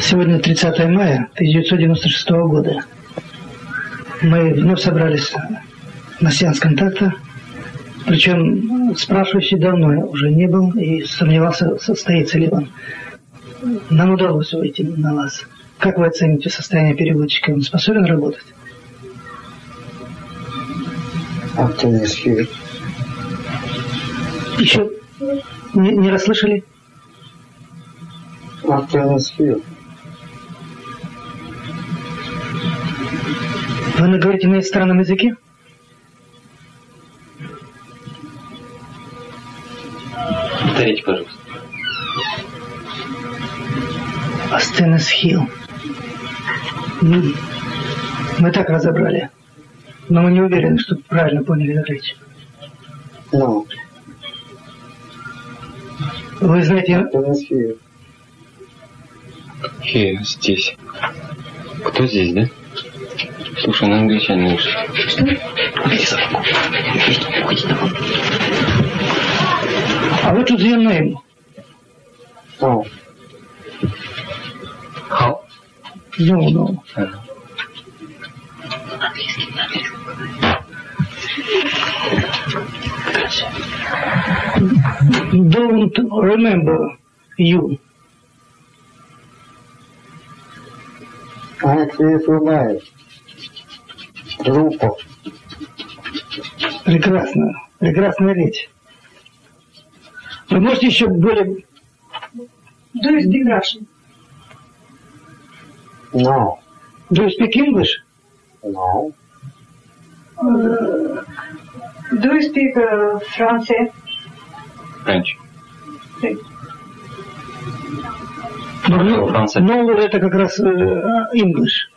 Сегодня 30 мая 1996 года. Мы вновь собрались на сеанс контакта. Причем спрашивающий давно уже не был и сомневался, состоится ли он. Нам удалось выйти на вас. Как вы оцените состояние переводчика? Он способен работать? Оптимистский. Еще не, не расслышали? Оптимистский. Вы говорите на иностранном языке? Повторите, пожалуйста. Астенес Хилл. Мы так разобрали. Но мы не уверены, что правильно поняли речь. Ну, Вы знаете. Хе, здесь. Кто здесь, да? Слушай, на англичане лучше. Что? Уходи за руку. Уходи на а what is your name? Ну, How? No, no. Don't remember you. Антифунай. Группа. Прекрасно. Прекрасная речь. Вы можете еще более... Do you speak Russian? No. Do you speak English? No. Do you speak uh, French? Френч. Ну, ну, это как раз э, English.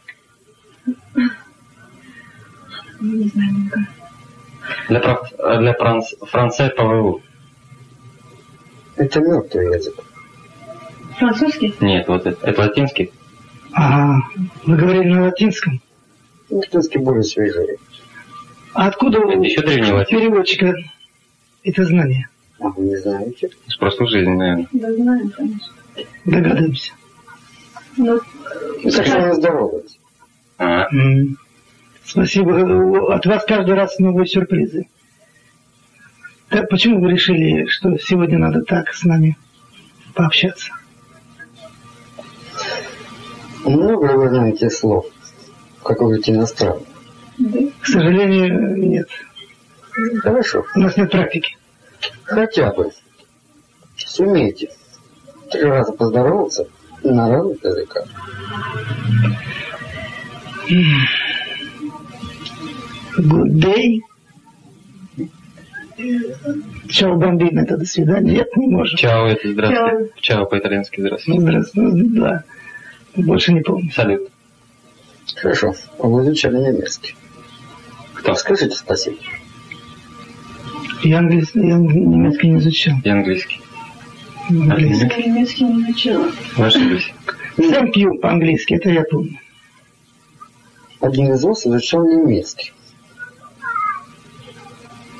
Не знаю никак. Для, про- для франц, франце ПВУ. Это мертвый язык. Французский? Нет, вот это, это латинский. Ага. Вы говорили на латинском. Латинский более свежий. А откуда у еще латин. переводчика это знание? А вы не знаете? С прошлой жизни, наверное. Да, знаю, конечно. Догадываемся. Ну, не здороваться? А, М. Спасибо. От вас каждый раз новые сюрпризы. Так почему вы решили, что сегодня надо так с нами пообщаться? Много вы знаете слов, как вы иностранный. Да. К сожалению, нет. Хорошо. У нас нет практики. Хотя бы сумейте три раза поздороваться на разных языках. Good day. Чао, бомбина, это до свидания. Нет, не можем. чао, это здравствуйте. Чао по-итальянски здравствуйте. Ну, здравствуй. Ну, Да. Больше не помню. Салют. Хорошо. А Вы изучали немецкий. Кто? Скажите спасибо. Я, английский, я немецкий не изучал. Я английский. Английский. Я немецкий не учила. Вы ошиблись. Thank you по-английски, это я помню. Один из вас изучал немецкий.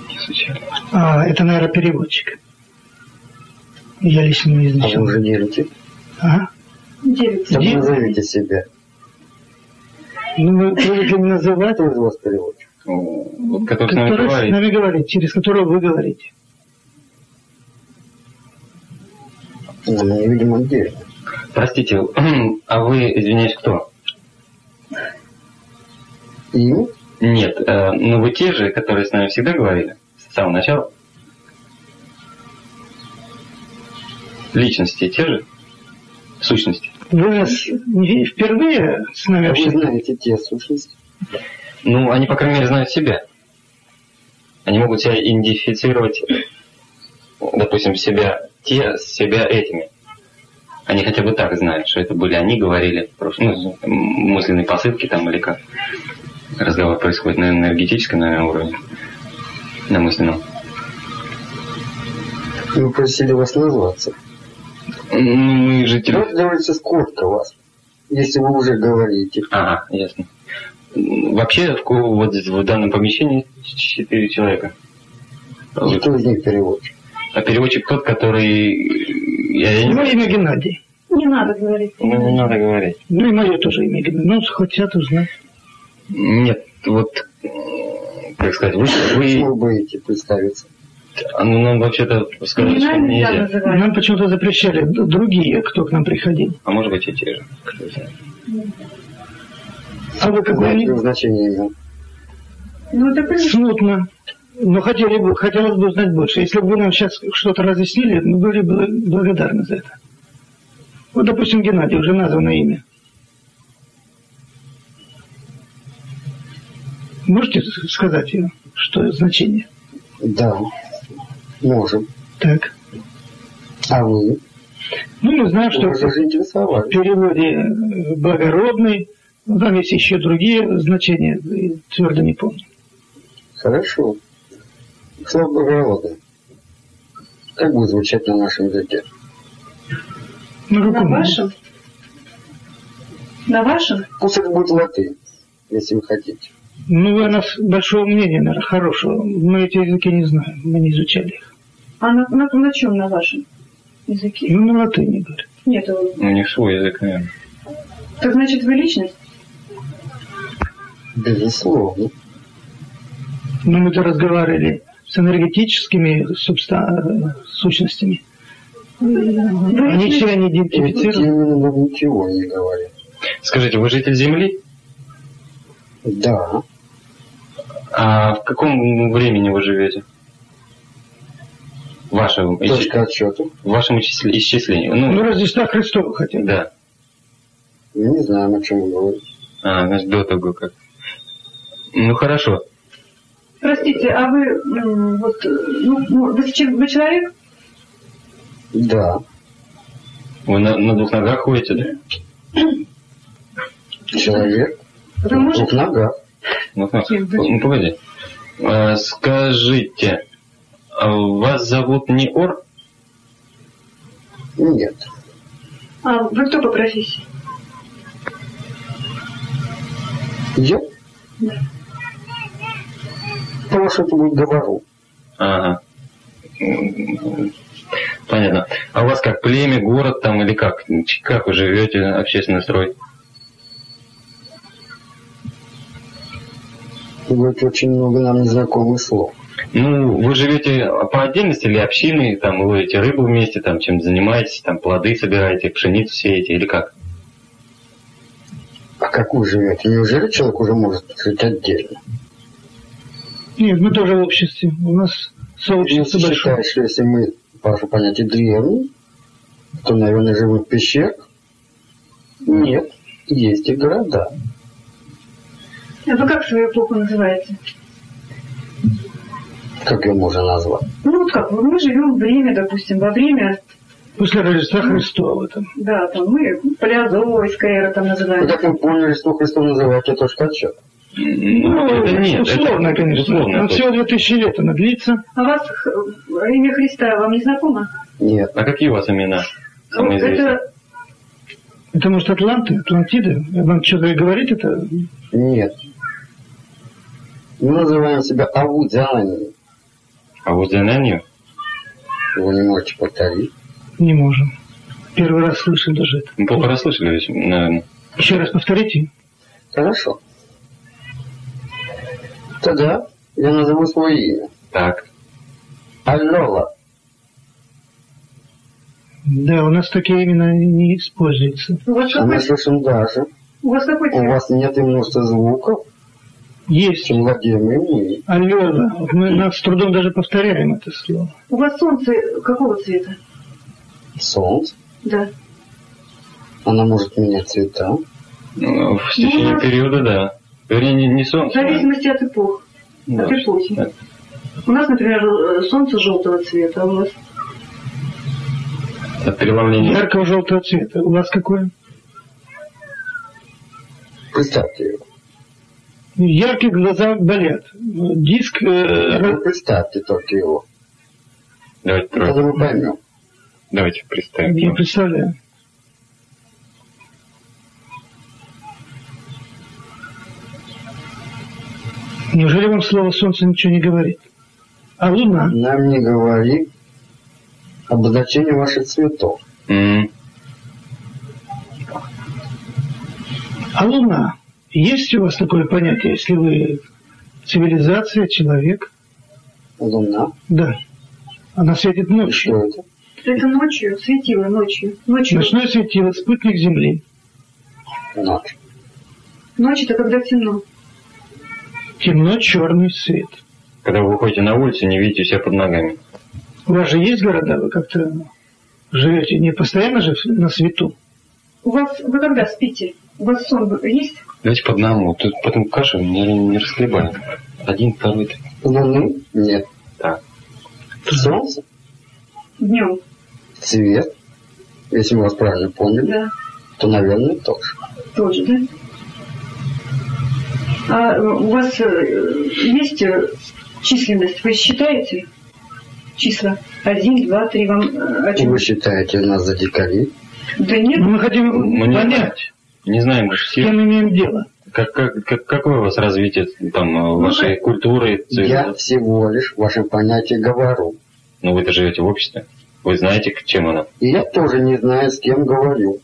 Не изучали. А, это, наверное, переводчик. Я лично не А вы изучал. уже делите. Так Где? назовите себя. Ну, вы привыкли меня называть, из вас переводчик? Вот, который с нами который с говорит. нами говорит, через которого вы говорите. Ну, мы не видим отдельно. Простите, а вы, извиняюсь, кто? Имя? Нет, э, ну вы те же, которые с нами всегда говорили, с самого начала. Личности те же, сущности. Вы впервые с нами А вы знаете те сущности? Ну, они, по крайней мере, знают себя. Они могут себя идентифицировать, допустим, себя те, себя этими. Они хотя бы так знают, что это были они, говорили, просто, ну, мысленные посылки там или как. Разговор происходит на энергетическом, наверное, уровне, на мысленном. Мы просили вас назваться. Ну, Мы жители... Давайте говорите, сколько вас, если вы уже говорите. Ага, ясно. Вообще, вот в данном помещении четыре человека. Кто из них переводчик? А переводчик тот, который... Я, я не Его имя Геннадий. Не надо говорить. Ну, не надо говорить. Ну и мое тоже имя Геннадий. Ну, хотят узнать. Нет, вот, м, как сказать, вы, Вы вы будете представиться. а, ну, нам вообще-то сказать, Не что нельзя. Нам почему-то запрещали другие, кто к нам приходил. А может быть и те же. кто знает. А вы какое значение имени? Ну, это понятно. Смутно. Но хотели бы, хотелось бы узнать больше. Если бы вы нам сейчас что-то разъяснили, мы были бы благодарны за это. Вот, допустим, Геннадий, уже названо имя. Можете сказать, э, что значение? Да, можем. Так. А вы? Ну, мы знаем, что в переводе э, благородный, ну, там есть еще другие значения, твердо не помню. Хорошо. Слово благородное. Как будет звучать на нашем языке? Ну, На каком? вашем? На вашем? Пусть это будет латынь, если вы хотите. Ну, вы о нас большого мнения, наверное, хорошего. Мы эти языки не знаем, мы не изучали их. А на, на, на чем на вашем языке? Ну, на латыни, говорят. Нет, его. У них свой язык, наверное. Так значит, вы личность? Безусловно. Но Ну, мы-то разговаривали с энергетическими субста- сущностями. Они себя не идентифицируют. именно ничего не говорят. Скажите, вы житель Земли? Да. А в каком времени вы живете? В вашем, Точка отсчета. в вашем исчисли- исчислении. Ну, Ну, Рождества Христова хотя бы. да. Мы не знаем, о чем вы говорите. А, значит, до того как. Ну, хорошо. Простите, а вы вот, ну, ну, вы, вы человек? Да. Вы на, на двух ногах ходите, да? Человек. Вы В двух можете? ногах. Ну, ну, ну, погоди. А, скажите, а вас зовут не Ор? Нет. А вы кто по профессии? Я? Да. Потому это будет говору. Ага. Понятно. А у вас как, племя, город там или как? Как вы живете, общественный строй? Говорите очень много нам незнакомых слов. Ну, вы живете по отдельности или общиной, там, ловите рыбу вместе, там, чем занимаетесь, там, плоды собираете, пшеницу сеете или как? А как вы живете? Неужели человек уже может жить отдельно? Нет, мы тоже в обществе. У нас сообщество Если большое. считаешь, что если мы, по вашему понятию, древние, то, наверное, живут в пещерах? Нет. Есть и города. А вы как свою эпоху называете? Как ее можно назвать? Ну вот как, мы живем в время, допустим, во время, После Рождества Христова там. да, там мы палеозойская эра там Ну, называем. как вы поняли, что Христос называете точка отсчета? Ну, это нет. условно, это конечно. Условно, Но всего 2000 лет она длится. А вас х- имя Христа вам не знакомо? Нет. А какие у вас имена? Ну, Самые это Это может Атланты, Атлантида? Вам что-то и говорит это? Нет. Мы называем себя Авудзянами. А вот за нами Вы не можете повторить. Не можем. Первый раз слышим даже это. мы плохо расслышали, ведь, наверное. Еще раз повторите. Хорошо. Тогда я назову свое имя. Так. Аллола. Да, у нас такие имена не используются. вас А мы слышим даже. у вас какой У вас нет и множества звуков, Есть чем владеем мы. Вот Мы нас с трудом даже повторяем это слово. У вас солнце какого цвета? Солнце. Да. Она может менять цвета. Ну, в течение Ну, периода, да. Вернее, не, не В солнце. а- зависимости от эпох. да. от эпохи. Да. У нас, например, солнце желтого цвета, а у вас От преломления. Яркого желтого цвета. У вас какое? Представьте его. Яркие глаза болят. Диск... э, ра- представьте только его. Давайте, Тогда мы поймем. Давайте представим. Не представляю. Неужели вам слово солнце ничего не говорит? А луна? Нам не говори, Обозначение ваших цветов. М, А Луна? Есть у вас такое понятие, если вы цивилизация, человек? Луна. Да. Она светит ночью. Что это? Это ночью, светило ночью. Ночью. Ночное светило, спутник Земли. Ночь. Ночь это когда темно. Темно черный свет. Когда вы выходите на улицу, не видите себя под ногами. У вас же есть города, вы как-то живете не постоянно же на свету? У вас, вы когда спите? У вас сон есть? Давайте по одному. Тут потом кашу не, не расхлебаем. Один, второй, третий. Луны? Нет. Так. Солнце? Днем, Цвет? Если мы вас правильно поняли, да. то, наверное, тоже. Тоже, да? А у вас э, есть э, численность? Вы считаете числа? Один, два, три. Вам э, о чем? Вы считаете нас за дикарей? Да нет. Но мы хотим Мы не понять, Не знаем с кем имеем дело. Как, как, как, какое у вас развитие там э, вашей культуры, Я всего лишь в вашем понятии говорю. Ну вы-то живете в обществе. Вы знаете, к чем оно? И я тоже не знаю, с кем говорю.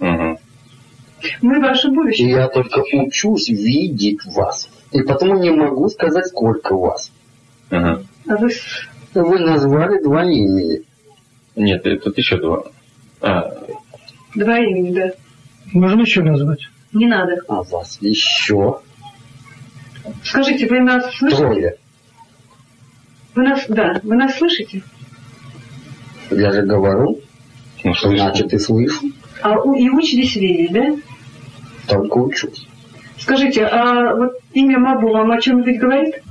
Угу. Мы ваше И будущее. я только учусь видеть вас. И потому не могу сказать, сколько вас. Ага. А вы с- Вы назвали два имени. Нет, тут еще два. А, два имени, да. Можно еще назвать. Не надо. А вас еще Скажите, вы нас слышите? трое. Вы нас, да, вы нас слышите? Я же говорю, ну значит и слышу, А, и учитесь видеть, да? Только учусь. Скажите, а вот имя Мабу вам о чем-нибудь говорит?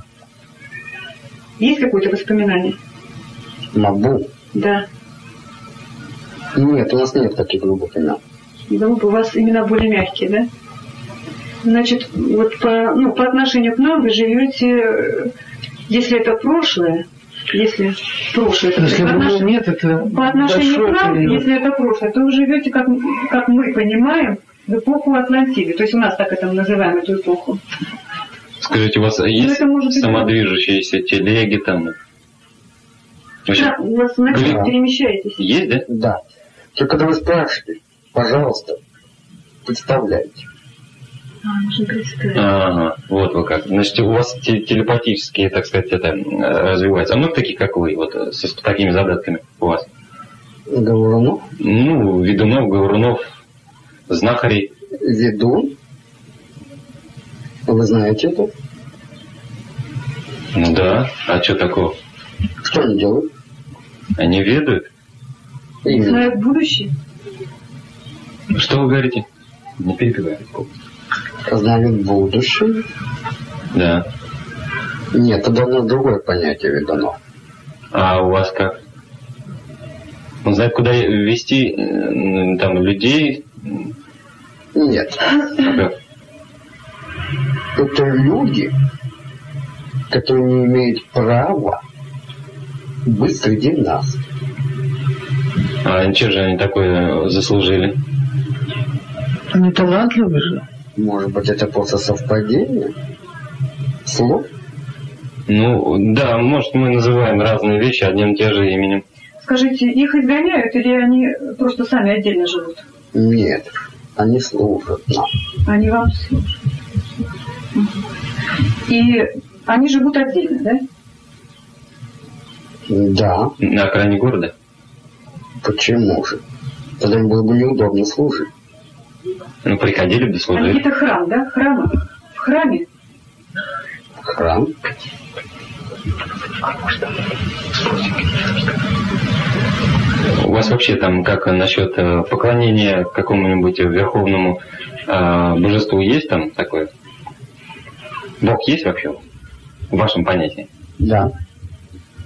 Есть какое-то воспоминание? Мабу. Да. Нет, у нас нет таких грубых имен. Да, у вас имена более мягкие, да? Значит, вот по, ну, по отношению к нам вы живете, если это прошлое, если прошлое, то Если по, бы отнош- нет, это по отношению к нам, период. если это прошлое, то вы живете, как, как мы понимаем, в эпоху Атлантиды. То есть у нас так это мы называем, эту эпоху. Скажите, у вас есть Ну, это может быть самодвижущиеся телеги там? Вообще, Да, у вас на Да. перемещаетесь? есть, да? Да. Только когда вы спрашиваете, пожалуйста, представляете. А, можно представить. Ага, вот вы как. Значит, у вас те- телепатические, так сказать, это развивается. А много таких, как вы, вот э, с, такими задатками у вас? Говорю, ну, Ну, ведунов, говорунов, знахарей. ведун. Вы знаете это? Ну да, а что такого? Что они делают? Они ведают? Именно. Знают будущее? Что вы говорите? Не перебивайте. Знают будущее. Да. Нет, это давно другое понятие ведунов. А у вас как? Он знает, куда вести э, там людей. Нет, это люди, которые не имеют права быть среди нас. А что же они такое заслужили? Они талантливы же. Может быть, это просто совпадение слов? Ну, да, может, мы называем разные вещи одним и тем же именем. Скажите, их изгоняют или они просто сами отдельно живут? Нет, они служат нам. Они вам служат. И они живут отдельно, да? Да, На окраине города? почему же? Тогда им было бы неудобно служить. Ну, приходили бы, А служили. это храм, да? Храм. В храме. Храм. У вас вообще там как насчет э, поклонения какому-нибудь верховному э, божеству есть там такое? Бог есть вообще? В вашем понятии? Да.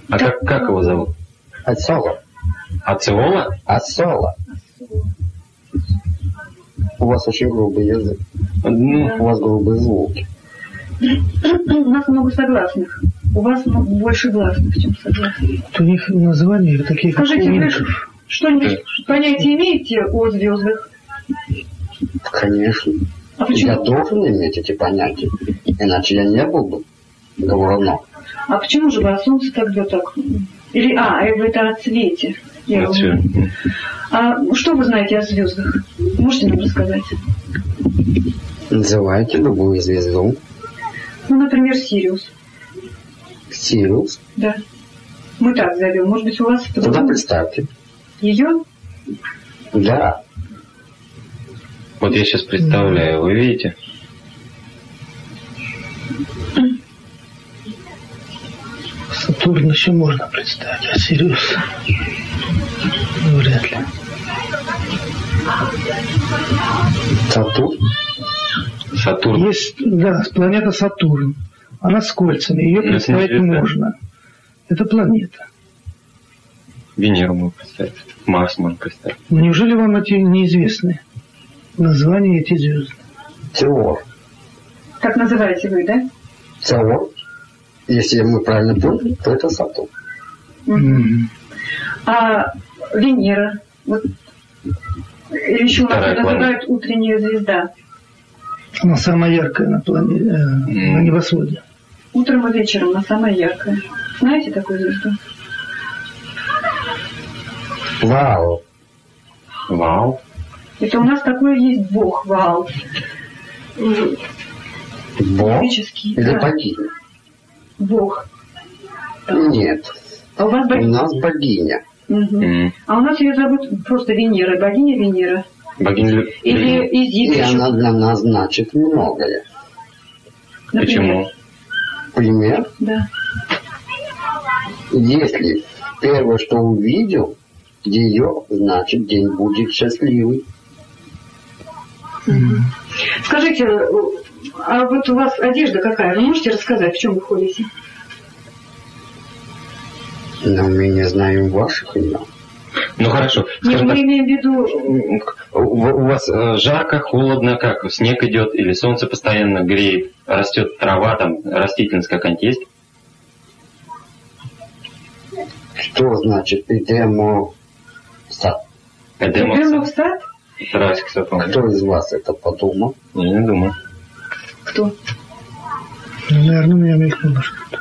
А как, как его зовут? Отсола. Ациола? Отсола. У вас очень грубый язык. Ну, У вас грубые звуки. У нас много согласных. У вас больше гласных, чем согласных. Вот у них названия такие, как Скажите, вы что-нибудь понятие имеете о звездах? Конечно. А Я почему, должен иметь эти понятия. Иначе я не был бы говорно. а почему же вы о Солнце тогда так Или, а, э, это о цвете. Я думаю. всё. А что вы знаете о звездах? Можете нам рассказать? Называйте любую звезду. Ну, например, Сириус. Сириус. Да. Мы так зовем. Может быть, у вас Тогда представьте. ее? Да. Вот я сейчас представляю, вы видите? Сатурн еще можно представить, а Сириус ну, вряд ли. Сатурн. Сатурн. Есть, да, планета Сатурн. Она с кольцами, ее это представить можно. Это планета. Венеру можно представить. Марс можно представить. Но неужели вам эти неизвестны названия эти звезды? Теор. Так называете вы, да? Теор. Если мы правильно поняли, то это Сатурн. Мгм. А Венера? Вот. Или еще у нас называют утренняя звезда. Она самая яркая на, плане, э, на небосводе. Утром и вечером она самая яркая. Знаете такую звезду? Вау. Вау. Это у нас такое есть бог, вау. Бог Греческий, или да. богиня? Бог. Нет. А у вас У богиня? нас богиня. Мгм. М. А у нас ее зовут просто Венера, богиня Венера. Богиня Или Лю- Изид И она для нас значит многое. например. Почему? Пример. Да. Если первое, что увидел, ее, значит, день будет счастливый. Скажите, а вот у вас одежда какая? Вы можете рассказать, в чем вы ходите? Но мы не знаем ваших имен. Ну хорошо. Нет, Скажем мы так, имеем в виду, у у вас э, жарко, холодно, как? Снег идет или солнце постоянно греет? Растет трава, там растительность какая-нибудь есть? Что значит идемо сад? Эдемов сад? Тарасик Сапон. Кто из вас это подумал? Я не думаю. Кто? Ну, наверное, у меня мелькнуло что-то.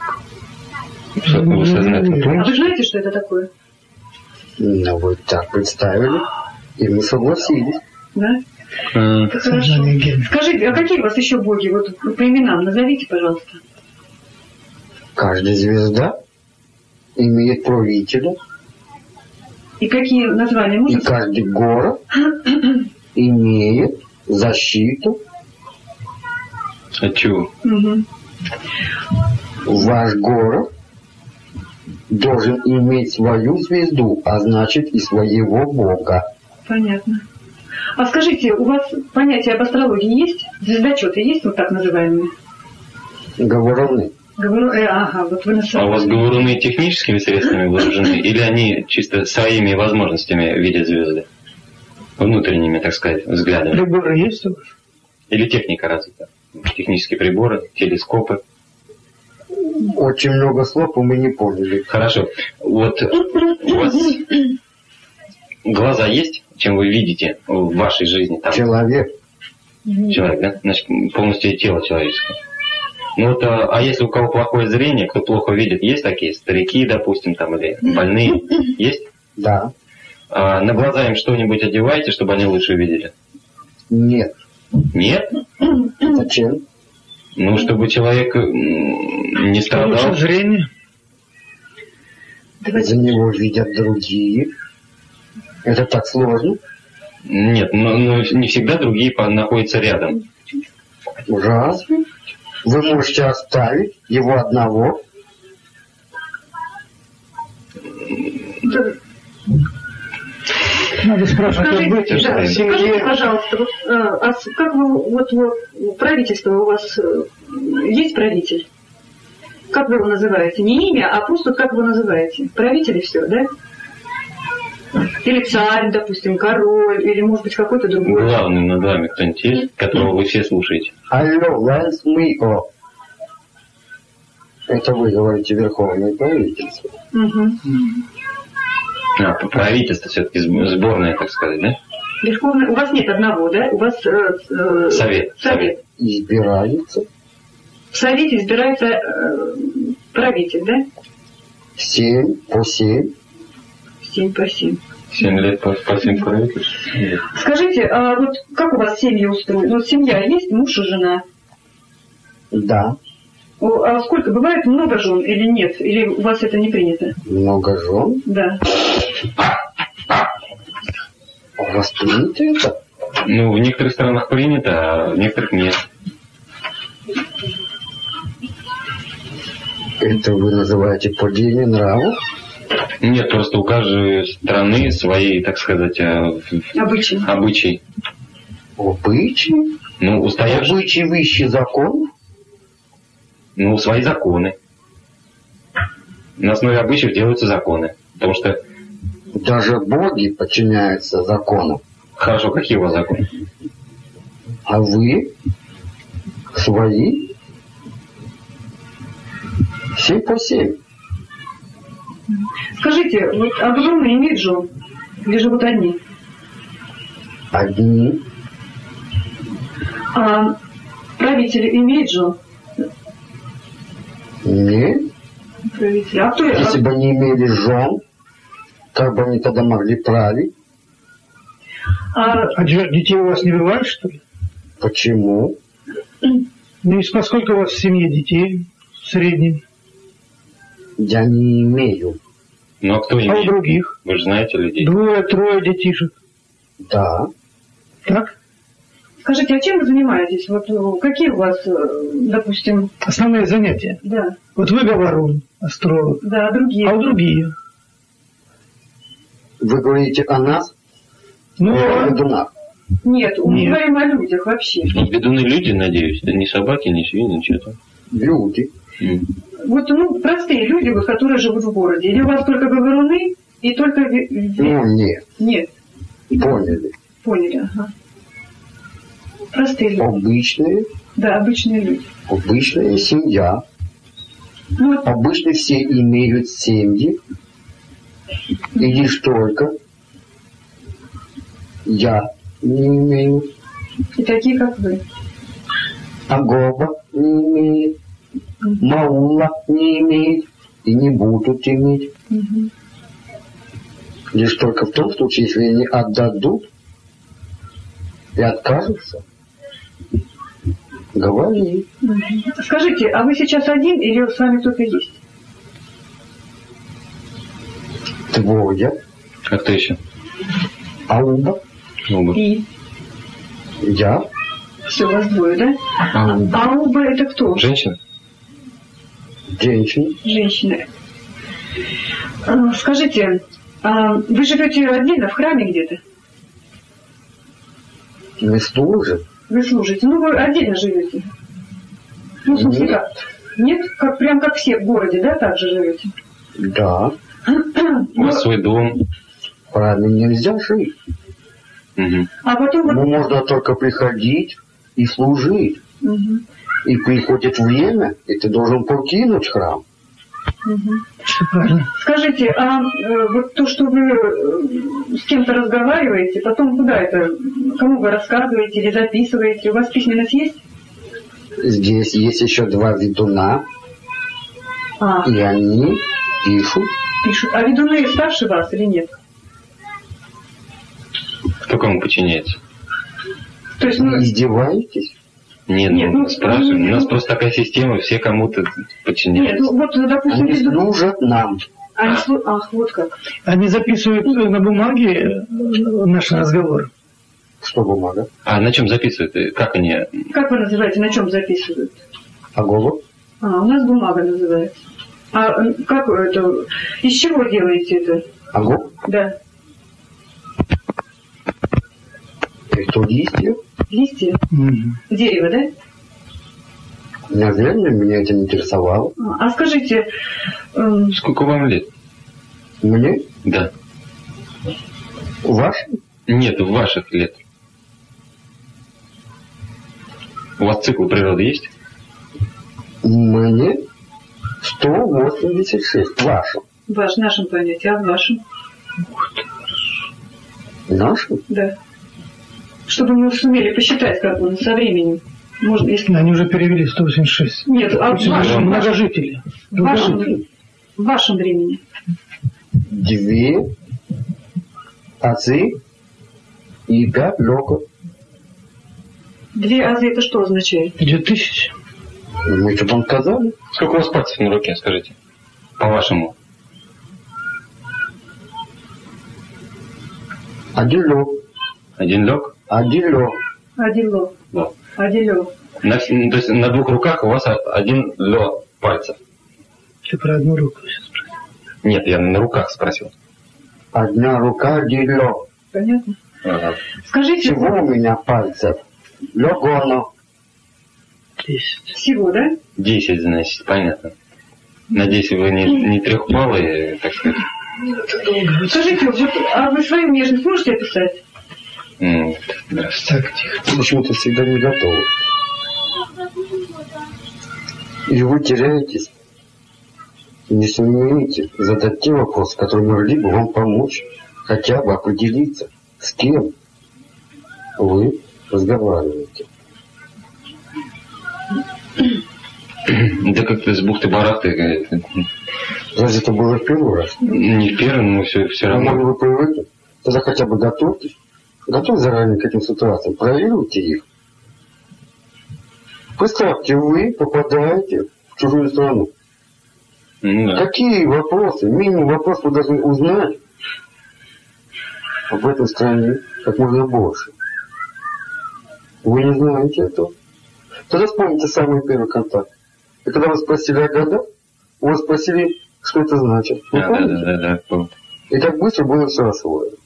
Что вы сознательно А вы знаете, что это такое? Ну, вы так представили, и мы согласились. Да? Это хорошо. Скажите, а какие у вас еще боги? Вот по именам назовите, пожалуйста. Каждая звезда имеет правителя, И какие названия и можно? каждый город имеет защиту. А чего? Мгм. Ваш город должен иметь свою звезду, а значит и своего бога. Понятно. А скажите, у вас понятие об астрологии есть? Звездочеты есть, вот так называемые? Говороны. Говорю, э, ага, вот вы А у вас говоруны техническими средствами вооружены, или они чисто своими возможностями видят звезды? Внутренними, так сказать, взглядами. Приборы есть у вас? Или техника развита? Технические приборы, телескопы. Очень много слов, и мы не поняли. Хорошо. Вот у вас глаза есть, чем вы видите в вашей жизни там Человек человек, да? Значит, полностью тело человеческое. Ну вот, а, а если у кого плохое зрение, кто плохо видит, есть такие старики, допустим, там, или больные, есть? Да. А на глаза им что-нибудь одеваете, чтобы они лучше видели? Нет. Нет? Зачем? Ну, чтобы человек не страдал. Улучшить зрение. За него видят другие. Это так сложно. Нет, ну, ну, не всегда другие находятся рядом. Разве? Вы можете оставить его одного. Надо спрашивать, Скажите, да, скажите, пожалуйста, вот, э, а как вы, вот, вот правительство у вас э, есть правитель? Как вы его называете? Не имя, а просто как вы называете? Правитель и все, да? Или царь, допустим, король, или может быть какой-то другой. Главным над вами кто-нибудь есть, которого вы все слушаете? Алло, Лэнс Мио. Это вы говорите верховное правительство. Мгм. А, правительство все-таки сборная, так сказать, да? Верховный- У вас нет одного, да? У вас э, э, Совет. совет. Избирается. В совете избирается э, правитель, да? Семь по семь. Семь по семь. Семь лет по, по семь правительств? Скажите, а вот как у вас семьи устроены? Вот семья есть, муж и жена. Да, А сколько? Бывает много жен или нет? Или у вас это не принято? много жен. Да. У вас принято это? Ну, в некоторых странах принято, а в некоторых нет. Это вы называете падение нравов? Нет, просто у каждой страны свои, так сказать, э, Обычно. обычаи. Обычаи? Ну, устоявшие, Обычаи выше закон? Ну, свои законы. На основе обычаев делаются законы. Потому что, Даже боги подчиняются законам. хорошо, какие у вас законы? А вы свои? Семь по семь. Скажите, вот обжженные имеют жен? Или живут одни? Одни. А правитель имеет жен? Не. Правитель. А кто Если бы они имели жен, как бы они тогда могли править? а, А детей у вас не бывает, что ли? Почему? Ну, и поскольку у вас в семье детей в среднем, Я не имею. Ну, а кто а у имеет? других Вы же знаете людей. двое, трое детишек, Да. так? Скажите, а чем вы занимаетесь? Вот э, какие у вас, э, допустим, Основные занятия. да, Вот вы говорун, астролог, да, другие? а другие? Вы говорите о нас, Ну, о а- ведунах. Нет, мы Нет. говорим о людях вообще. Ну, Бедуны люди, надеюсь. Это не собаки, не свиньи, ничего там. Люди. М. Вот, ну, простые люди, вот, которые живут в городе. Или у вас только говоруны и только... Ну, нет. Нет, Поняли. поняли, ага. Простые люди. Обычные, Да, обычные люди. обычная семья. Ну, вот, Обычно все имеют семьи. И лишь только я не имею, и такие, как вы. Агоба не имеет, Маула не имеет и не будут иметь. Мгм. Лишь только в том случае, если они отдадут и откажутся. Говори. Скажите, а вы сейчас один или с вами кто-то есть? Двое. А кто еще? Ауба. Оба. И Я. все, вас двое, да? А оба это кто? Женщина? Женщина. Женщины. А, Скажите, а вы живете отдельно в храме где-то? Мы служим. Вы служите? Ну, вы отдельно живете? Ну, в смысле, Нет. как? Нет? Как, прям как все в городе, да, так же живете? Да. У вас свой дом? Храме нельзя жить. А потом. Ну, можно только приходить и служить. И приходит время, и ты должен покинуть храм. Все правильно. Скажите, а э, вот то, что вы э, с кем-то разговариваете, потом куда это? Кому вы рассказываете или записываете? У вас письменность есть? Здесь есть еще два ведуна, А, и они пишут. пишут. А ведуны старше вас или нет? Кто кому подчиняется? То есть, Вы ну, издеваетесь? Нет, Нет, ну, ну, спрашиваем. ну, У нас ну, просто такая система, все кому-то нет, подчиняются. ну вот, допустим, Они служат нам. Они слу- Ах, вот как. Они записывают э, на бумаге э, наш разговор. Что бумага? А на чем записывают? И Как они? Как вы называете, на чем записывают? А голубь? А, у нас бумага называется. А как вы это, из чего делаете это? А голубь? Да, Это листья? Листья, Мгм. дерево, да? Наверное, меня это интересовало. А, А скажите, эм, Сколько вам лет? Мне? Да. Ваш? Нет, ваших лет. У вас цикл природы есть? Мне 186. Вашим. ваш, в нашем понятии, а в вашем? Нашим? Да. Чтобы мы сумели посчитать, как он со временем. Можно, если... Они уже перевели 186. Нет, а в вашем, многожители. в вашем. В вашем времени. Две азы и пять локов. Две азы это что означает? Две тысячи. Мы же вам сказали. Сколько у вас пальцев на руке, скажите? По-вашему. Один лёг. Один лег? Один лёг. Один ло. Да. Один ло. На, ну, то есть на двух руках у вас один лед пальцев. Ты про одну руку сейчас спросил. Нет, я на руках спросил. Одна рука, один. Понятно. Ага. Скажите, Всего у меня пальцев. Лёгоно. Десять. всего, да? Десять, значит, понятно. Надеюсь, вы не, не трехпалые, так сказать. Скажите, вот, а вы свою внешность можете описать? Здравствуйте. Так, тихо. Почему-то всегда не готовы. И вы теряетесь, если не умеете задать те вопросы, которые могли бы вам помочь хотя бы определиться, с кем вы разговариваете. Да как-то с бухты-барахты, Разве это было в первый раз? не в первый, но все, все могли равно. вы привыкнуть? Тогда хотя бы готовьтесь. Готовьтесь заранее к этим ситуациям. Проверяйте их. Представьте, вы попадаете в чужую страну. Ну да. Какие вопросы? Минимум вопрос вы должны узнать об этой стране как можно больше. Вы не знаете этого. Тогда вспомните самый первый контакт. И когда вас спросили о годах, у вас спросили, что это значит. Вы Да, помните? да, да, да, помню. И как быстро было все освоено.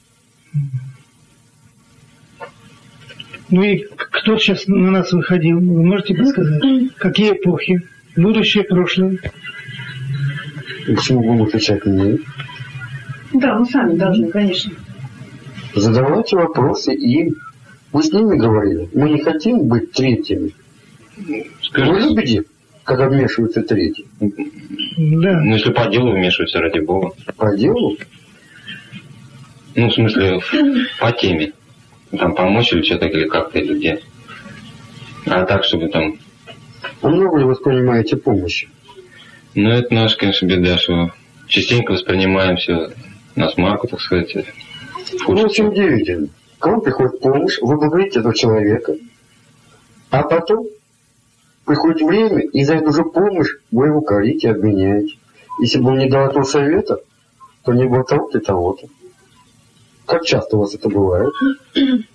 Ну и кто сейчас на нас выходил? Вы можете подсказать? Какие эпохи? Будущее, прошлое? И почему будем отвечать мне? Да, мы сами должны, конечно. Задавайте вопросы им. Вы с ними говорили. Мы не хотим быть третьими. Вы Скажите, любите, когда вмешиваются третьи? Да. ну если по делу вмешиваются, ради бога. По делу? Ну, в смысле, по теме. Там помочь или что-то, или как-то, или где. А так, чтобы там... А много ли воспринимаете помощи? Ну, это наша, конечно, беда, что частенько воспринимаем все на смарку, так сказать. Ну, худшем очень удивительно. К вам приходит помощь, вы благодарите этого человека, а потом приходит время, и за эту же помощь вы его корите, обменяете. Если бы он не дал этого совета, то не было того-то и того-то. Как часто у вас это бывает?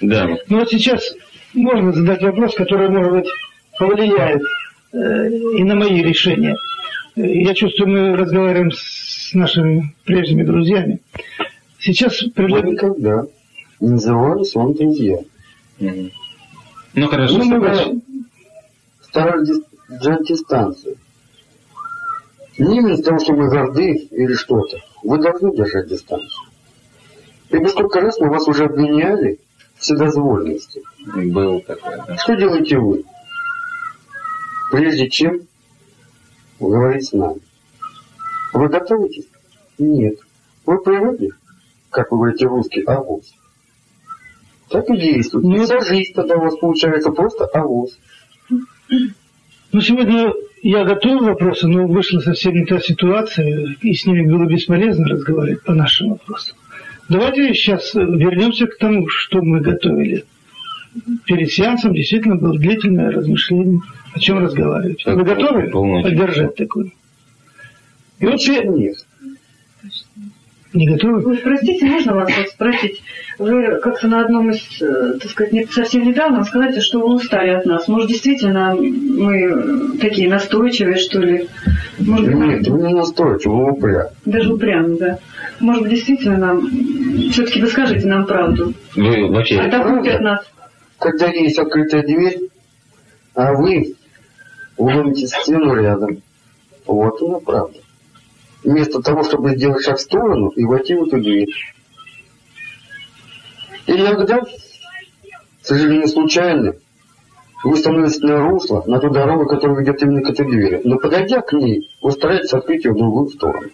Да, Ну вот сейчас можно задать вопрос, который, может быть, повлияет э, и на мои решения. Я чувствую, мы разговариваем с нашими прежними друзьями. Сейчас предлагаю... никогда не назывались вам друзья. Мгм. Ну, хорошо, Ну, мы держать дистанцию. Не именно того, что мы горды или что-то. Вы должны держать дистанцию. Ибо сколько раз мы вас уже обвиняли в вседозволенности. Был такой, да. Что делаете вы? Прежде чем говорить с нами. Вы готовитесь? Нет. Вы привыкли, как вы говорите русский, авось. Так и действует. Ну, Вся жизнь тогда у вас получается просто авось. Ну, сегодня я готовил вопросы, но вышла совсем не та ситуация, и с ними было бесполезно разговаривать по нашим вопросам. Давайте сейчас вернемся к тому, что мы готовили. Перед сеансом действительно было длительное размышление, о чем разговаривать. Вы готовы поддержать такое? И вот Нет. Не готовы? Вы простите, можно вас вот спросить? Вы как-то на одном из, э, так сказать, не- совсем недавно сказали, что вы устали от нас. Может, действительно мы такие настойчивые, что ли? Может Нет, вы не настойчивы, вы упрям. даже упрямые, да. Может быть, действительно нам... Все-таки вы скажите нам правду. Вы вообще... Отопрут от нас. Когда есть открытая дверь, а вы ломите стену рядом. Вот она правда. Вместо того, чтобы сделать шаг в сторону и войти в эту дверь. И иногда, к сожалению, случайно, вы становитесь на русло, на ту дорогу, которая ведет именно к этой двери. Но подойдя к ней, вы стараетесь открыть ее в другую сторону.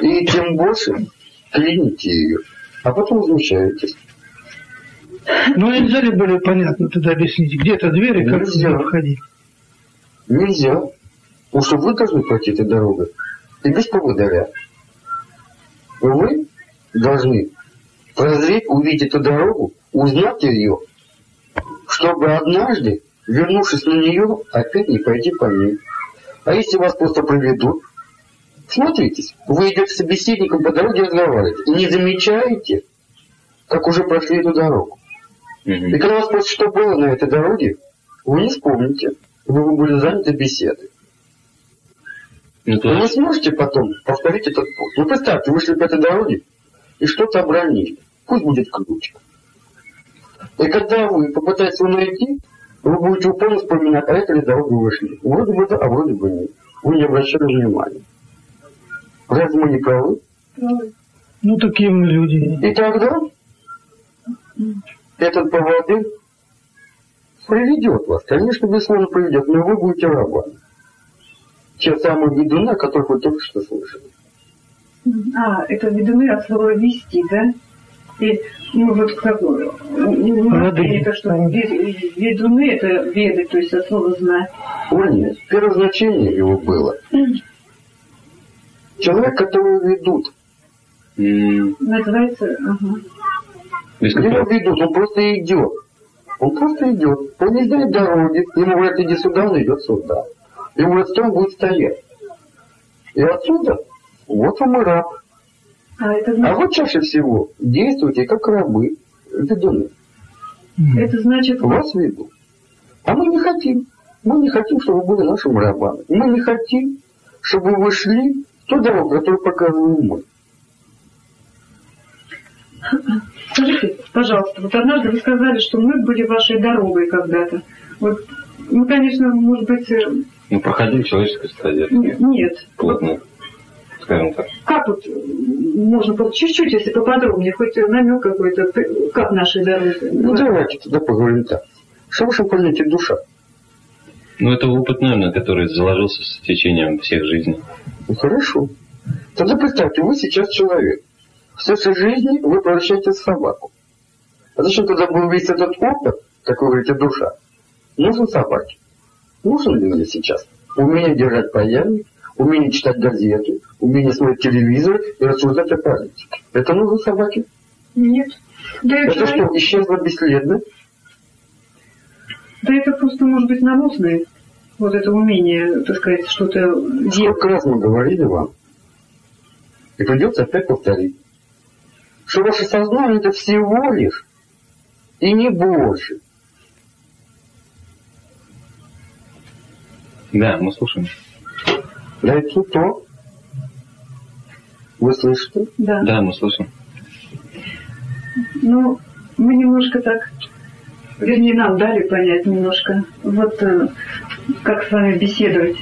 И тем больше клините ее, а потом возмущаетесь. Ну, нельзя ли более понятно тогда объяснить, где эта дверь и как Нельзя. туда входить? Нельзя. Потому что вы должны пройти этой дорогой. И без поводыря. Вы должны прозреть, увидеть эту дорогу, узнать ее, чтобы однажды, вернувшись на нее, опять не пойти по ней. А если вас просто проведут, смотритесь, вы идете с собеседником по дороге и разговариваете, и не замечаете, как уже прошли эту дорогу. И Мгм. когда вас спросят, что было на этой дороге, вы не вспомните, вы были заняты беседой. Ну, то Вы не сможете потом повторить этот путь. Ну, представьте, вышли по этой дороге и что-то обронили. Пусть будет ключик. И когда вы попытаетесь его найти, вы будете упорно вспоминать, а это ли дорогу вышли. Вроде бы да, а вроде бы нет. Вы не обращали внимания. Разве мы не правы? Ну, такие мы люди. И тогда этот поводырь приведет вас. Конечно, безусловно, приведет, но вы будете рабами. Те самые ведуны, о которых вы только что слышали. А, это ведуны от слова вести, да? И, ну, вот как Воды. принято, что ве- ведуны это веды, то есть от слова знать. О нет, первое значение его было. Человек, которого ведут. Называется, ага. Его ведут, он просто идет. Он просто идет. Он не знает дороги. Ему говорят, иди сюда, он идет сюда. Ему стой, он будет стоять. И отсюда, вот вам и раб. А это А значит, вы чаще всего действуете как рабы, ведуны. М. это значит, Вас ведут. А мы не хотим. Мы не хотим, чтобы вы были нашими рабами. Мы не хотим, чтобы вы шли в ту дорогу, которую показываем мы. скажите, пожалуйста, вот однажды вы сказали, что мы были вашей дорогой когда-то. Вот, ну, конечно, может быть, э, Ну, проходили человеческую стадию. нет. Плотно, скажем так. Как вот можно было чуть-чуть, если поподробнее, хоть намек какой-то, как нашей дороги? Ну давайте тогда поговорим так. Что в вашем понятии душа? Ну, это опыт, наверное, который заложился с течением всех жизней. Ну хорошо. Тогда представьте, вы сейчас человек. В следующей жизни вы превращаетесь в собаку. А зачем тогда был весь этот опыт, как вы говорите, душа? Нужен собаке. Нужен ли мне сейчас? Умение держать паяльник, умение читать газеты, умение смотреть телевизор и рассуждать о политике. Это нужно собаке? Нет. Да это, Это что, исчезло бесследно? да это просто может быть навозное. Вот это умение, так сказать, что-то делать. Сколько раз мы говорили вам, и придется опять повторить, что ваше сознание это всего лишь и не больше. Да, мы слушаем. Яйцо то. Вы слышите? Да. Да, мы слушаем. Ну, мы немножко так, вернее, нам дали понять немножко, вот э, как с вами беседовать.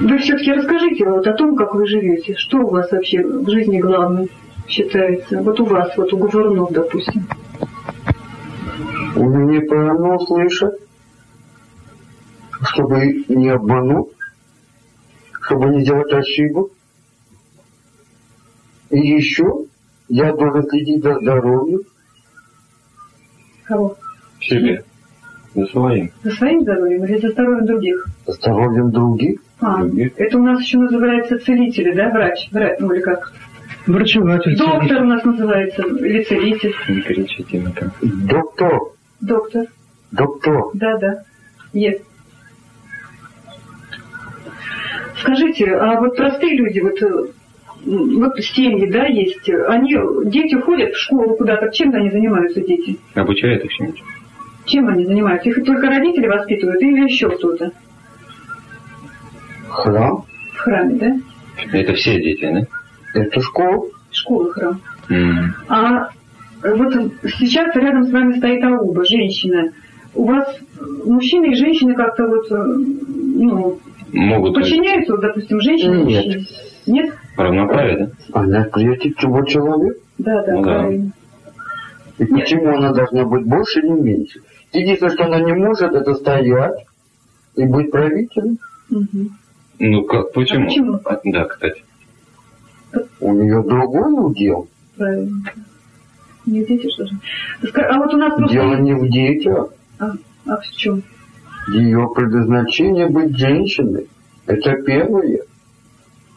Вы все-таки расскажите вот о том, как вы живете. Что у вас вообще в жизни главным считается? Вот у вас, вот у Говорунов, допустим. У меня правильно услышать, чтобы не обмануть, чтобы не делать ошибок. И еще я должен следить за здоровьем. Кого? Себе. За своим. За своим здоровьем или за здоровьем других? за здоровьем других. А, Других. это у нас еще называется целители, да, врач? Врач, ну или как? Врачеватель. Доктор у нас называется, или целитель. Не кричите на так. Доктор, Доктор, доктор. да, да, есть. Скажите, а вот простые люди, вот, э, вот семьи, да, есть, они, дети ходят в школу куда-то, чем они занимаются, дети? Обучает их чему-нибудь? Чем они занимаются? Их только родители воспитывают или еще кто-то Храм в храме, да? Это все дети, да? это школа. Школа, храм. М. А вот сейчас рядом с вами стоит Ауба, женщина. У вас мужчины и женщины как-то вот, э, ну, Могут подчиняются, вот, допустим, женщине и Нет. мужчине? Нет? равноправие, да? Она третий чего человек. Да, да, Ну да. правильно. И почему она должна быть больше или меньше? Единственное, что она не может, это стоять и быть правителем. Мгм. Ну, как, почему? А почему? А, Да, кстати. У нее другой удел. Правильно. Не дети, что же? А вот у нас просто... Дело не в детях. А, а в чем? Ее предназначение быть женщиной. Это первое.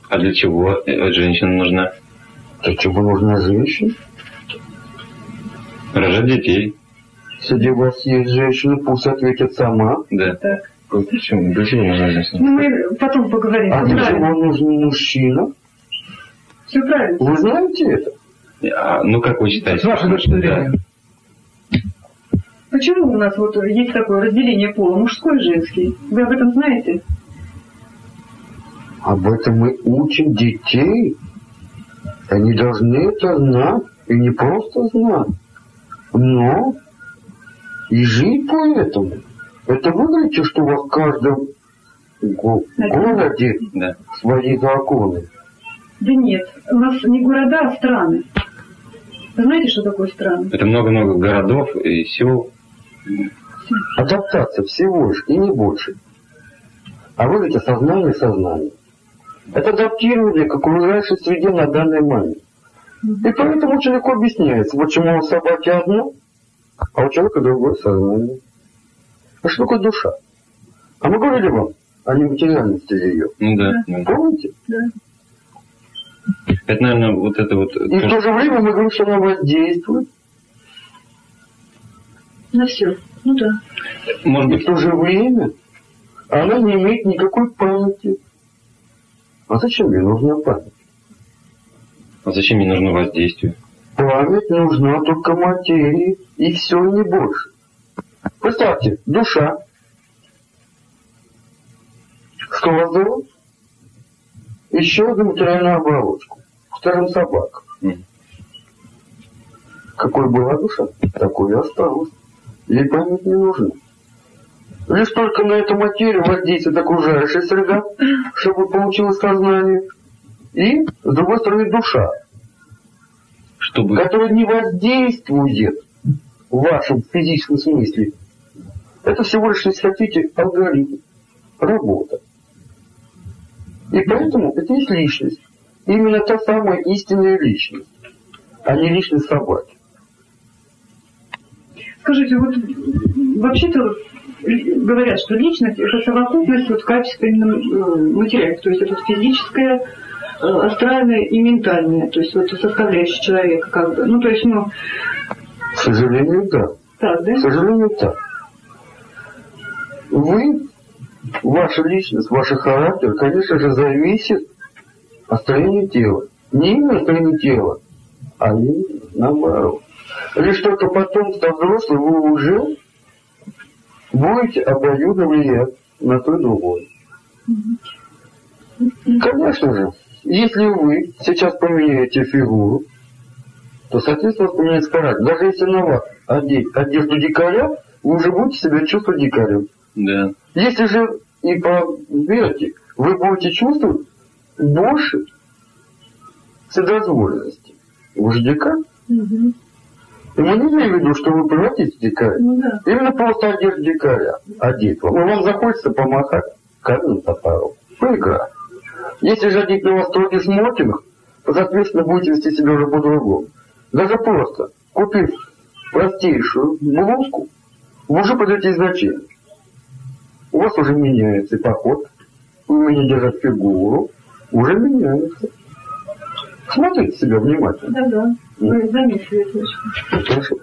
А для чего женщина нужна? Для чего нужна женщина? Рожать детей. Среди вас есть женщина, пусть ответит сама. Да. Так. Почему? Для чего нужна женщина? Ну, мы потом поговорим. А для чего нужен мужчина? Все правильно. Вы знаете это? А, ну как вы считаете? С вашей точки Да. Почему у нас вот есть такое разделение пола, мужской и женский? Вы об этом знаете? Об этом мы учим детей. Они должны это знать. И не просто знать, но и жить по этому. Это вы говорите, что у вас в каждом го- городе Да. свои законы. Да нет, у нас не города, а страны. Вы знаете, что такое страны? Это много-много городов и сел. Адаптация всего лишь и не больше. А вы говорите сознание, сознание. Это адаптирование к окружающей среде на данный момент. И поэтому очень легко объясняется, почему у собаки одно, а у человека другое сознание. А что такое душа? А мы говорили вам о нематериальности ее. Ну да. Помните? Да. Это, наверное, вот это вот... И в то, то же время мы говорим, что она воздействует. На все. Ну да. Может быть, в то же время она не имеет никакой памяти. А зачем ей нужна память? а зачем ей нужно воздействие? Память нужна только материи, и все, не больше. Представьте, душа. Что дало? Еще одну материальную оболочку. Скажем, собака. Мгм. Какой была душа, такой и осталась. Ей память не нужна. Лишь только на эту материю воздействует окружающая среда, чтобы получилось сознание. И, с другой стороны, душа, Чтобы... который не воздействует в вашем физическом смысле. Это всего лишь, если хотите, алгоритм, работа. И поэтому это есть личность. Именно та самая истинная личность, а не личность собаки. Скажите, вот вообще-то говорят, что личность это совокупность вот качественных материалов, то есть это физическое, э, астральное и ментальное, то есть вот составляющая человека как бы. Ну, то есть, ну, К сожалению, да. так, да? К сожалению, так. Вы, ваша личность, ваш характер, конечно же, зависит от строения тела. Не именно от строения тела, а именно наоборот. Лишь только потом, став взрослым, вы уже будете обоюдно влиять на то и другое. Конечно же, если вы сейчас поменяете фигуру, то, соответственно, поменяется характер. Даже если на вас одеть одежду дикаря, вы уже будете себя чувствовать дикарем. Да. Если же и поверьте, вы будете чувствовать больше вседозволенности. Вы же дикарь. Мгм. И мы не имеем в виду, что вы превратитесь в дикаря. Ну да. Именно просто одежда дикаря одет вам. И вам захочется помахать каменным топором. Поиграть. Если же одеть на вас строгий смокинг, то, соответственно, будете вести себя уже по-другому. Даже просто, купив простейшую блузку, вы уже подаете значение. У вас уже меняется и поход, вы умение держать фигуру, уже меняется. Смотрите себя внимательно. Да, да. Вы заметили это очень. Хорошо.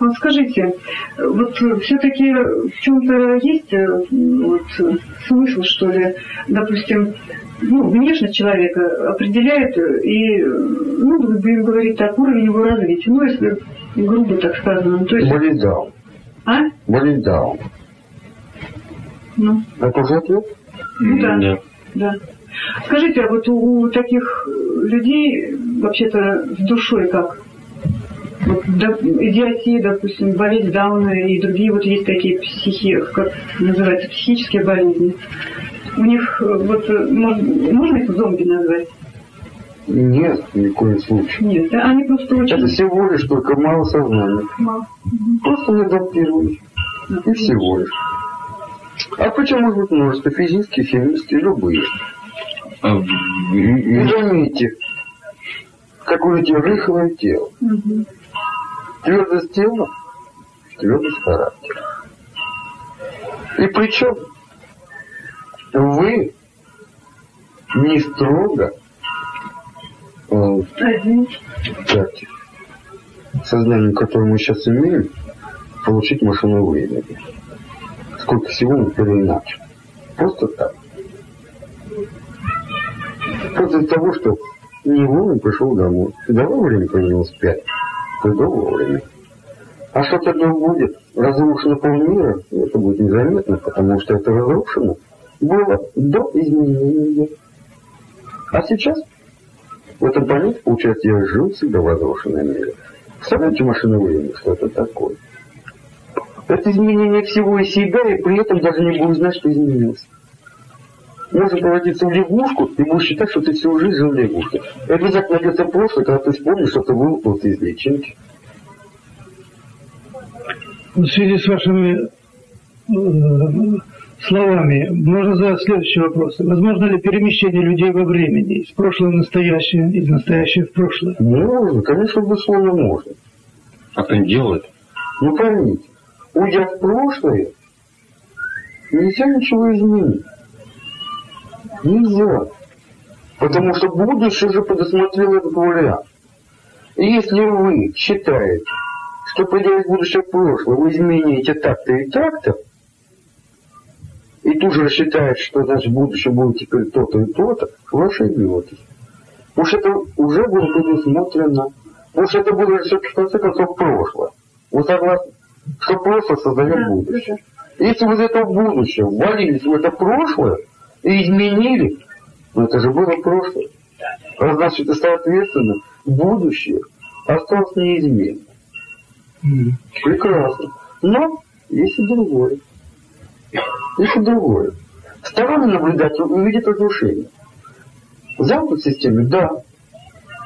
Вот скажите, вот все-таки в чем-то есть э, вот, э, смысл, что ли, допустим, ну, внешность человека определяет э, и, э, ну, будем говорить так, уровень его развития. Ну, если грубо так сказано. То есть, Болезнь Даун. а? Болезнь Даун. Ну, Это уже ответ? Ну да. Да. да. Скажите, а вот у, у таких людей вообще-то с душой как? Вот, да, идиотия, допустим, болезнь Дауна и другие вот есть такие психи, как называется, психические болезни. У них э, вот э, можно, можно их зомби назвать? Нет, ни в коем случае. Нет, да? они просто очень Это всего лишь только мало сознания. мало. Просто не адаптировались. И всего лишь. А почему может быть множество физических, химических, любые? А И заметьте, какое у рыхлое тело. Мгм. Твердость тела, твердость характера. И причем вы не строго э, так, сознанием, которое мы сейчас имеем, получить машину времени. Сколько всего мы переиначим. Просто так. Просто из того, что не вовремя пришел домой. Да вовремя появилось пять. До вовремя. А что тогда будет? Разрушено полмира? Это будет незаметно, потому что это разрушено было до изменения. А сейчас в этом понятии, получается, я жил всегда в разрушенном мире. Представляете машину времени, что это такое? Это изменение всего из себя, и при этом даже не будешь знать, что изменилось. Можно превратиться в лягушку и будешь считать, что ты всю жизнь жил в лягушке. И обязательно найдется прошлое, когда ты вспомнишь, что ты был после из личинки. В связи с вашими э, словами можно задать следующий вопрос. Возможно ли перемещение людей во времени из прошлого в настоящее, из настоящего в прошлое? Можно, конечно, безусловно, можно. А кто не делает? Но поймите, уйдя в прошлое, нельзя ничего изменить. Нельзя. Потому что будущее уже предусмотрело этот вариант. И если вы считаете, что придя из будущего в прошлое, вы измените так-то и так-то, и тут же рассчитаете, что значит в будущем будет теперь то-то и то-то, вы ошибетесь. Потому что это уже было предусмотрено. Потому что это было все-таки в конце концов прошлое. Вы согласны? Что прошлое создает Да, будущее. Если вы из этого будущего ввалились в это прошлое изменили, ну это же было прошлое. А значит, и соответственно, будущее осталось неизменным. Прекрасно. Но есть и другое. Есть и другое. Сторонний наблюдатель увидит разрушение. В замкнутой системе, да.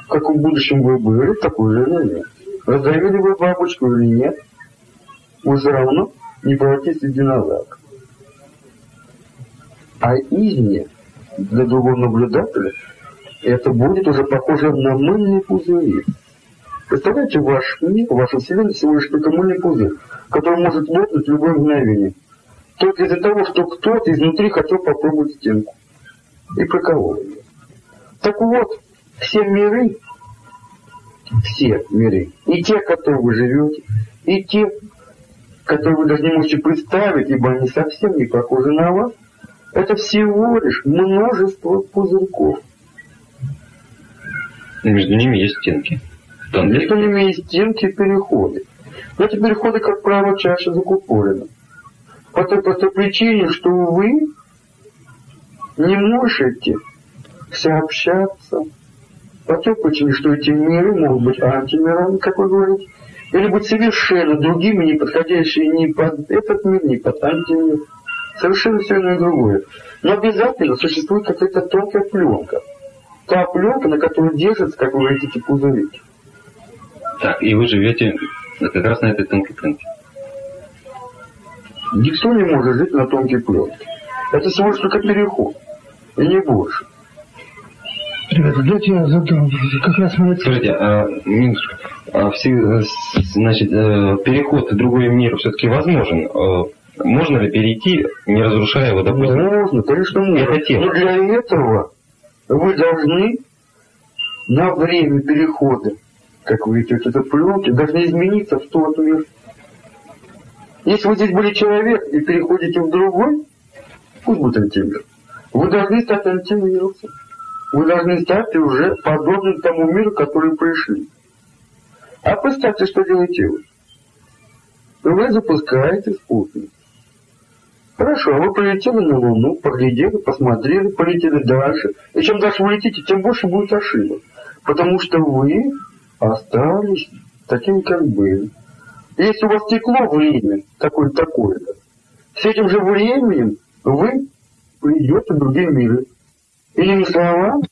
В каком будущем вы были, такой же или нет. Раздавили вы бабочку или нет, вы все равно не превратитесь в динозавра. А извне для другого наблюдателя это будет уже похоже на мыльный пузырь. Представляете, ваш мир, ваша вселенная всего лишь только мыльный пузырь, который может лопнуть в любое мгновение. Только из-за того, что кто-то изнутри хотел попробовать стенку. И проколол ее. Так вот, все миры, все миры, и те, в которых вы живете, и те, которые вы даже не можете представить, ибо они совсем не похожи на вас, это всего лишь множество пузырьков. Между ними есть стенки. Тонкие. Между ними есть стенки и переходы. Но эти переходы, как правило, чаще закупорены. По той простой причине, что вы не можете сообщаться. По той причине, что эти миры могут быть антимирами, как вы говорите, или быть совершенно другими, не подходящие ни под этот мир, ни под антимир. Совершенно все иное другое. Но обязательно существует какая-то тонкая пленка. Та пленка, на которой держится, как вы говорите, эти пузырики. Так, и вы живете как раз на этой тонкой пленке. Никто не может жить на тонкой пленке. Это всего лишь только переход. И не больше. Ребята, дайте я задам. Как раз мы. Скажите, а, минуточку. А все, э, значит, э, переход в другой мир все-таки возможен. Можно ли перейти, не разрушая его, допустим? Можно, конечно, можно. Но для этого вы должны на время перехода, как вы видите, вот этой пленки, должны измениться в тот мир. Если вы здесь были человек и переходите в другой, пусть будет антимир, вы должны стать антимиром. Вы должны стать уже подобным тому миру, который пришли. А представьте, что делаете вы. Вы запускаете спутник. Хорошо, а вы полетели на Луну, поглядели, посмотрели, полетели дальше. И чем дальше вы летите, тем больше будет ошибок. Потому что вы остались такими, как были. Если у вас текло время, такое-то, такое-то, с этим же временем вы придете в другие миры. Иными словами,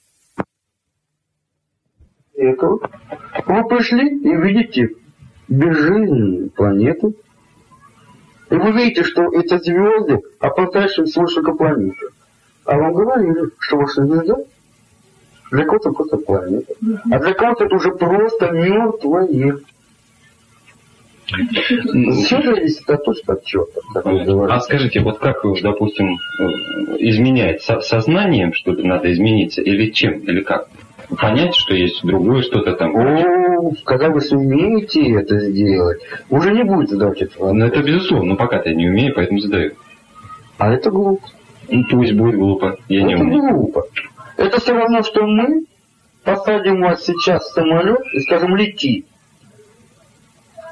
этого вы пришли и видите безжизненную планету, и вы видите, что эти звезды, а лишь только планеты. А вам говорили, что ваша звезда для кого-то просто планета. А для кого-то это уже просто мертвое. Все зависит от отчета, А скажите, вот как, допустим, э, изменять? Со- сознанием что-то надо измениться? Или чем? Или как? Понять, что есть другое что-то там? О, когда вы сумеете это сделать, уже не будет задавать этого. Ну, это безусловно, но пока-то я не умею, поэтому задаю. А это глупо. Ну, пусть будет глупо, я не это умею. глупо. Это все равно, что мы посадим вас сейчас в самолет и скажем лети.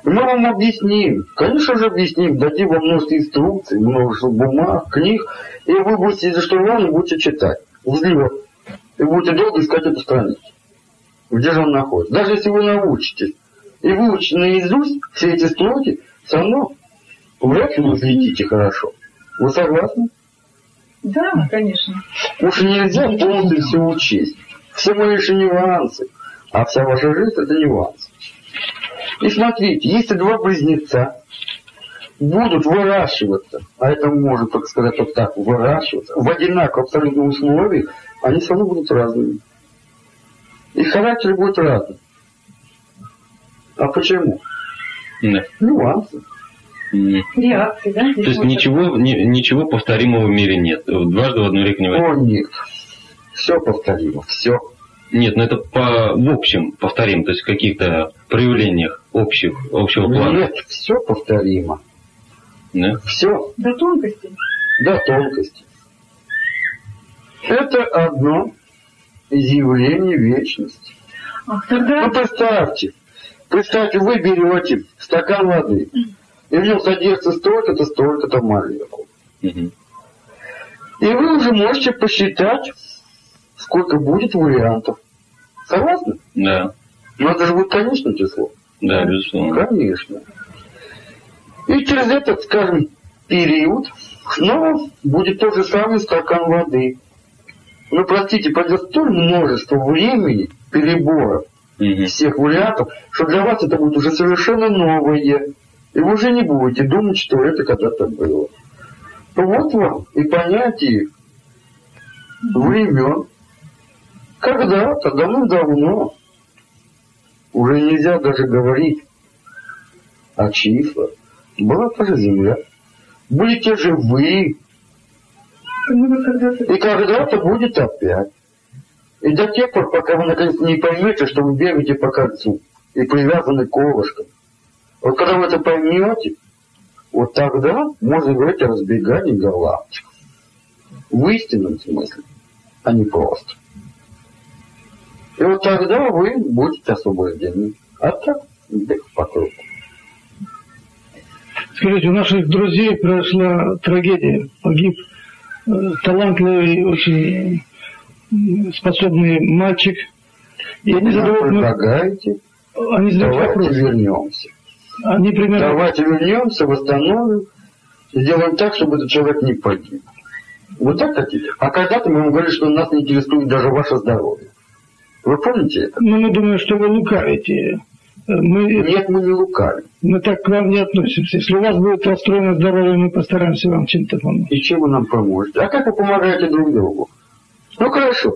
И мы вам объясним, конечно же объясним, дадим вам множество инструкций, множество бумаг, книг, и вы будете за штурвалом и будете читать. Взлет. И будете долго искать эту страницу. Где же он находится. Даже если вы научитесь и выучите наизусть все эти строки, все равно вряд ли вы взлетите хорошо. Вы согласны? Да, конечно. Уж нельзя полностью все учесть. Все малейшие нюансы. А вся ваша жизнь это нюансы. И смотрите, если два близнеца будут выращиваться, а это можно только сказать вот так, выращиваться, в одинаковых абсолютно условиях, они все равно будут разными. И характер будет разный. А почему? Да. Нюансы. М. Реакции, да? То есть ничего, ни- ничего повторимого в мире нет. Дважды в одну реку не возьмешь. О, нет. Все повторимо, все. Нет, но это по, в общем повторим, то есть в каких-то проявлениях общих, общего плана. Нет, все повторимо. Да? Все До тонкости. до тонкости. Это одно из явлений вечности. Ах, тогда... Ну, представьте, представьте, вы берете стакан воды, и в нем содержится столько-то, столько-то молекул. И вы уже можете посчитать, сколько будет вариантов. Согласны? Да, Но это же будет конечное число. да, безусловно. Конечно. И через этот, скажем, период снова будет тот же самый стакан воды. Но, простите, пройдет столь множество времени перебора Мгм. всех вариантов, что для вас это будет уже совершенно новое. И вы уже не будете думать, что это когда-то было. Вот вам и понятие времен. Когда-то, давным-давно, уже нельзя даже говорить о числах. Была та же земля. Были те же вы. И когда-то будет опять. И до тех пор, пока вы наконец не поймете, что вы бегаете по кольцу и привязаны колышком. Вот когда вы это поймете, вот тогда можно говорить о разбегании галактик. В истинном смысле, а не просто. И вот тогда вы будете освобождены. А так, бег по кругу. Скажите, у наших друзей произошла трагедия. Погиб талантливый, очень способный мальчик. И они задают, ну, Предлагаете, они задают давайте вопрос. вернемся. Они примерно... Давайте вернемся, восстановим, сделаем так, чтобы этот человек не погиб. Вы так хотите? А когда-то мы вам говорили, что нас не интересует даже ваше здоровье. Вы помните это? Ну, мы думаем, что вы лукавите. Мы, Нет, мы не лукавим. мы так к вам не относимся. Если у вас будет расстроено здоровье, мы постараемся вам чем-то помочь. И чем вы нам поможете? А как вы помогаете друг другу? Ну хорошо.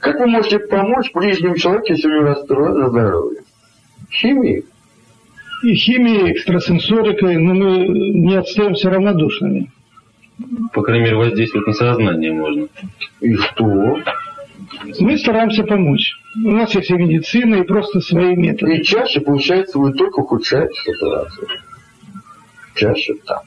Как вы можете помочь ближнему человеку, если у него расстроено здоровье? Химией. И химией, экстрасенсорикой, но мы не остаемся равнодушными. По крайней мере, воздействовать на сознание можно. И что? Мы стараемся помочь. У нас есть и медицина, и просто свои методы. И чаще, получается, вы только ухудшаете ситуацию. Чаще так.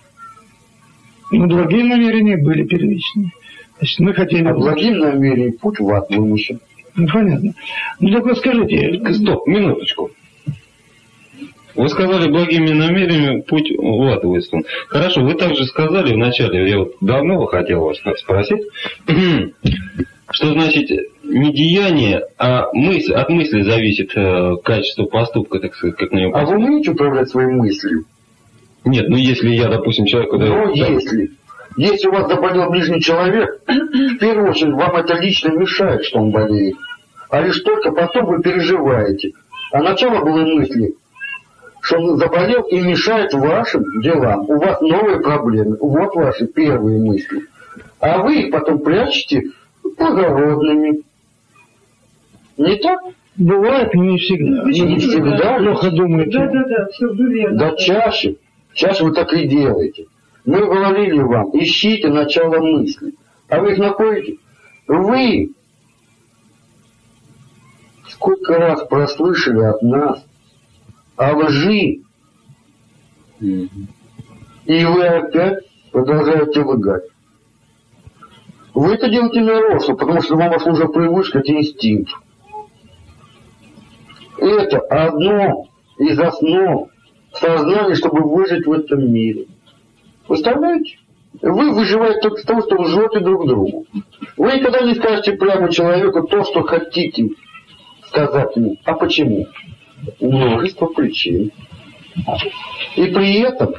Но благие намерения были первичные. Значит, мы хотели... А благим намерением путь в ад вымощен. Ну, понятно. Ну, так вот скажите, Стоп, минуточку. Вы сказали благими намерениями путь в ад выслан. Хорошо, вы также сказали вначале, я вот давно хотел вас спросить, что значит не деяние, а мысль, от мысли зависит э, качество поступка, так сказать, как на него А вы умеете управлять своей мыслью? Нет, ну если я, допустим, человеку даю... Но если. Если у вас заболел ближний человек, в первую очередь вам это лично мешает, что он болеет. А лишь только потом вы переживаете. А начало было мысли, что он заболел и мешает вашим делам. У вас новые проблемы. Вот ваши первые мысли. А вы их потом прячете благородными. Не так? Бывает, не всегда. Почему? Не всегда. Плохо думаете. Да, да, да, все, верно. Да чаще. Чаще вы так и делаете. Мы говорили вам, ищите начало мысли. А вы их находите? Вы сколько раз прослышали от нас о лжи, Мгм. и вы опять продолжаете лгать. Вы это делаете нарочно, потому что вам вошла уже привычка, это инстинкт. Это одно из основ сознания, чтобы выжить в этом мире. Представляете? Вы выживаете только с того, что лжете друг другу. Вы никогда не скажете прямо человеку то, что хотите сказать ему. А почему? Множество причин. И при этом,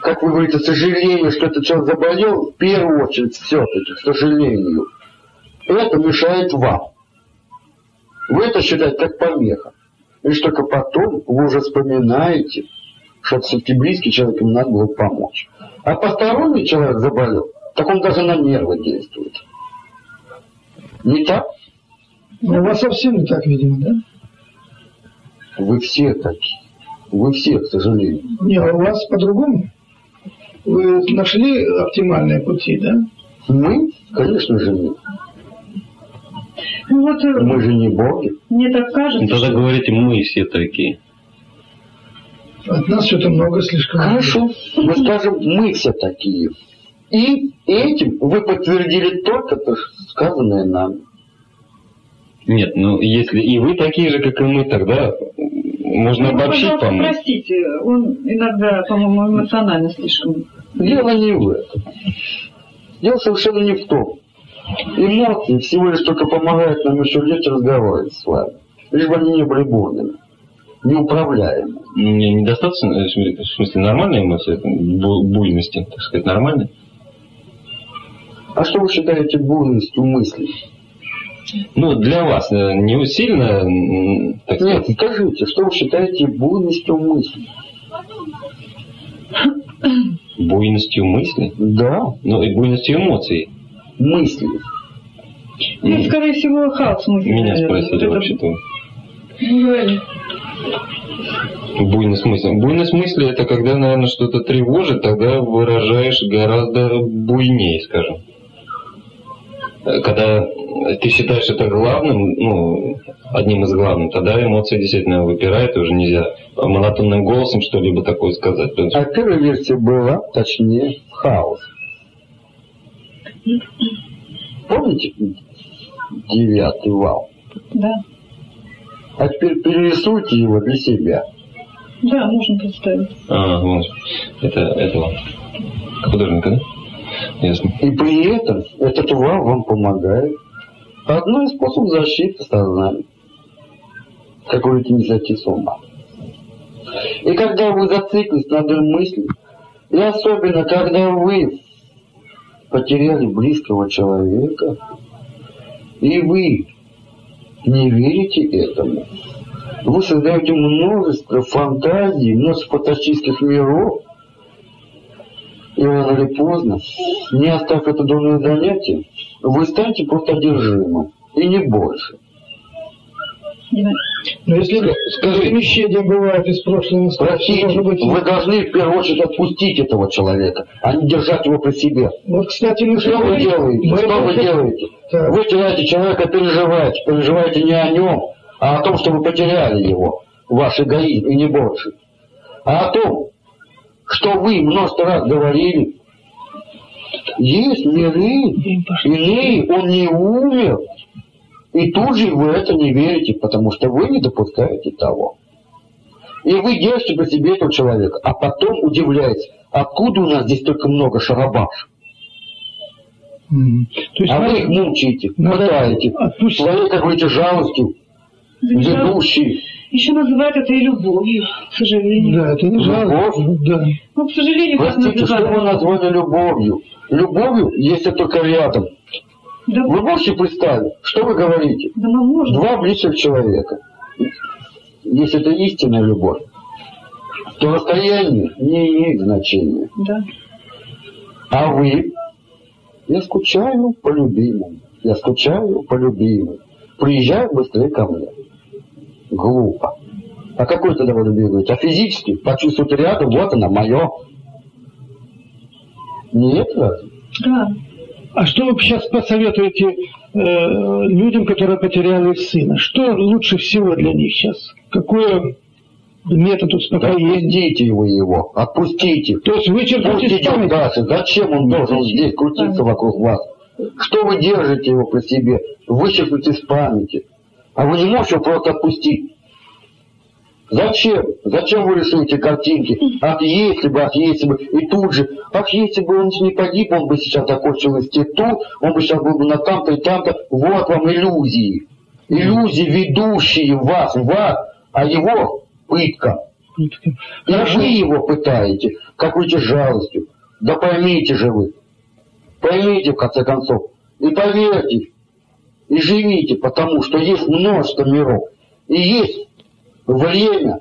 как вы говорите, сожаление, что этот человек заболел, в первую очередь все-таки, к сожалению, это мешает вам. Вы это считаете как помеха. Лишь только потом вы уже вспоминаете, что все-таки близкий человек, ему надо было помочь. А посторонний человек заболел, так он даже на нервы действует. Не так? Но у вас совсем не так, видимо, да? Вы все такие. Вы все, к сожалению. Не, а у вас по-другому. Вы нашли оптимальные пути, да? Мы, конечно же, нет. Ну вот, э, Мы же не боги. мне так Ну, кажется, Тогда что... говорите, мы все такие. От нас что-то много слишком. Хорошо. Мы скажем, мы все такие. И этим вы подтвердили только то, что сказанное нам. Нет, ну если и вы такие же, как и мы, тогда можно Ну, обобщить, по-моему. простите, он иногда, по-моему, эмоционально слишком. Дело не в этом. Дело совершенно не в том. Эмоции всего лишь только помогают нам еще легче разговаривать с вами. Лишь бы они не были бурными, неуправляемыми. Ну, Мне недостаточно, в смысле- нормальные эмоции, бу- буйности, так сказать, нормальные? А что вы считаете бурностью мыслей? Ну, для вас э, не сильно, так Нет, сказать, скажите, что вы считаете бурностью мыслей? буйностью мысли, Да, ну и буйностью эмоций. Мысли. Ну, М, скорее всего, хаос мысли. Меня спросили это- вообще-то. Ну, говори. Буйность мысли. Буйность мысли это когда, наверное, что-то тревожит, тогда выражаешь гораздо буйнее, скажем. Когда ты считаешь это главным, ну, одним из главных, тогда эмоции действительно выпирают, и уже нельзя монотонным голосом что-либо такое сказать. А первая версия была, точнее, хаос. Помните девятый вал? Да. А теперь перерисуйте его для себя. Да, можно представить. А, вот. Это этого. Художника, да? Ясно. И при этом этот вал вам помогает. Одно из способов защиты сознания. Как говорите, не сойти с ума. И когда вы зациклились на одной мысли, и особенно когда вы потеряли близкого человека, и вы не верите этому, вы создаете множество фантазий, множество фантастических миров, и рано или поздно, не оставив это дурное занятие, вы станете просто одержимым, и не больше. Но если перемещение бывает из прошлого Простите, может быть... вы должны в первую очередь отпустить этого человека, а не держать его при себе. Вот, кстати, мы Что вы делаете? мы Что вы делаете? Так. Вы теряете человека, переживаете. Переживаете не о нем, а о том, что вы потеряли его. Ваш эгоизм и не больше. А о том, что вы множество раз говорили. Есть миры, иные, он не умер. И тут же вы это не верите, потому что вы не допускаете того. И вы держите при себе этого человека, а потом удивляетесь, откуда у нас здесь только много шарабаш. М. То есть А надо- вы их мучаете, надо пытаете. отпустить. Своей, как говорите, жалостью, ведущей. Еще называют это и любовью, к сожалению. Да, это не. Любовь? Да. Ну, к сожалению, Простите, что вы называют. назвали любовью? Любовью, если только рядом. Да, Вы можете представить, что вы говорите? да ну, можно. Два близких человека. Если это истинная любовь, то расстояние не имеет значения. Да. А вы? Я скучаю по любимому. Я скучаю по любимой. Приезжай быстрее ко мне. глупо. А какой тогда волюбивый? А физически? Почувствовать рядом, вот она, мое. Нет разве? Да. А что вы сейчас посоветуете э, людям, которые потеряли сына? Что лучше всего для них сейчас? Какой метод успокоения? Отпустите его, его, отпустите. То есть вычеркните памяти? дальше. Зачем он должен здесь крутиться вокруг вас? Что вы держите его при себе? Вычеркнуть из памяти. А вы не можете его просто отпустить. Зачем? Зачем вы рисуете картинки? Ах, если бы, ах, если бы. И тут же, ах, если бы он не погиб, он бы сейчас окончил институт, он бы сейчас был бы на там-то и там-то. Вот вам иллюзии. Иллюзии, ведущие вас в ад, а его пытка. И вы его пытаете, какой-то жалостью. Да поймите же вы. Поймите, в конце концов. И поверьте. И живите, потому что есть множество миров. И есть время,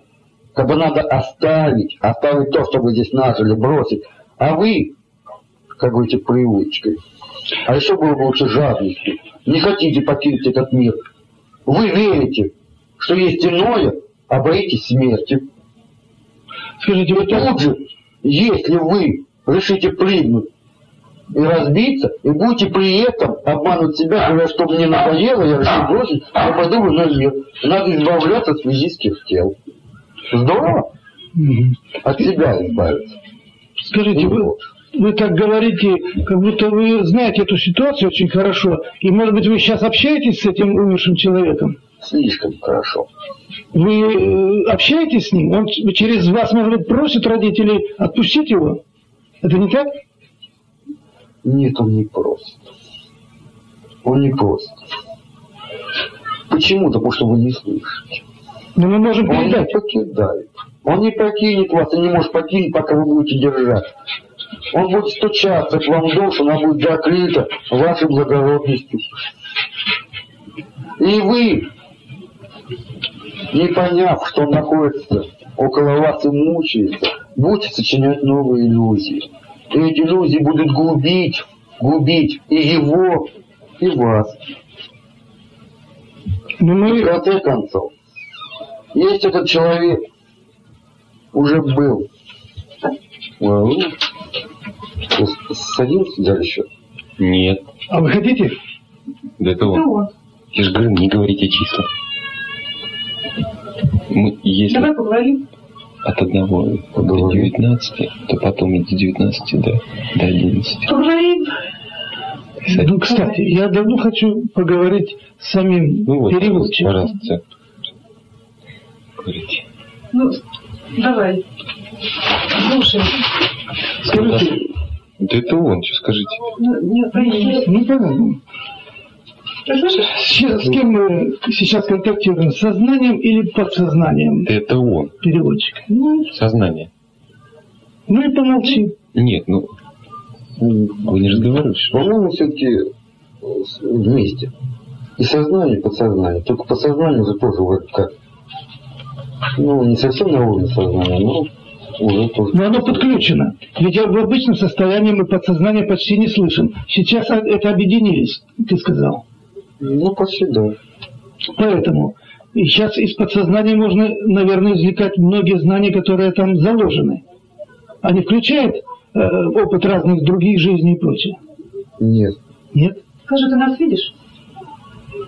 когда надо оставить, оставить то, что вы здесь нажили, бросить. А вы, как говорите, привычкой. А еще было бы лучше жадностью. Не хотите покинуть этот мир. Вы верите, что есть иное, а боитесь смерти. Скажите, И тут же, если вы решите прыгнуть и разбиться, и будете при этом обманывать себя, говоря, что мне надоело, я решил бросить, я пойду в иной мир. Надо избавляться от физических тел. Здорово? От себя избавиться. Скажите, вы, вы так говорите, как будто вы знаете эту ситуацию очень хорошо, и, может быть, вы сейчас общаетесь с этим умершим человеком? Слишком хорошо. Вы э, общаетесь с ним? Он через вас, может быть, просит родителей отпустить его? Это не так? Нет, он не просит. Он не просит. Почему? Потому что вы не слышите. Но мы можем Он не покидает. Он не покинет вас и не может покинуть, пока вы будете держать. Он будет стучаться к вам в душу, она будет закрыта вашей благородностью. И вы, не поняв, что он находится около вас и мучается, будете сочинять новые иллюзии. И эти иллюзии будут губить, губить и его, и вас. Но И в мы, конце концов, есть этот человек, уже был. Ну, с- садимся дальше? Нет. а вы хотите? Да это он. он. Я же говорю, не говорите числа. Мы, если Давай поговорим. От одного до Поговорим. 19, то потом от 19 до, до 11. Поговорим. Ну, кстати, я давно хочу поговорить с самим Ну вот, переводчиком. пожалуйста. Говорите. Ну, давай. Слушай. Скажите, Да это он, что скажите. Ну, не, ну понятно. Ты слышишь? С, с кем мы сейчас контактируем? С сознанием или подсознанием это он. переводчика? Ну, Сознание. ну и помолчи. Нет, ну, вы не разговариваете? По-моему, все-таки вместе. И сознание, и подсознание. Только подсознание уже тоже вот как, ну, не совсем на уровне сознания, но уже тоже. Но оно подключено. Ведь в обычном состоянии мы подсознание почти не слышим. Сейчас это объединились, ты сказал. Ну, почти да. Поэтому и сейчас из подсознания можно, наверное, извлекать многие знания, которые там заложены. Они включают э, опыт разных других жизней и прочее. Нет. Нет? Скажи, ты нас видишь?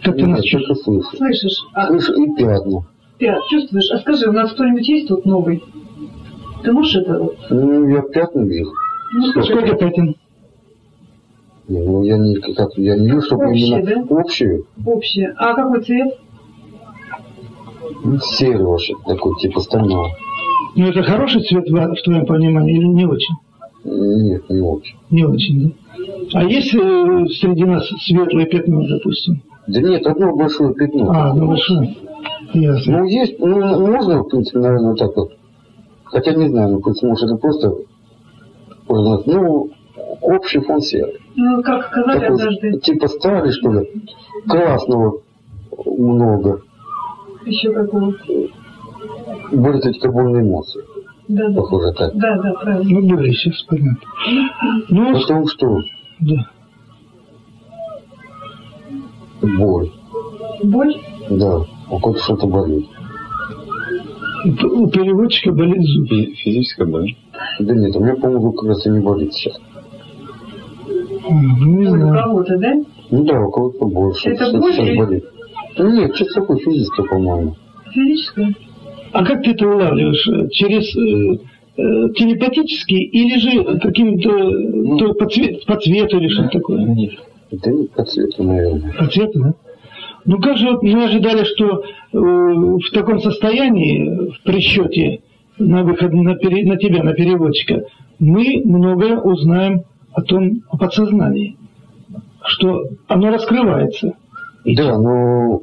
Как ты нас чувствуешь? слышу. Слышишь? А, Слышу и пятна. ты чувствуешь? А скажи, у нас кто-нибудь есть тут новый? Ты можешь это вот? Ну, я пятна вижу. Ну, скажи. Сколько пятен? Не, ну, я не, как, я не вижу, чтобы Общие, именно общую. Общее. А какой цвет? Ну, Серый вообще такой, типа стального. Ну, это хороший цвет в, в твоем понимании или не очень? Нет, не очень. Не очень, да? А есть э, среди нас светлое пятно, допустим? Да нет, одно большое пятно. А, ну хорошо. Ясно. Ну, есть, ну, можно, в принципе, наверное, вот так вот. Хотя не знаю, ну, в принципе, может, это просто, просто, ну, общий фон серый. Ну, как сказали Такой, однажды, типа старый, что ли, красного много. еще какого. Были эти карбонные эмоции, Да, да. похоже так. Да, да, правильно. Ну, были сейчас, понятно. Ну, Потому что да. боль, Боль? да, у кого-то что-то болит. У переводчика болит зуб. Фи- Физическая боль. Да нет, у меня, по-моему, как раз и не болит сейчас. Ну, не Ой, у кого-то, да? Ну да, у кого-то побольше. Это Сейчас- боль сейчас или- болит. Да нет, что-то такое физическое, по-моему. Физическое. А как ты это улавливаешь? Через э, э, телепатически или же каким-то Ну. э, то по, цвет- по цвету или что-то такое? Да нет, по цвету, наверное. По цвету, да? Ну как же вот мы ожидали, что э, в таком состоянии, в присчете на выход на, пере- на тебя, на переводчика, мы многое узнаем о том, о подсознании, что оно раскрывается. Да, но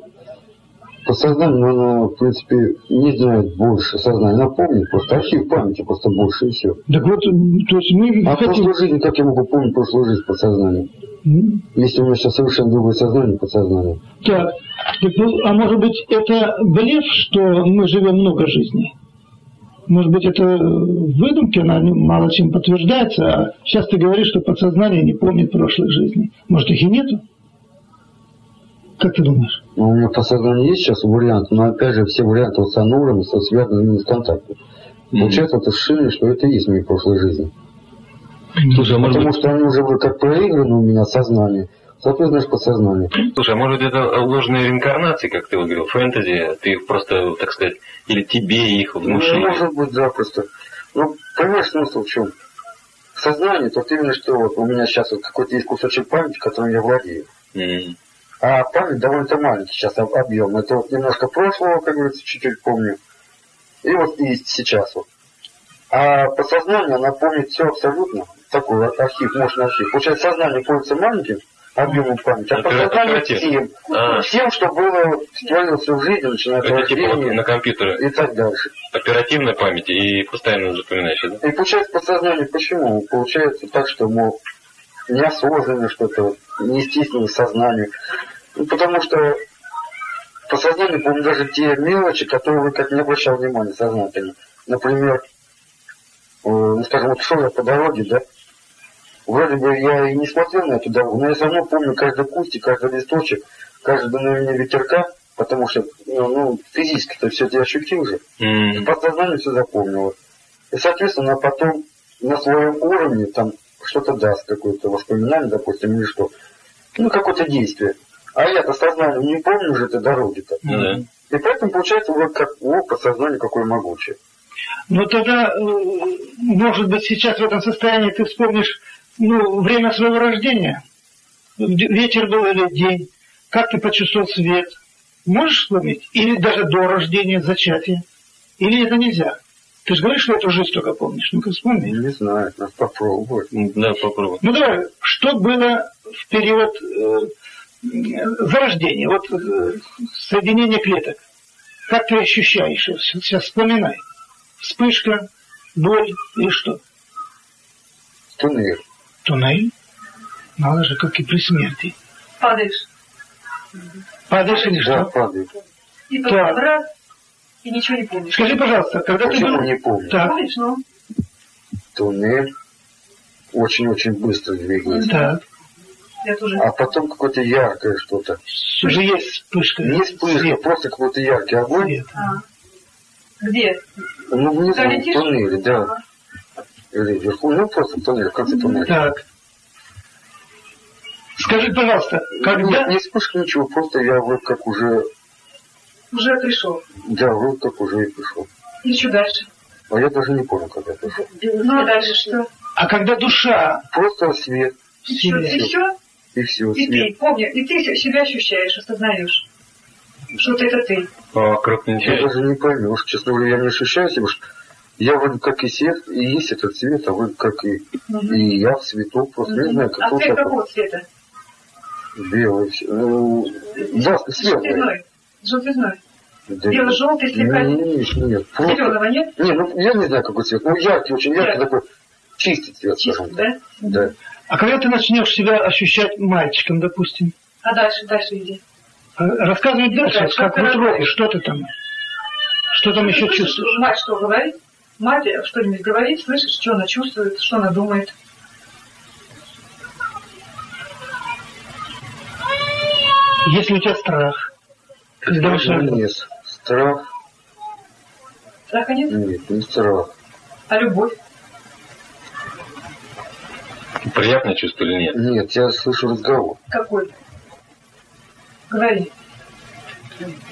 по сознанию она, в принципе, не знает больше сознания. Она помнит, просто архив памяти просто больше и все. Так вот, то есть мы А хотим... прошлую жизнь, как я могу помнить прошлую жизнь по сознанию? М, Если у меня сейчас совершенно другое сознание по сознанию. Так, так, ну, а может быть это блеф, что мы живем много жизней? Может быть это э, выдумки, она мало чем подтверждается, а сейчас ты говоришь, что подсознание не помнит прошлых жизней. Может их и нету? Как ты думаешь? Но у меня по сознанию есть сейчас вариант, но опять же все варианты с ануром, связаны именно с контактом. Получается вот ощущение, что это и есть мои прошлые жизни. Слушай, а может Потому быть, что они уже как проиграны у меня сознание, соответственно, знаешь, подсознание. слушай, а может это ложные реинкарнации, как ты говорил, фэнтези, ты их просто, так сказать, или тебе их Ну, внушили? может быть, запросто. Ну, понимаешь, смысл в чем? Сознание, то именно что вот у меня сейчас вот какой-то есть кусочек памяти, которым я владею. М. А память довольно-то маленький сейчас об- объем. Это вот немножко прошлого, как говорится, чуть-чуть помню. И вот есть сейчас вот. А подсознание, она помнит все абсолютно. Такой ар- архив, мощный архив. Получается, сознание пользуется маленьким объемом памяти, а подсознание всем. А. Всем, что было, творилось в жизни, начиная Это типа вот на компьютере и так дальше. оперативная память и постоянно запоминающая, да? И получается подсознание почему? Получается так, что, мол, неосознанно что-то, неестественно сознанию. Ну, потому что подсознание, помню, даже те мелочи, которые вы как не обращал внимания сознательно. Например, э, ну, скажем, вот шел я по дороге, да, вроде бы я и не смотрел на эту дорогу, но я все равно помню каждый кустик, каждый листочек, каждое дуновение ветерка, потому что, ну, ну, физически-то все это я ощутил же. М. Подсознание все запомнило. И, соответственно, потом на своем уровне там что-то даст, какое-то воспоминание, допустим, или что. Ну, какое-то действие. А я-то сознанием не помню уже этой дороги-то. Ну да. И поэтому получается вот как, о, подсознание какое могучее. Ну тогда, э, может быть, сейчас в этом состоянии ты вспомнишь ну, время своего рождения. Вечер был или день. Как ты почувствовал свет? Можешь вспомнить? Или даже до рождения, зачатия? Или это нельзя? Ты же говоришь, что эту жизнь только помнишь. Ну-ка вспомни. Не знаю, надо попробовать. Да, попробуй. Ну давай, что было в период э, зарождения, вот э, соединение клеток? Как ты ощущаешь? его? Сейчас вспоминай. Вспышка, боль или что? Туннель. Туннель? Надо же, как и при смерти. Падаешь. Падаешь или Да, что? падает. И Так. потом раз, и ничего не помнишь. Скажи, пожалуйста, когда ты Почему был... не помню? Так, Помнишь, ну? Туннель очень-очень быстро двигается. так. Я тоже. А потом какое-то яркое что-то. Уже есть вспышка. Не вспышка, Свет. просто какой-то яркий огонь. Свет. А. Где? Ну, внизу, в туннеле, да. Или вверху, ну, просто в туннеле, в конце туннеля. Так. Скажи, пожалуйста, Нет, когда... не вспышка, ничего, просто я вроде как уже, Уже пришел. да, вроде как уже и пришел. И что дальше? А я даже не помню, когда пришел. Ну, а дальше что? А когда душа Просто свет, И все? И все? и все, И свет. ты, помни, и ты себя ощущаешь, осознаешь, что вот это ты. А вокруг Я ничего. даже не поймешь, честно говоря, я не ощущаю себя, что я вроде как и свет, и есть этот свет, а вроде как и, Мгм. и я в свету, просто не знаю, как А цвет какого цвета? белый. Ну, да, светлый. Желтизной. Да, Бело-желтый слегка. Нет, нет, просто... Зеленого нет? Не, ну я не знаю, какой цвет. Ну, яркий, очень яркий, Да. такой чистый цвет, скажем Чистый, да? Да. А когда ты начнешь себя ощущать мальчиком, допустим, А дальше, дальше иди. а, рассказывай дальше, Дальше, как в утробе, что ты там, что там еще Слышишь, чувствуешь? Мать что говорит? Мать что-нибудь говорит, слышишь, что она чувствует, что она думает. Если у тебя страх, когда Ну, душа- нет, страх. Страха нет? Нет, не страх. А любовь? Приятное чувство или нет? Нет, я слышу разговор. Какой? Говори.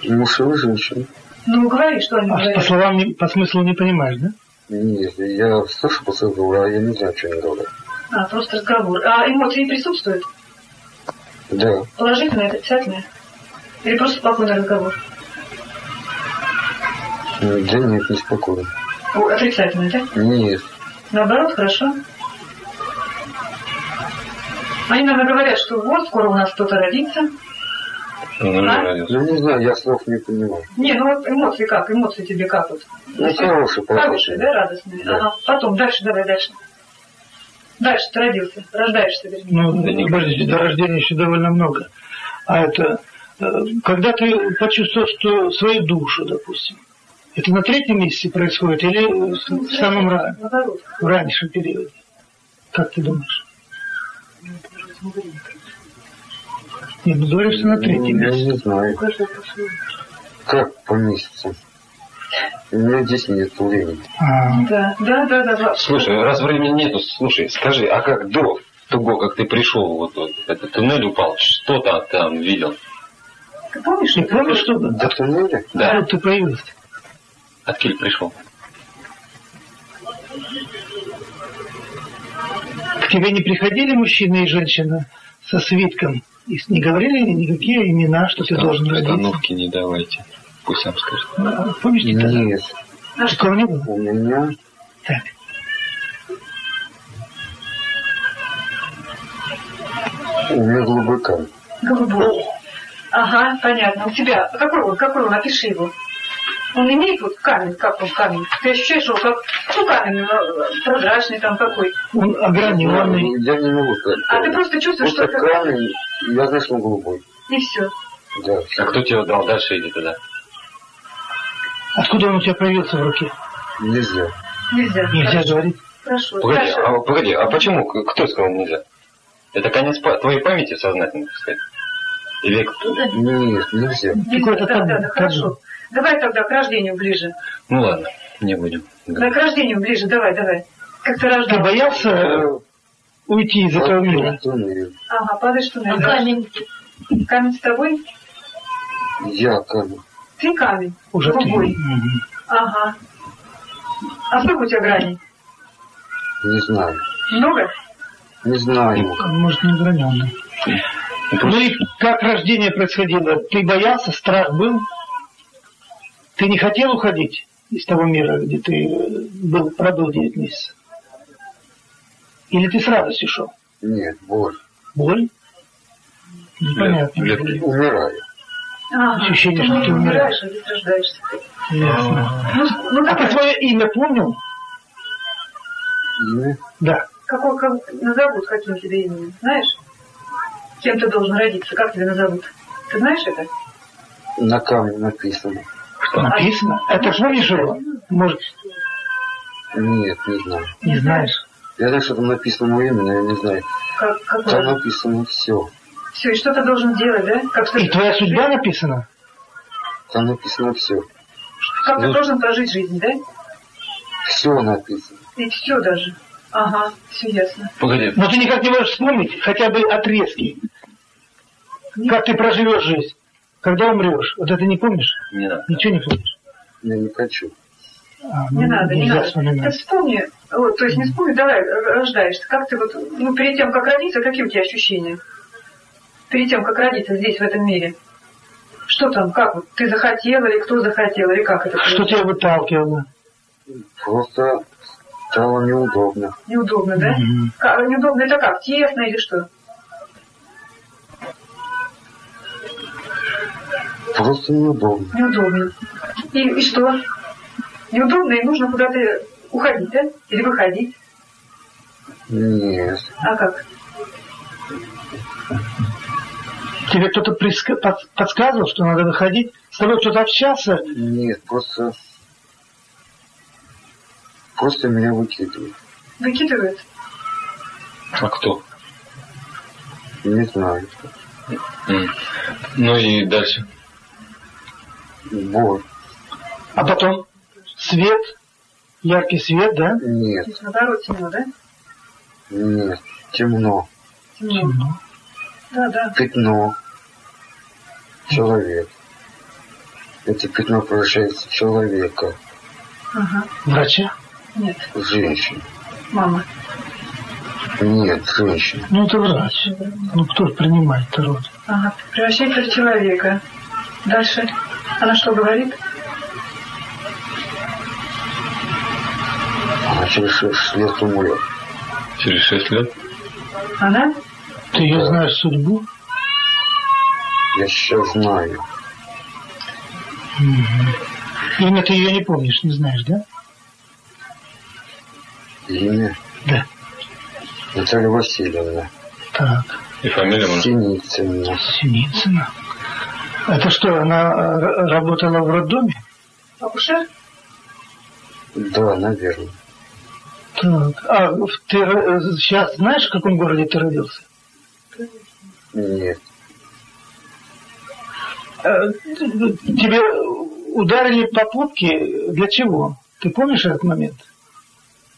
Мужчина и женщина. Ну, говори, что они А по говорят. словам, не- по смыслу не понимаешь, да? Нет, я слышу по разговору, а я не знаю, что они говорят. А, просто разговор. А эмоции присутствуют? Да. Положительные, отрицательные? Или просто спокойный разговор? Да нет, неспокойно. О, отрицательные, да? Нет. Наоборот, хорошо. Они нам говорят, что вот, скоро у нас кто-то родится. Ну, не А? Ну, знаю, я слов не понимаю. Не, ну вот эмоции как? Эмоции тебе как вот? Ну, хороший, Хорошие, да, радостные? Да. Ага. Потом, дальше, давай, дальше. Дальше ты родился, рождаешься, вернее. Ну, Да не- подождите, до рождения еще довольно много. А это, э, когда ты почувствовал, что свою душу, допустим, это на третьем месяце происходит или в самом ра- Наоборот. в раннем периоде? Как ты думаешь? Говоришь, что на третьем Ну, Я не знаю. Как по месяцам? У меня здесь нет времени. А, Да, да, да, да. Слушай, раз времени нету, слушай, скажи, а как до того, как ты пришел, вот, вот этот туннель упал, что ты там видел? Ты помнишь? ты помнишь что-то? До туннеля? Да. Откуда ты появился? От Киль пришел. К тебе не приходили мужчина и женщина со свитком? И не говорили никакие имена, что ты должен родиться? Установки не давайте. Пусть сам скажет. Ну, Помнишь, Николай? Нет. А что? Не было? У меня Так. у меня голубой камень. Голубой. Ага, понятно. У тебя какой он? Какой он? Опиши его. Он имеет вот камень, как он камень? Ты ощущаешь его как, ну, камень, э, прозрачный там какой. Он ограненный. Я не могу сказать. А ты просто чувствуешь, что это... камень, я знаю, что он голубой. И все. Да. А кто тебе дал? Дальше иди туда. Откуда он у тебя появился в руке? Нельзя. Нельзя. Нельзя Хорошо. говорить. Хорошо. Погоди, а, погоди, а почему? Кто сказал нельзя? Это конец па- твоей памяти сознательной, так сказать? Или кто? Нет, нельзя. Какой-то Да, хорошо. Давай тогда к рождению ближе. Ну ладно, не будем. Да, к рождению ближе, давай, давай. Как ты Ты рождался? боялся э, уйти из этого мира? Ага, падаешь туннель. А да? камень? Камень с тобой? Я камень. Ты камень. Уже ты. Голубой. Мгм. Ага. А сколько у тебя граней? Не знаю. Много? Не знаю. Может, не ограненный. Ну и как рождение происходило? Ты боялся, страх был? Ты не хотел уходить из того мира, где ты э, был, пробыл 9 месяцев? Или ты с радостью шел? Нет, боль. Боль? Лет- Умираю. Ага. Ощущение, ты что ты умираешь. умираешь, а. Ясно. Ну, ну А ты свое имя помнил? Имя? Да. Какой, как, назовут, каким тебе именем, знаешь? Кем ты должен родиться, как тебя назовут? Ты знаешь это? На камне написано. Что? Написано. Это помнишь его? Может, Нет, не знаю. не знаешь. Я знаю, что там написано мое имя, но я не знаю. Как, Там какое? написано все. Все, и что ты должен делать, да? Как, И твоя судьба написана? Там написано все. как ты должен прожить жизнь, да? Все написано. И все даже. Ага, все ясно. Погоди, Но ты никак не можешь вспомнить хотя бы отрезки. Как ты проживешь жизнь? Когда умрешь? Вот это не помнишь? не надо. Ничего не помнишь? Я не хочу. А, Не ну, надо, не надо. Ты вспоминать. вспомни, вот, то есть не вспомни, давай, рождаешься. Как ты вот, ну, перед тем, как родиться, какие у тебя ощущения? Перед тем, как родиться здесь, в этом мире. Что там, как вот, ты захотел, или кто захотел, или как это? Что тебя выталкивало? Просто стало неудобно. Неудобно, да? Мгм. Как, неудобно это как, тесно или что? Просто неудобно. Неудобно. И, и что? Неудобно, и нужно куда-то уходить, да? Или выходить. Нет. А как? Тебе кто-то под- подсказывал, что надо выходить? С тобой кто-то общался? Нет, просто... Просто меня выкидывают. Выкидывают? А кто? Не знаю. Ну и дальше. Боль. А потом свет, яркий свет, да? Нет, То есть наоборот темно, да? нет, темно. Темно. Темно. Да, да. Пятно. Человек. Это пятно превращается в человека. Ага. Врача? Нет, Женщина. мама. Нет, женщина. Ну, это врач. Ну, кто ж принимает род? Ага. Превращается в человека. Дальше. Она что говорит? Она через шесть лет умрет. Через шесть лет? Она? Ты ее знаешь судьбу? Я сейчас знаю. Имя ты ее не помнишь, не знаешь, да? Имя Да. Наталья Васильевна. Так, И фамилия? Синицына. Синицына. Это что, она э, работала в роддоме? Акушер? Да, наверное. Так, а ты ро- сейчас знаешь, в каком городе ты родился? Нет. Э, Тебе ударили по попке для чего? Ты помнишь этот момент?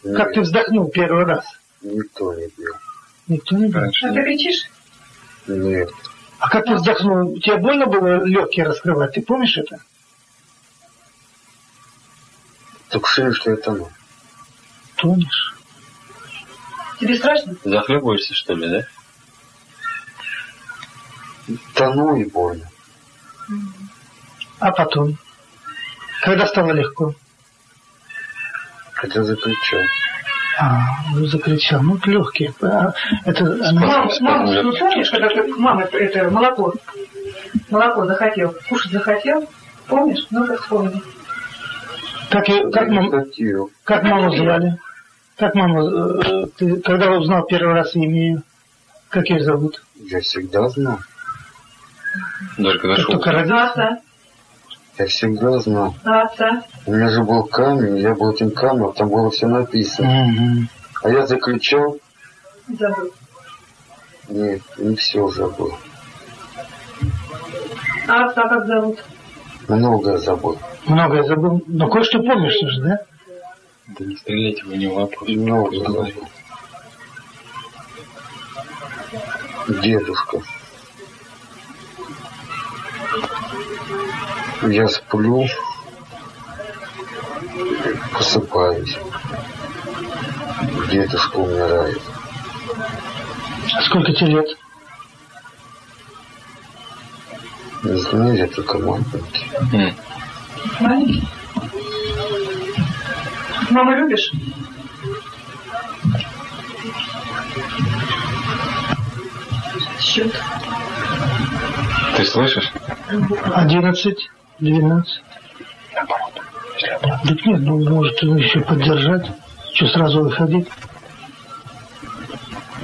Как ты Нет, вздохнул первый раз? Никто не бил. Никто не знает. А ты кричишь? Нет. А как ты вздохнул? Тебе больно было легкие раскрывать? Ты помнишь это? Только шили, что это оно. Тонешь. Тебе страшно? Захлебываешься, что ли, да? Тону и больно. А потом? Когда стало легко? Хотя закричал. А, ну закричал. Ну, легкие. А, это она... Мам, Спасибо, мам, спасибо. ну помнишь, когда ты мама это молоко, молоко захотел, кушать захотел? Помнишь? Ну-ка вспомни. Как, как, Я не мам- как маму звали? Как маму... э, Ты когда узнал первый раз имя ее? Как ее зовут? Я всегда знал. Только Как дошел. только родился? Я всегда знал. А отца? У меня же был камень, я был этим камнем, там было все написано. Мгм. А я закричал, Забыл. нет, не все забыл. А отца как зовут? Многое забыл. Многое забыл. Но кое-что помнишь же, да? Да не стреляйте в вопрос. Много забыл. Дедушка. Я сплю, просыпаюсь. Дедушка умирает. А сколько тебе лет? Не знаю, я только маленький. Маленький. Маму любишь? Счет. Ты слышишь? Одиннадцать, двенадцать. Так нет, ну может еще поддержать. Что сразу выходить?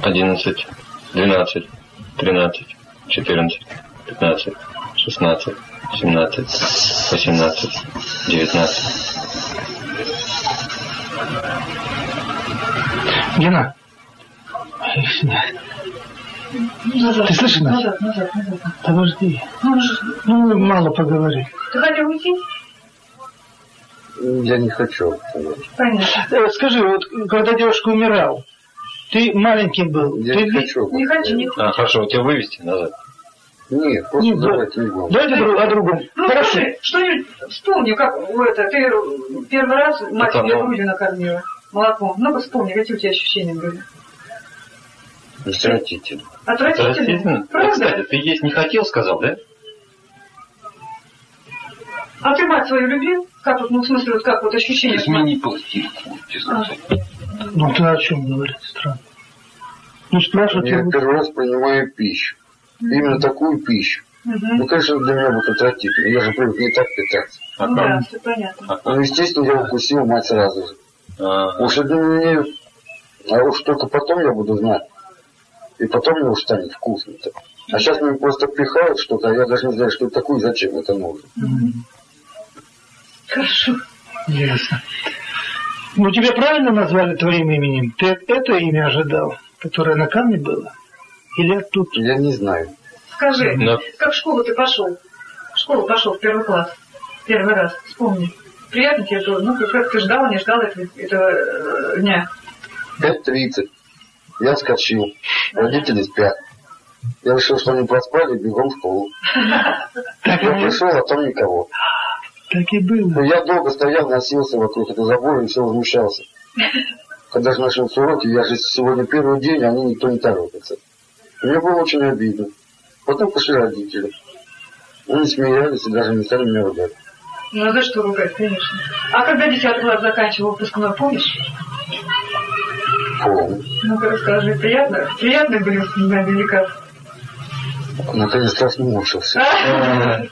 Одиннадцать, двенадцать, тринадцать, четырнадцать, пятнадцать, шестнадцать, семнадцать, восемнадцать, девятнадцать. Гена. Назад. Ты слышишь нас? Назад, назад, назад. Подожди. Ну, ж- Ну, мало поговори. Ты хотел уйти? Я не хочу. Понятно. Э, Скажи, вот когда девушка умирала, ты маленьким был. Я ты не ви- хочу. Не хочу, не хочу. А, хорошо, тебя вывести назад. Нет, просто Нет, да. давайте не будем. Давайте друг- о другом. Ну, Хорошо. скажи, что-нибудь вспомни, как это, ты первый раз мать оно. грудью накормила молоком. Ну-ка вспомни, какие у тебя ощущения были. Отвратительно. Отвратительно? Отвратительно. А, Правда? Кстати, ты есть не хотел, сказал, да? А ты мать свою любил? Как вот, ну, в смысле, вот как вот ощущения? пластинку, А, Ну ты о чем говоришь? Странно. Ну спрашивают, Я первый раз принимаю пищу. Именно такую пищу. Ну, конечно, для меня будет отвратительно. Я же привык не так питаться. А Ну как? да, все понятно. Ну, естественно, я укусил мать сразу же. А, Уж это мне... А уж только потом я буду знать. И потом уж станет вкусно-то. А сейчас мне просто пихают что-то, а я даже не знаю, что это такое и зачем это нужно. Хорошо. Ясно. Ну тебя правильно назвали твоим именем? Ты это имя ожидал, которое на камне было? Или тут? Я не знаю. Скажи, Да. как в школу ты пошел? В школу пошел в первый класс. Первый раз. Вспомни. Приятно тебе было? Ну, как ты ждал, не ждал этого, этого э, дня? 5.30. Я вскочил. Родители спят. Я решил, что они проспали, бегом в школу. Так, Я и- пришел, а там никого. так и было. Ну, я долго стоял, носился вокруг этого забора и все возмущался. Когда же начнутся уроки, я же сегодня первый день, а они никто не торопится. И мне было очень обидно. Потом пошли родители. Они смеялись и даже не стали меня ругать. Ну, а за что ругать, конечно. А когда 10 класс заканчивал выпускной, помнишь? Помню. Ну-ка расскажи, приятно? Приятно были воспоминания или как? Наконец-то смучился.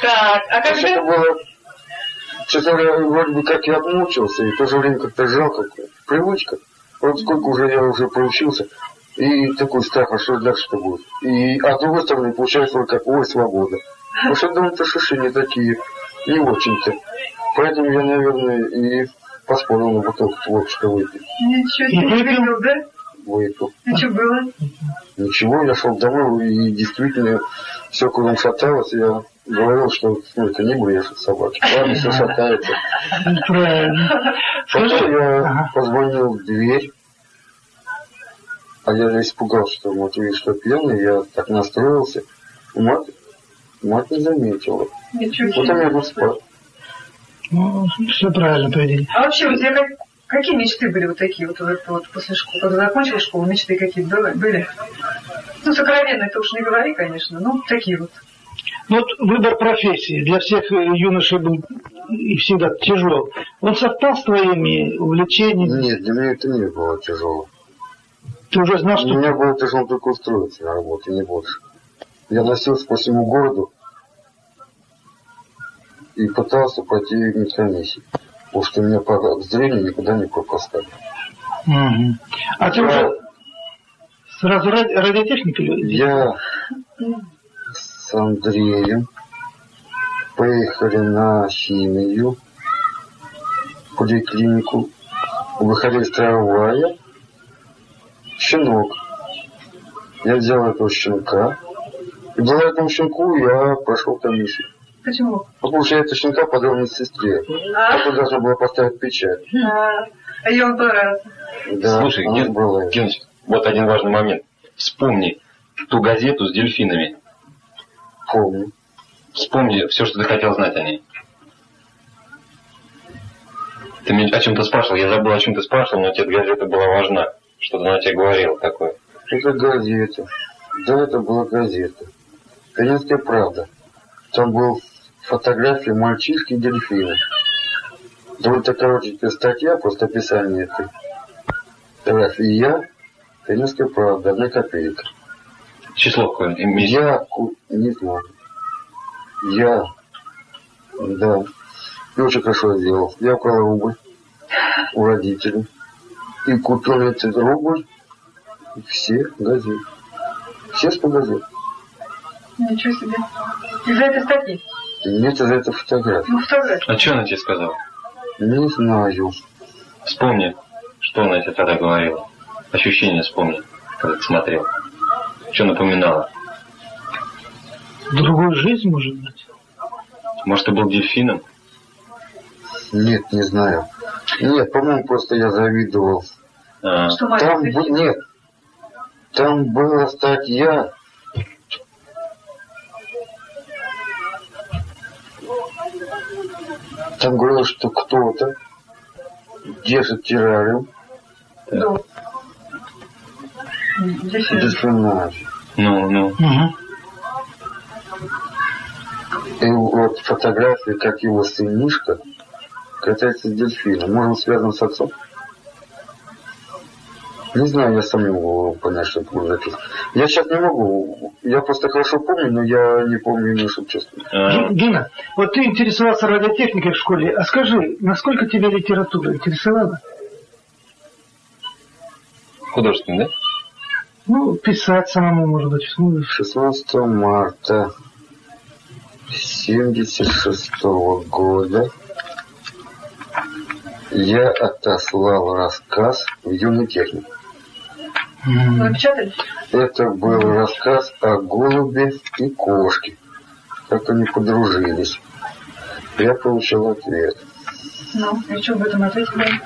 Так, а То есть это когда... было, честно вроде бы как я отмучился, и в то же время как-то жалко, привычка. Вот сколько уже я уже проучился, и такой страх, а что дальше-то будет. И, а с другой стороны, получается вот как, ой, свобода. Потому что думаю-то ощущения такие, не очень-то. Поэтому я, наверное, и поспорил на бутылку творчества выпить. Ничего себе, И не видел, да? Выпил. А что было? Ничего, я шел домой, и действительно все кругом шаталось. Я говорил, что ну, это не брешет собаки. Ладно, все шатается. Правильно. Потом я ага. позвонил в дверь, а я испугался, что вот видишь, что пьяный, я так настроился. Мать, мать не заметила. Ничего Потом я был спать. Ну, все правильно поведение. А вообще у тебя как- какие мечты были вот такие вот, вот, вот после школы? Когда закончил школу, мечты какие были? были? Ну, сокровенные ты уж не говори, конечно, ну, такие вот. Ну, Вот выбор профессии для всех э, юношей был и всегда тяжел. Он совпал с твоими увлечениями? Нет, для меня это не было тяжело. Ты уже знал, У что... меня было тяжело только устроиться на работу, не больше. Я носился по всему городу и пытался пройти медкомиссию. Потому что меня по зрению никуда не пропускали. Мгм. А ты уже сразу ради- радиотехникой? или- Я с Андреем поехали на химию, поликлинику, выходили из трамвая, щенок. Я взял этого щенка, и благодаря этому щенку я прошел комиссию. Почему? Потому что я этого щенка подал медсестре. А, Это должна была поставить печать. а, я вам понравился. Да, Слушай, она Ген- была. Геныч, вот один важный момент. Вспомни ту газету с дельфинами. Помню. Вспомни все, что ты хотел знать о ней. Ты меня о чем-то спрашивал, я забыл, о чем ты спрашивал, но тебе газета была важна. Что-то она тебе говорила такое. Это газета. Да, это была газета. Конецкая правда. Там был фотография мальчишки и дельфина. Довольно коротенькая статья, просто описание этой фотографии. И я, Конецкая правда, одна копейка. Число какое? Я, ку- не знаю. Я, да, и очень хорошо сделал. Я украл рубль у родителей. И купил этот рубль все газеты. Все сто газет. Ничего себе. Из-за этой статьи. Нет за это фотографии. Ну, фотография. А что она тебе сказала? Не знаю. Вспомни, что она тебе тогда говорила. Ощущения вспомни, когда ты смотрел. Что напоминала? Другую жизнь, может быть? Может, ты был дельфином? Нет, не знаю. Нет, по-моему, просто я завидовал. А, Что Там, нет, там была статья. Там говорилось, что кто-то держит террариум Да. Дельфин. дельфинарий. ну, ну. Угу. И вот фотография, как его сынишка катается с дельфином. Может, он связан с отцом? Не знаю, я сам не могу понять, что это было написано. Я сейчас не могу. Я просто хорошо помню, но я не помню именно, что чувствую. А, Ги- Гена, вот ты интересовался радиотехникой в школе. А скажи, насколько тебя литература интересовала? художественный, да? Ну, писать самому, может быть. ну, 16 марта 76 года я отослал рассказ в юный техник. Напечатали? Это был рассказ о голубе и кошке, как они подружились. Я получил ответ. Ну, и что об этом ответили?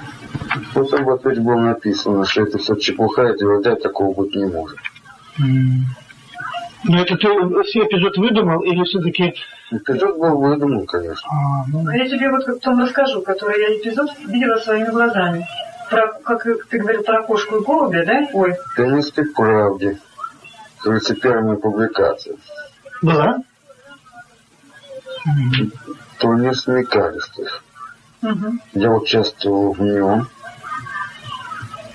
Вот там в ответе было написано, что это все чепуха, и твердя такого быть не может. Но это ты все эпизод выдумал или все-таки... Эпизод был выдуман, конечно. А, ну, А я тебе вот потом расскажу, который я эпизод видела своими глазами. Про, как ты говорил, про кошку и голубя, да? Ой, Пианисты к правде. Первая публикация. была? Турнир смекалистых. угу. Я участвовал в нем.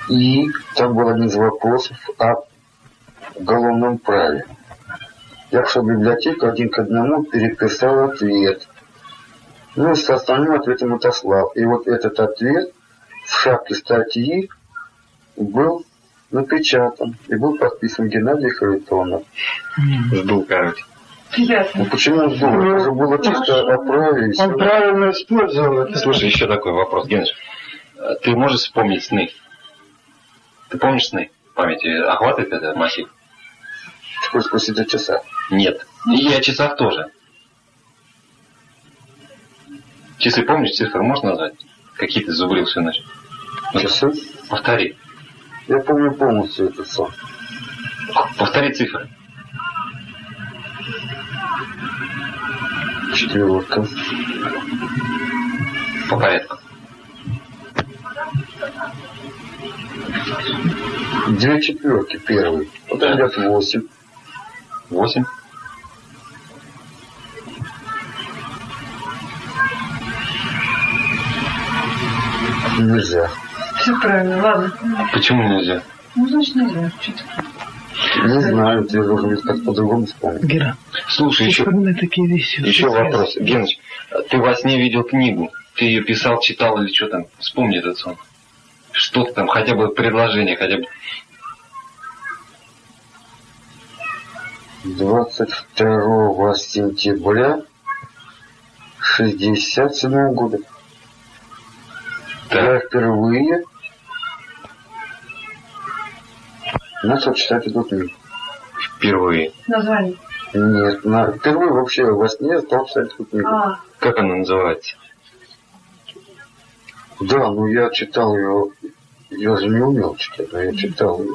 И там был один из вопросов о уголовном праве. Я пошел в библиотеку один к одному, переписал ответ. Ну с остальным ответом отослал. И вот этот ответ в шапке статьи был напечатан и был подписан Геннадий Харитонов. Жду, короче. Ясно. Ну почему он был? Это же было чисто о праве и Он правильно использовал это. Слушай, еще такой вопрос. А Ты можешь вспомнить сны? Ты помнишь сны? В памяти охватывает это массив? Такой спросить о часах. Нет. И о часах тоже. Часы помнишь, цифры можешь назвать? Какие ты зубрил всю ночь? Ну, Часы? Повтори. Я помню полностью этот сон. Повтори цифры. Четверка. По порядку. Две четверки первый. Потом идет восемь. Восемь. Нельзя. Все правильно, ладно. Почему нельзя? Ну, значит, нельзя. Что-то. Не знаю, ты должен как по-другому вспомнить. Гера, Слушай, еще, такие вещи. еще вопрос. Геныч, ты во сне видел книгу. Ты ее писал, читал или что там? Вспомни этот сон. Что-то там, хотя бы предложение, хотя бы. 22 сентября 67 года. Я Так, впервые начал читать эту книгу. впервые. Название. Нет, на, впервые вообще во сне стал читать эту книгу. А, Как она называется? Да, ну я читал ее, я же не умел читать, но я читал ее.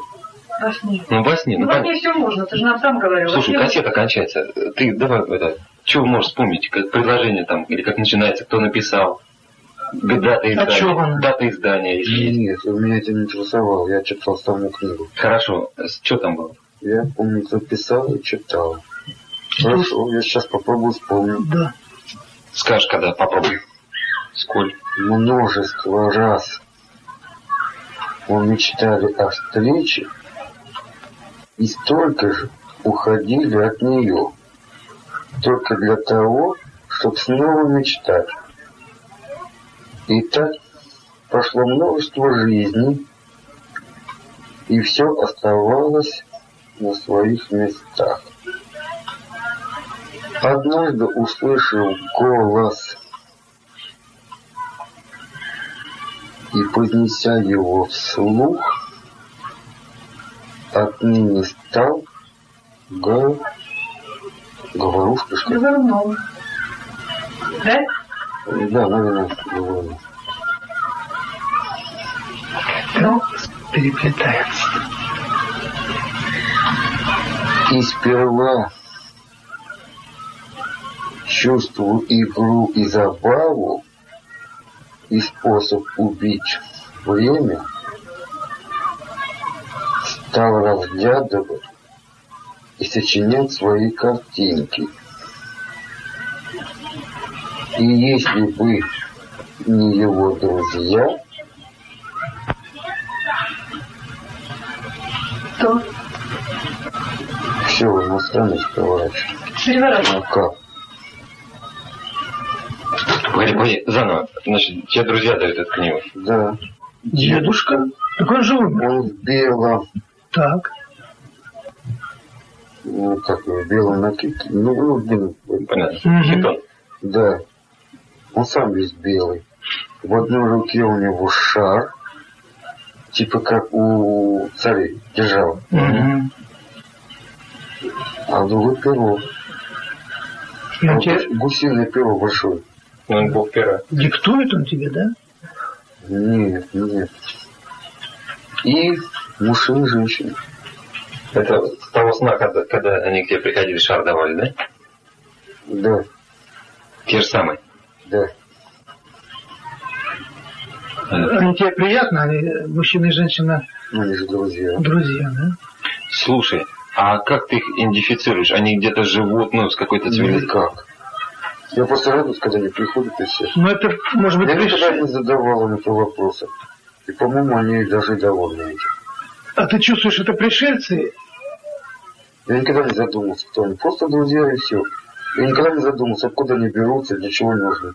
во сне. Ну, во сне. Ну, Ну, во сне все можно, ты же нам сам говорил. Слушай, кассета кончается. Ты давай это. Что можешь вспомнить? Как предложение там, или как начинается, кто написал? Дата А чё она? издания. Есть. Нет, меня это не интересовало, я читал саму книгу. Хорошо. Что там было? Я, помню, записал и читал. Хорошо, я сейчас попробую вспомнить. Да. Скажешь, когда попробуй. Сколь? Множество раз мы мечтали о встрече и столько же уходили от нее. Только для того, чтобы снова мечтать. И так прошло множество жизней, и все оставалось на своих местах. Однажды услышал голос и, поднеся его вслух, отныне стал га... говорушкой, что ли? Говоруном. Да? Да, наверное, говорю. Ну, Переплетается. И сперва чувствую игру и забаву, и способ убить время, стал разглядывать и сочинять свои картинки. И если бы не его друзья, то все иностранный товарищ. переворачивай. Ну как? Погоди, погоди, заново. Значит, тебе друзья дают эту книгу. Да. Дедушка? Так он же умер. Он в белом, Так. ну как в белом накидке. Ну, ну, блин, Понятно. Мгм. Хитон. да. Он сам весь белый. В одной руке у него шар, типа как у царей держал, Мгм. а в другой перо. Вот тебе- гусиное перо большое. Ну, он бог пера. Диктует он тебе, да? Нет, нет. И мужчины и женщины. Это с того сна, когда, когда они к тебе приходили, шар давали, да? Да, Те же самые. Да. Они тебе приятно, они, мужчина и женщина, Ну, Они же друзья. друзья, да? Слушай, а как ты их идентифицируешь? Они где-то живут, ну, с какой-то цивилизацией? Никак. Я просто радуюсь, когда они приходят и все. Но это, может быть, Я никогда приш- не задавал им этого вопроса. И, по-моему, они даже довольны этим. А ты чувствуешь, это пришельцы? Я никогда не задумывался, кто они. Просто друзья и все. Я никогда не задумывался, откуда они берутся, для чего нужны.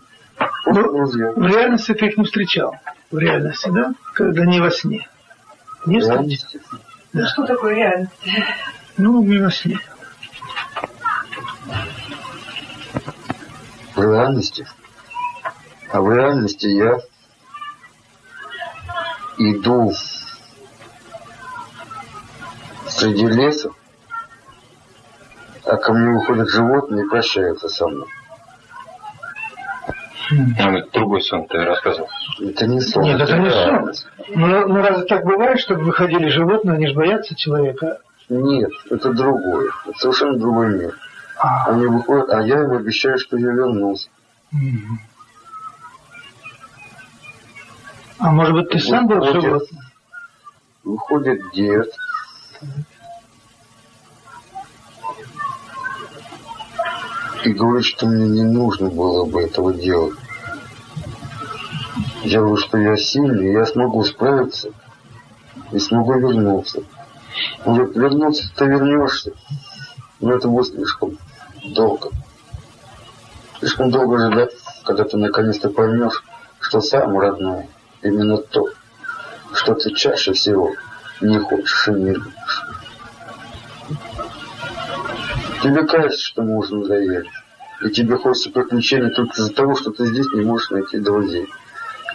Ну, друзья. В реальности ты их не встречал. В реальности, да? Когда не во сне. Не встречал? Реальности. Да. Что такое реальность? Ну, не во сне. В реальности. А в реальности я иду среди леса, а ко мне выходят животные и прощаются со мной. А, ну, другой сон ты рассказывал. Это не сон. Нет, это не сон. реальность. Ну, ну разве так бывает, чтобы выходили животные, они же боятся человека? Нет, это другое. Это совершенно другой мир. А, Они выходят, а я им обещаю, что я вернусь. а может быть, ты сам был животным? Выходит дед. И говорит, что мне не нужно было бы этого делать. Я говорю, что я сильный, я смогу справиться и смогу вернуться. Он говорит, вернуться ты вернешься, но это будет слишком долго. Слишком долго ждать, когда ты наконец-то поймешь, что сам родное именно то, что ты чаще всего не хочешь и не любишь. Тебе кажется, что можно доверить. И тебе хочется приключений только из-за того, что ты здесь не можешь найти друзей.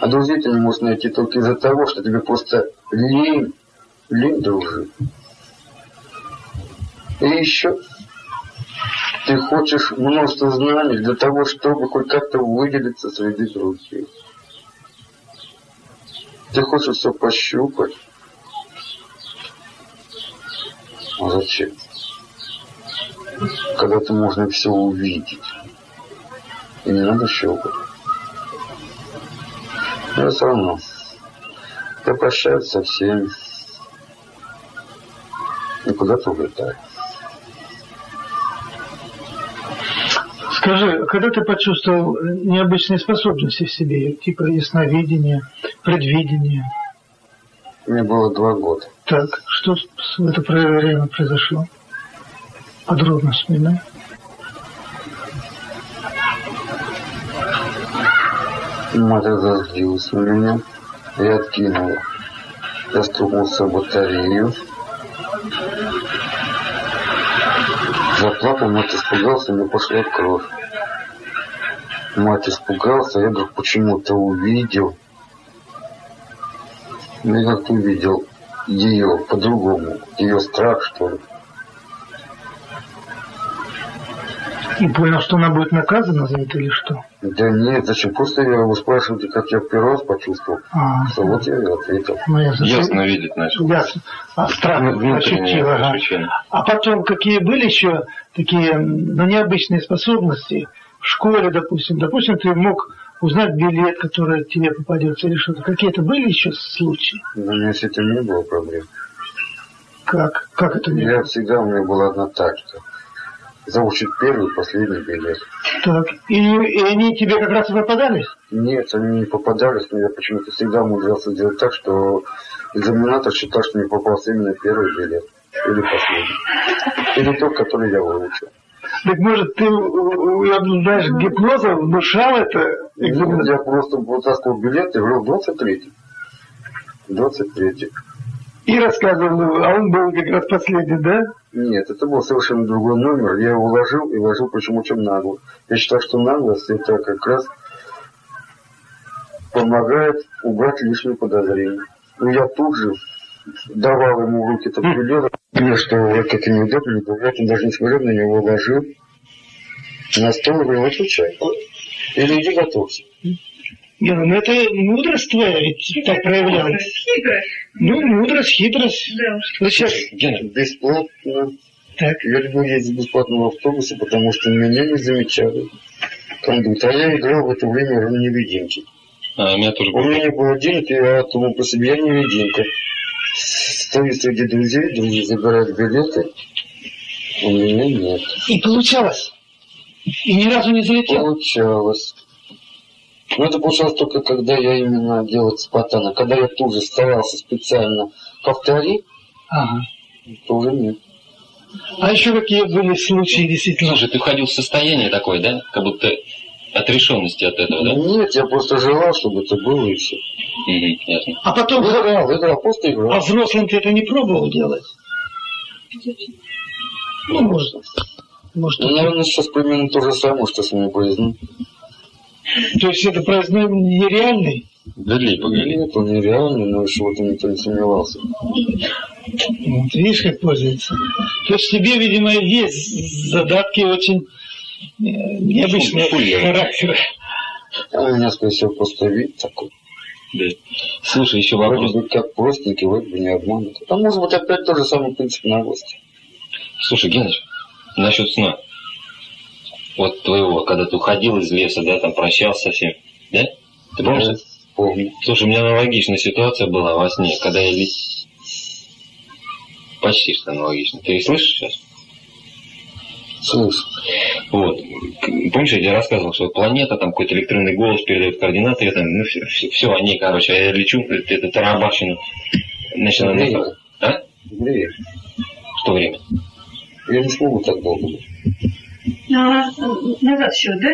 А друзей ты не можешь найти только из-за того, что тебе просто лень, лень дружить. И еще ты хочешь множество знаний для того, чтобы хоть как-то выделиться среди других. Ты хочешь все пощупать. А зачем? Когда-то можно все увидеть. И не надо щелкать. Но все равно. Я прощаюсь со всеми. И куда-то улетаю. Скажи, когда ты почувствовал необычные способности в себе, типа ясновидения, предвидения, Мне было два года. так, что в это время произошло? Подробно вспоминай. Мать разозлилась на меня и откинула. Я стукнулся в батарею. Заплакал, мать испугался, мне пошла кровь. Мать испугался, я вдруг почему-то увидел. Я как-то увидел ее по-другому, ее страх, что ли. И понял, что она будет наказана за это или что? Да нет, зачем? Просто я его спрашиваете, как я в первый раз почувствовал. А, Что вот я и ответил. ну, я Ясно видеть начал. Ясно. А страх Ну, внутреннее ощутил, ага. ощущение. А потом, какие были еще такие ну, необычные способности в школе, допустим? Допустим, ты мог узнать билет, который тебе попадется или что-то. Какие-то были еще случаи? У меня с этим не было проблем. Как? Как это не Я всегда, у меня была одна тактика. Заучить первый, последний билет. Так. И, и они тебе как раз и попадались? Нет, они не попадались, но я почему-то всегда умудрялся делать так, что экзаменатор считал, что мне попался именно первый билет. Или последний. Или тот, который я выучил. Так может, ты, э, обладаешь гипнозом, внушал это? Ну, я просто вытаскивал билет и говорил 23 23 И рассказывал, а он был как раз последний, да? Нет, это был совершенно другой номер. Я его вложил и вложил, причем очень нагло. Я считал, что наглость это как раз помогает убрать лишние подозрения. Ну, я тут же давал ему в руки этот билет. Мне что вот это неудобно, он даже не смотрел на него, вложил на стол и говорил, отвечай. Или иди готовься. Гена, ну это мудрость твоя ведь так проявлялась. Хитрость. Ну, мудрость, хитрость. Да. Вот сейчас, Бесплатно. так, Я люблю ездить в бесплатном автобусе, потому что меня не замечали. Кондуктор. А я играл в это время роль невидимки. а, у меня тоже У меня не было денег, и я думал по себе, я невидимка. Стою среди друзей, друзья забирают билеты. У меня нет. и получалось. И ни разу не залетел. Получалось. Но это получалось только когда я именно делал спотана. Когда я тут же старался специально повторить, Ага. то уже нет. А еще какие были случаи действительно? Слушай, ты входил в состояние такое, да? Как будто отрешенности от этого, да? Нет, я просто желал, чтобы это было и все. Ясно. А потом, Играл, играл, просто а играл. взрослым ты это не пробовал делать? Ну, может, может, Ну, наверное, сейчас примерно то же самое, что с моей болезнью. То есть это проездной нереальный? Гляди, погоди. Нет, он нереальный, но еще вот никто не сомневался. Вот, видишь, как пользуется. То есть тебе, видимо, есть задатки очень э, необычного характера. А у меня, скорее всего, просто вид такой. Да. Слушай, еще вопрос. Вроде бы как простенький, вроде бы не обманут. А может быть опять тот же самый принцип новости. Слушай, Геныч, насчет сна. Вот твоего, когда ты уходил из леса, да, там прощался со всем, да? Ты помнишь? Помню. Слушай, у меня аналогичная ситуация была во сне, когда я. Почти что аналогично. Ты слышишь сейчас? Слышь, Вот. Помнишь, я тебе рассказывал, что планета, там какой-то электронный голос передает координаты, я там, ну, все, все, они, короче, а я лечу, это, тарабарщину. Значит, она- Время. А? время. Что время? Я не смогу так долго. А, назад счет, да?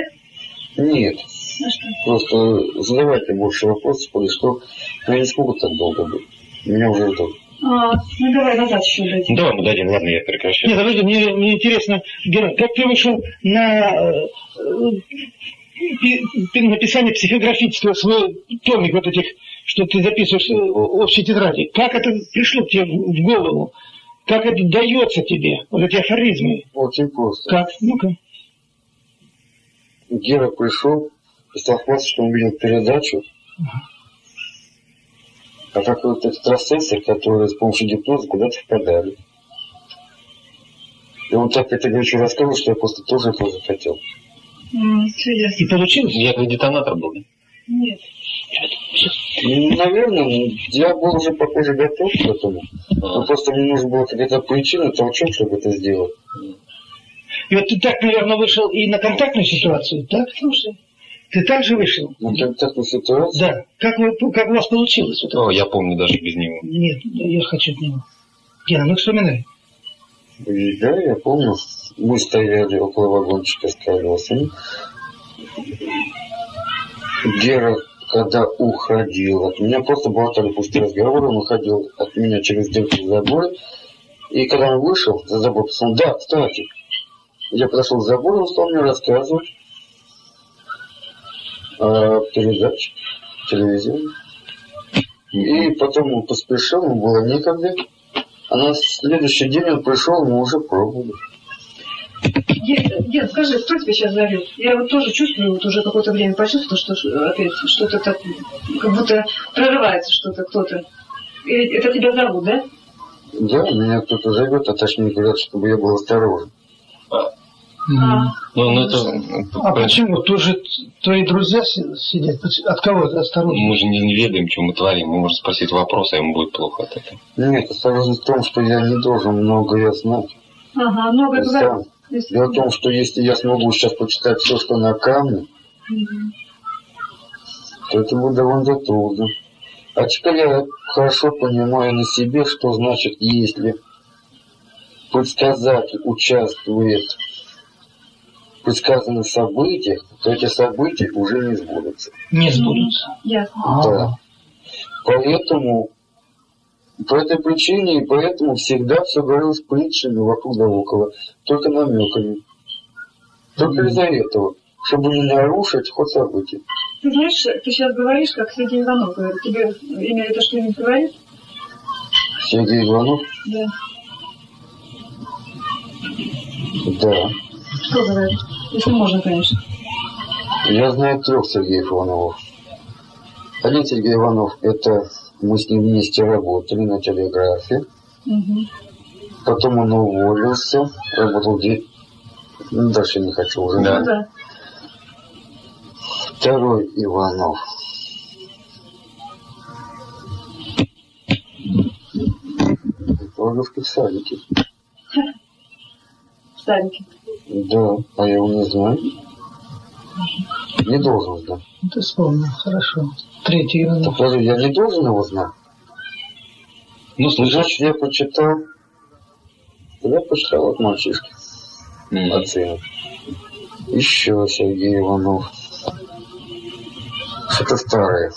Нет. А что? Просто задавайте больше вопросов, или что. Но я не смогу так долго быть. Меня уже ждут. А, ну давай назад дайте. Ну, давай мы дадим, ладно, я прекращаю. Нет, подожди, мне, мне интересно, Герой, как ты вышел на э, э, пи- пи- написание психографического, свой томик вот этих, что ты записываешь э, общей тетради. Как это пришло к тебе в в голову? Как это дается тебе, вот эти афоризмы? Очень просто. Как? Ну-ка. Гера пришел и стал хвастаться, что он видел передачу. А какой-то экстрасенсор, которые с помощью гипноза куда-то впадали. И он так это горячо рассказывал, что я просто тоже этого захотел. Чудесно. И получилось? Я как детонатор был, да? Нет. Ну, наверное, я был уже, похоже, готов к этому. Но просто мне нужна была какая-то причина, толчок, чтобы это сделать. И вот ты так, наверное, вышел и на контактную ситуацию, так? Слушай. Ты так же вышел? Но как такую ситуацию, Да. Как, вы, как у вас получилось? Вот это? О, я помню даже без него. Нет, я хочу от него. Гена, ну вспоминай. Да, я помню, мы стояли около вагончика с колесами. Гера, когда уходил от меня, просто болтали пустые разговоры, он уходил от меня через дырку в заборе. И когда он вышел за забор, сказал, да, кстати, я подошел к забору, он стал мне рассказывать о передаче телевизионной. И потом он поспешил, ему было некогда. А на следующий день он пришел, мы уже пробовали. Дед, дед, скажи, кто тебя сейчас зовет? Я вот тоже чувствую, вот уже какое-то время почувствовал, что опять что-то так, как будто прорывается что-то, кто-то. Или это тебя зовут, да? Да, меня кто-то зовет, а точнее говорят, чтобы я был осторожен. А, Ну, ну это... А почему? Тоже твои друзья си- сидят? От кого ты осторожно? Мы же не, не ведаем, что мы творим. Мы можем спросить вопрос, а ему будет плохо от этого. Нет, осторожность в том, что я не должен многое знать. ага, много Я сам. Дело в том, что если я смогу сейчас почитать все, что на камне, то это будет довольно трудно. А теперь я хорошо понимаю на себе, что значит, если предсказатель участвует в предсказанных событиях, то эти события уже не сбудутся. Не сбудутся. Ясно. Да. Поэтому, по этой причине, и поэтому всегда все говорилось притчами вокруг да около, только намеками. Только из-за этого, чтобы не нарушить ход событий. Ты знаешь, ты сейчас говоришь, как Сергей Иванов. Тебе имя это что-нибудь говорит? Сергей Иванов? Да. Да. Что говорит? Если можно, конечно. Я знаю трех Сергеев Ивановых. Один Сергей Иванов, это мы с ним вместе работали на телеграфе. Мгм. Потом он уволился, работал где... Ну, дальше не хочу уже. Да. Ну да. Второй Иванов. Тоже в садике. В садике. Да, а я его не знаю. Не должен знать. Ну, Ты вспомнил, хорошо. Третий Так Иванов. подожди, я не должен его знать? Ну, слышишь? Значит, я почитал. Я почитал от мальчишки. От сына. Еще Сергей Иванов. Это старые.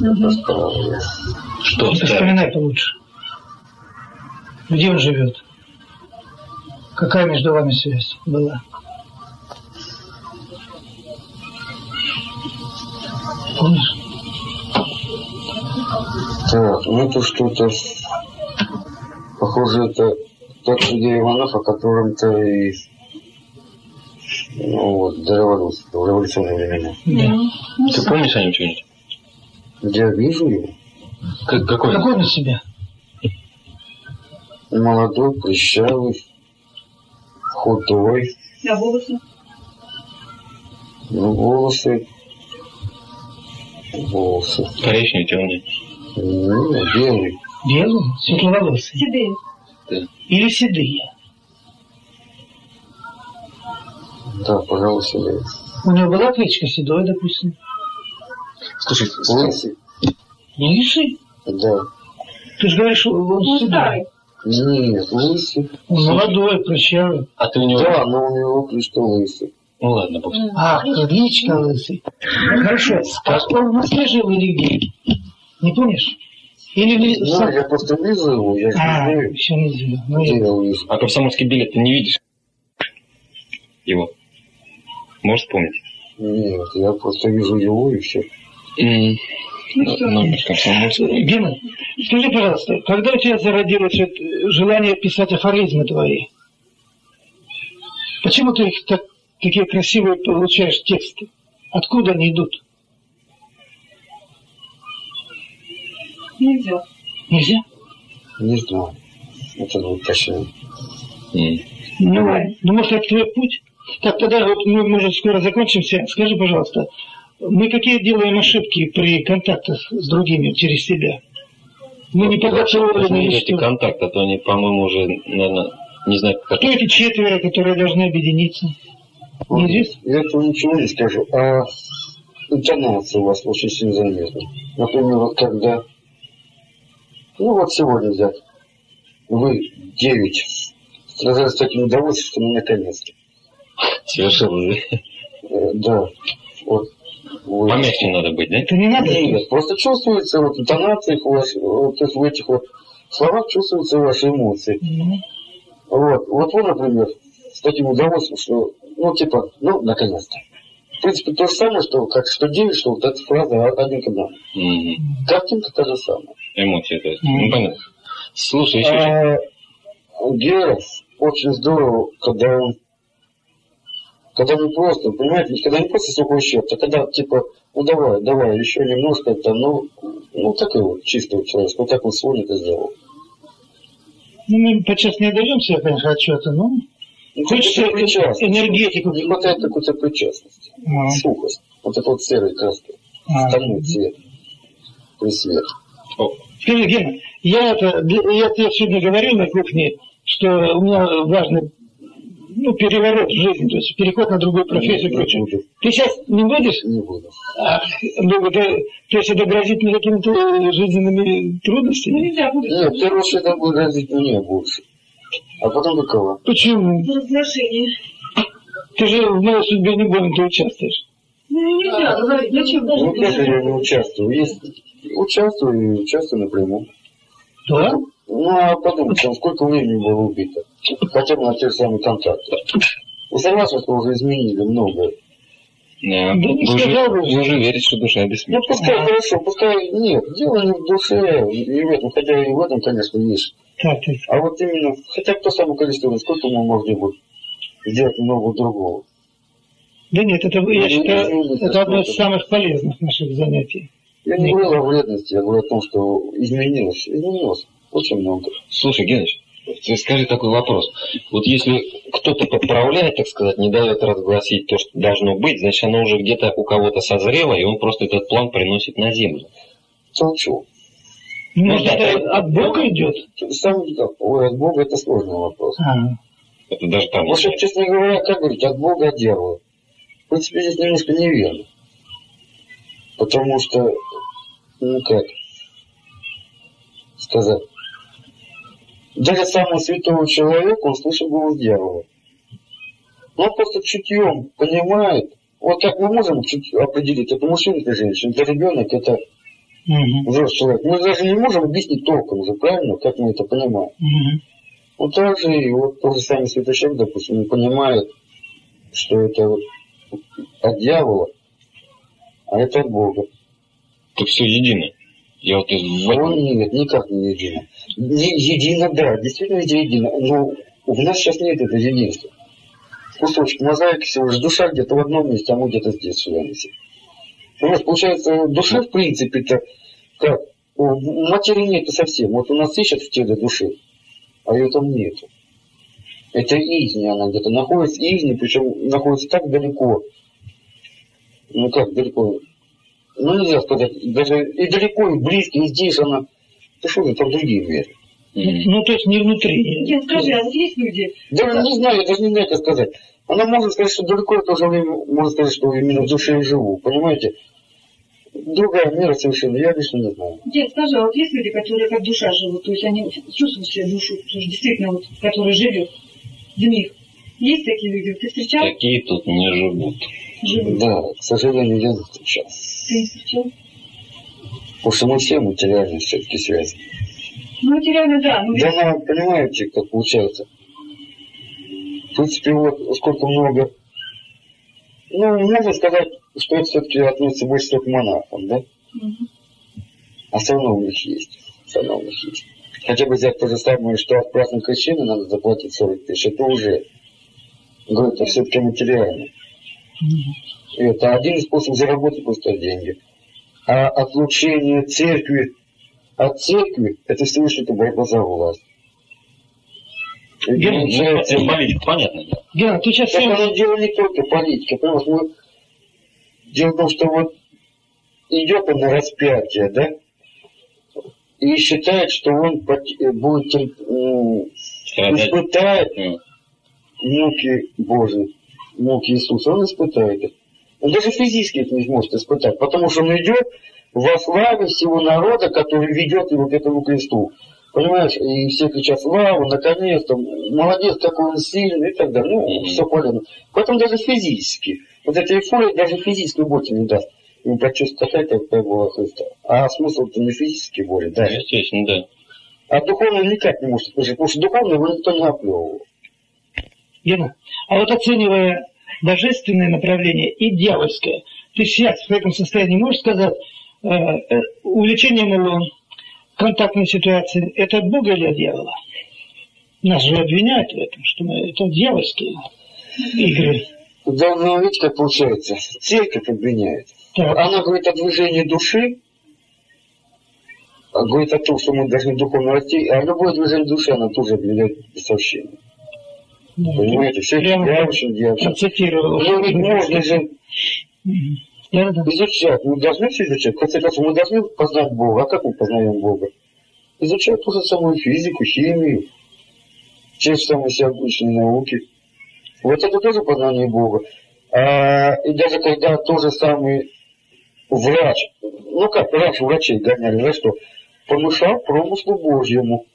Это старые. Что вспоминай получше. Где он живет? Какая между вами связь была? Помнишь? Так, ну это что-то... Похоже, это тот Сергей Иванов, о котором ты и... Ну вот, до революции, до революционного времени. Мгм. Ну, Ты помнишь о нем что-нибудь? Я вижу его. Как, какой? Какой он из себя? Молодой, прыщавый, худой, А волосы? ну, волосы... Волосы. Коричневый, темный. Ну, белый. Белый? Светловолосый? Седые. Или седые? Да, пожалуй, белый. У него была кличка седой, допустим. Слушай, Лысый? Лысый? Да. Ты же говоришь, он Ну, седой. старый. Нет, лысый. Молодой, прыщавый. а ты у него... Да, но у него кличка лысый. Ну ладно, ним. А, кличка лысый. Хорошо. А он в Москве жил или где? Не помнишь? Или ли... Ну, сам- я просто вижу его, я не А, знаю, еще не знаю. Ну, я-. А комсомольский билет ты не видишь? Его. Можешь вспомнить? Нет, я просто вижу его и все. М. Ну, что? Номер комсомольского. Гена, скажи, пожалуйста, когда у тебя зародилось вот желание писать афоризмы твои? Почему ты их так, такие красивые получаешь тексты? Откуда они идут? Нельзя. Нельзя? Не знаю. Это будет. М. Ну, ну, может, это твой путь? Так, тогда вот мы, может, скоро закончимся. Скажи, пожалуйста, мы какие делаем ошибки при контактах с другими через себя? Мы не подготовлены Должны или эти контакты, а то они, по-моему, уже, наверное, не знаю, как Кто эти четверо, которые должны объединиться? Неизвестно? Я этого ничего не скажу. А интонация у вас очень сильно заметна. Например, вот когда... Ну вот сегодня взять. Вы девять. Сражались с таким удовольствием, что ну наконец-то. совершенно... Э, Да. Вот. Помягче надо быть, да? Это не надо? Нет, просто чувствуется вот интонация у вас, вот, то есть в этих вот словах чувствуются ваши эмоции. Ну, Вот, вот вы, например, с таким удовольствием, что, ну, типа, ну, наконец-то. В принципе, то же самое, что, как что 9, что вот эта фраза один к одному. Мгм. Картинка та же самая. Эмоции, то есть. Мгм. Ну, понятно. Слушай, еще... А, у Гера очень здорово, когда он когда не просто, понимаете, когда не просто сухой счет, а когда типа, ну давай, давай, еще немножко, это, ну, ну такой вот чистый вот человек, вот как он сегодня это сделал. ну, мы подчас не отдаем себе, конечно, отчета, но Ну, Хочется какая-то причастность. энергетику. Не хватает какой-то причастности. А. Сухость. Вот это вот серый краски. А. Стальной цвет. При свет. О, Скажи, Гена, я, это, я тебе сегодня говорил на кухне, что у меня важный ну, переворот в жизни, то есть переход на другую профессию и прочее. буду. Ты сейчас не будешь? Не буду. Ах, ну, это, то есть это грозит мне какими-то жизненными Ну, трудностями? нельзя будет. Нет, первую очередь это будет грозить мне больше. А потом какого? Почему? Разглашение. Ты же в моей судьбе не больно ты участвуешь. Ну, нельзя говорить. Зачем даже Ну, как же я не участвую? Есть... Участвую и участвую напрямую. Да? Ну, а подумайте, там сколько времени было убито? Хотя бы на те же самые контакты. Вы согласны, что уже изменили многое? да. Да не Вы уже, сказал бы. вы уже верите, что душа Ну, бессмертна. пускай хорошо, пускай нет. Дело не в душе, не в этом, хотя и в этом, конечно, есть. Так, так. А вот именно, хотя бы то самое количество, сколько мы могли бы сделать много другого. Да нет, это, я Ну, считаю, извините, это одно из самых полезных наших занятий. Я не говорил о вредности, я говорю о том, что изменилось. Изменилось очень много. Слушай, ты скажи такой вопрос. Вот если кто-то поправляет, так сказать, не дает разгласить то, что должно быть, значит оно уже где-то у кого-то созрело, и он просто этот план приносит на землю. Толчу. Может, да, это да. от Бога идет? Сам, ой, от Бога это сложный вопрос. А, Это даже там... В общем, честно говоря, как говорить, от Бога от дьявола. В принципе, здесь немножко неверно. Потому что, ну как сказать, даже самого святого человека он слышит голос дьявола. Он просто чутьем понимает, вот как мы можем чуть определить, это мужчина, это женщина, это ребенок, это мгм, взрослый человек. Мы даже не можем объяснить толком уже, правильно, как мы это понимаем. мгм. Вот так же и вот тот же самый святой человек, допустим, он понимает, что это вот от дьявола, а это от Бога. Это все едино. Я вот из... Он нет, никак не едино. Едино, да, действительно едино, но у нас сейчас нет этого единства. Кусочек мозаики всего лишь душа где-то в одном месте, а мы где-то здесь. У нас получается душа в принципе-то как? У матери нету совсем. Вот у нас ищет в теле души, а ее там нету. Это изни она где-то находится, изни, причем находится так далеко. Ну как далеко? Ну нельзя сказать, даже и далеко, и близко, и здесь она. Ты что, это в другие миры. Мгм. Ну, то есть не внутри. Ген, скажи, а вот есть люди, Да не знаю, я даже не знаю, как сказать. Она может сказать, что далеко, в то же время может сказать, что именно в душе я живу. Понимаете? Другая мера совершенно, я лично не знаю. Ген, скажи, а вот есть люди, которые как душа живут, то есть они чувствуют себе душу, потому что действительно, вот, которая живет в них. Есть такие люди? Ты встречал? Такие тут не живут. Живут. Да, к сожалению, я не встречал. Ты не встречал? Мы все материальные все-таки связи. Ну, материально, да. Ну, Да, ну, понимаете, как получается. В принципе, вот сколько много... Ну, можно сказать, что это все-таки относится больше к монахам, да? Мгм. А все равно у них есть. Все равно у них есть. Хотя бы взять то же самое, что от красной крещения надо заплатить 40 тысяч, это уже, говорю, это все-таки материально. И это один из способов заработать просто деньги. А отлучение церкви от церкви, это всего лишь это борьба за власть. Гена, Ну, это политика, понятно. да. Гена, ты сейчас всем... оно дело не только политики, потому что мы... Дело в том, что вот идет он на распятие, да, и считает, что он э, будет м, Страдать. испытает муки Божьи, муки Иисуса, он испытает их. Он даже физически их не сможет испытать, потому что он идет во славе всего народа, который ведет его к этому кресту. Понимаешь, и все кричат славу, наконец-то, молодец, какой он сильный и так далее. Ну, все понятно. Поэтому даже физически. Вот эта эйфория даже физической боли не даст. Ему почувствовать такая, какая была Христа. А смысл-то не физический боли, да. Естественно, да. А духовно никак не может слышать, потому что духовно его никто не оплевывал. Гена, а вот оценивая божественное направление и дьявольское, ты сейчас в этом состоянии можешь сказать, э, э, увлечение МЛО, контактной ситуации, это от Бога или от дьявола? Нас же обвиняют в этом, что мы, это дьявольские игры. Да, ну, видите, как получается. Церковь обвиняет. Так, Она говорит о движении души, а говорит о том, что мы должны духовно расти, а любое движение души, она тоже обвиняет да, Понимаете, все прямо дьявольщина, дьявольщина. процитировал. Ну, ведь можно же. Да, да. изучать, мы должны все изучать. В конце концов, мы должны познать Бога. А как мы познаем Бога? Изучать ту же самую физику, химию, те же самые все обычные науки. Вот это тоже познание Бога. А, и даже когда тот же самый врач, ну как раньше врачей гоняли, за что? Помешал промыслу Божьему.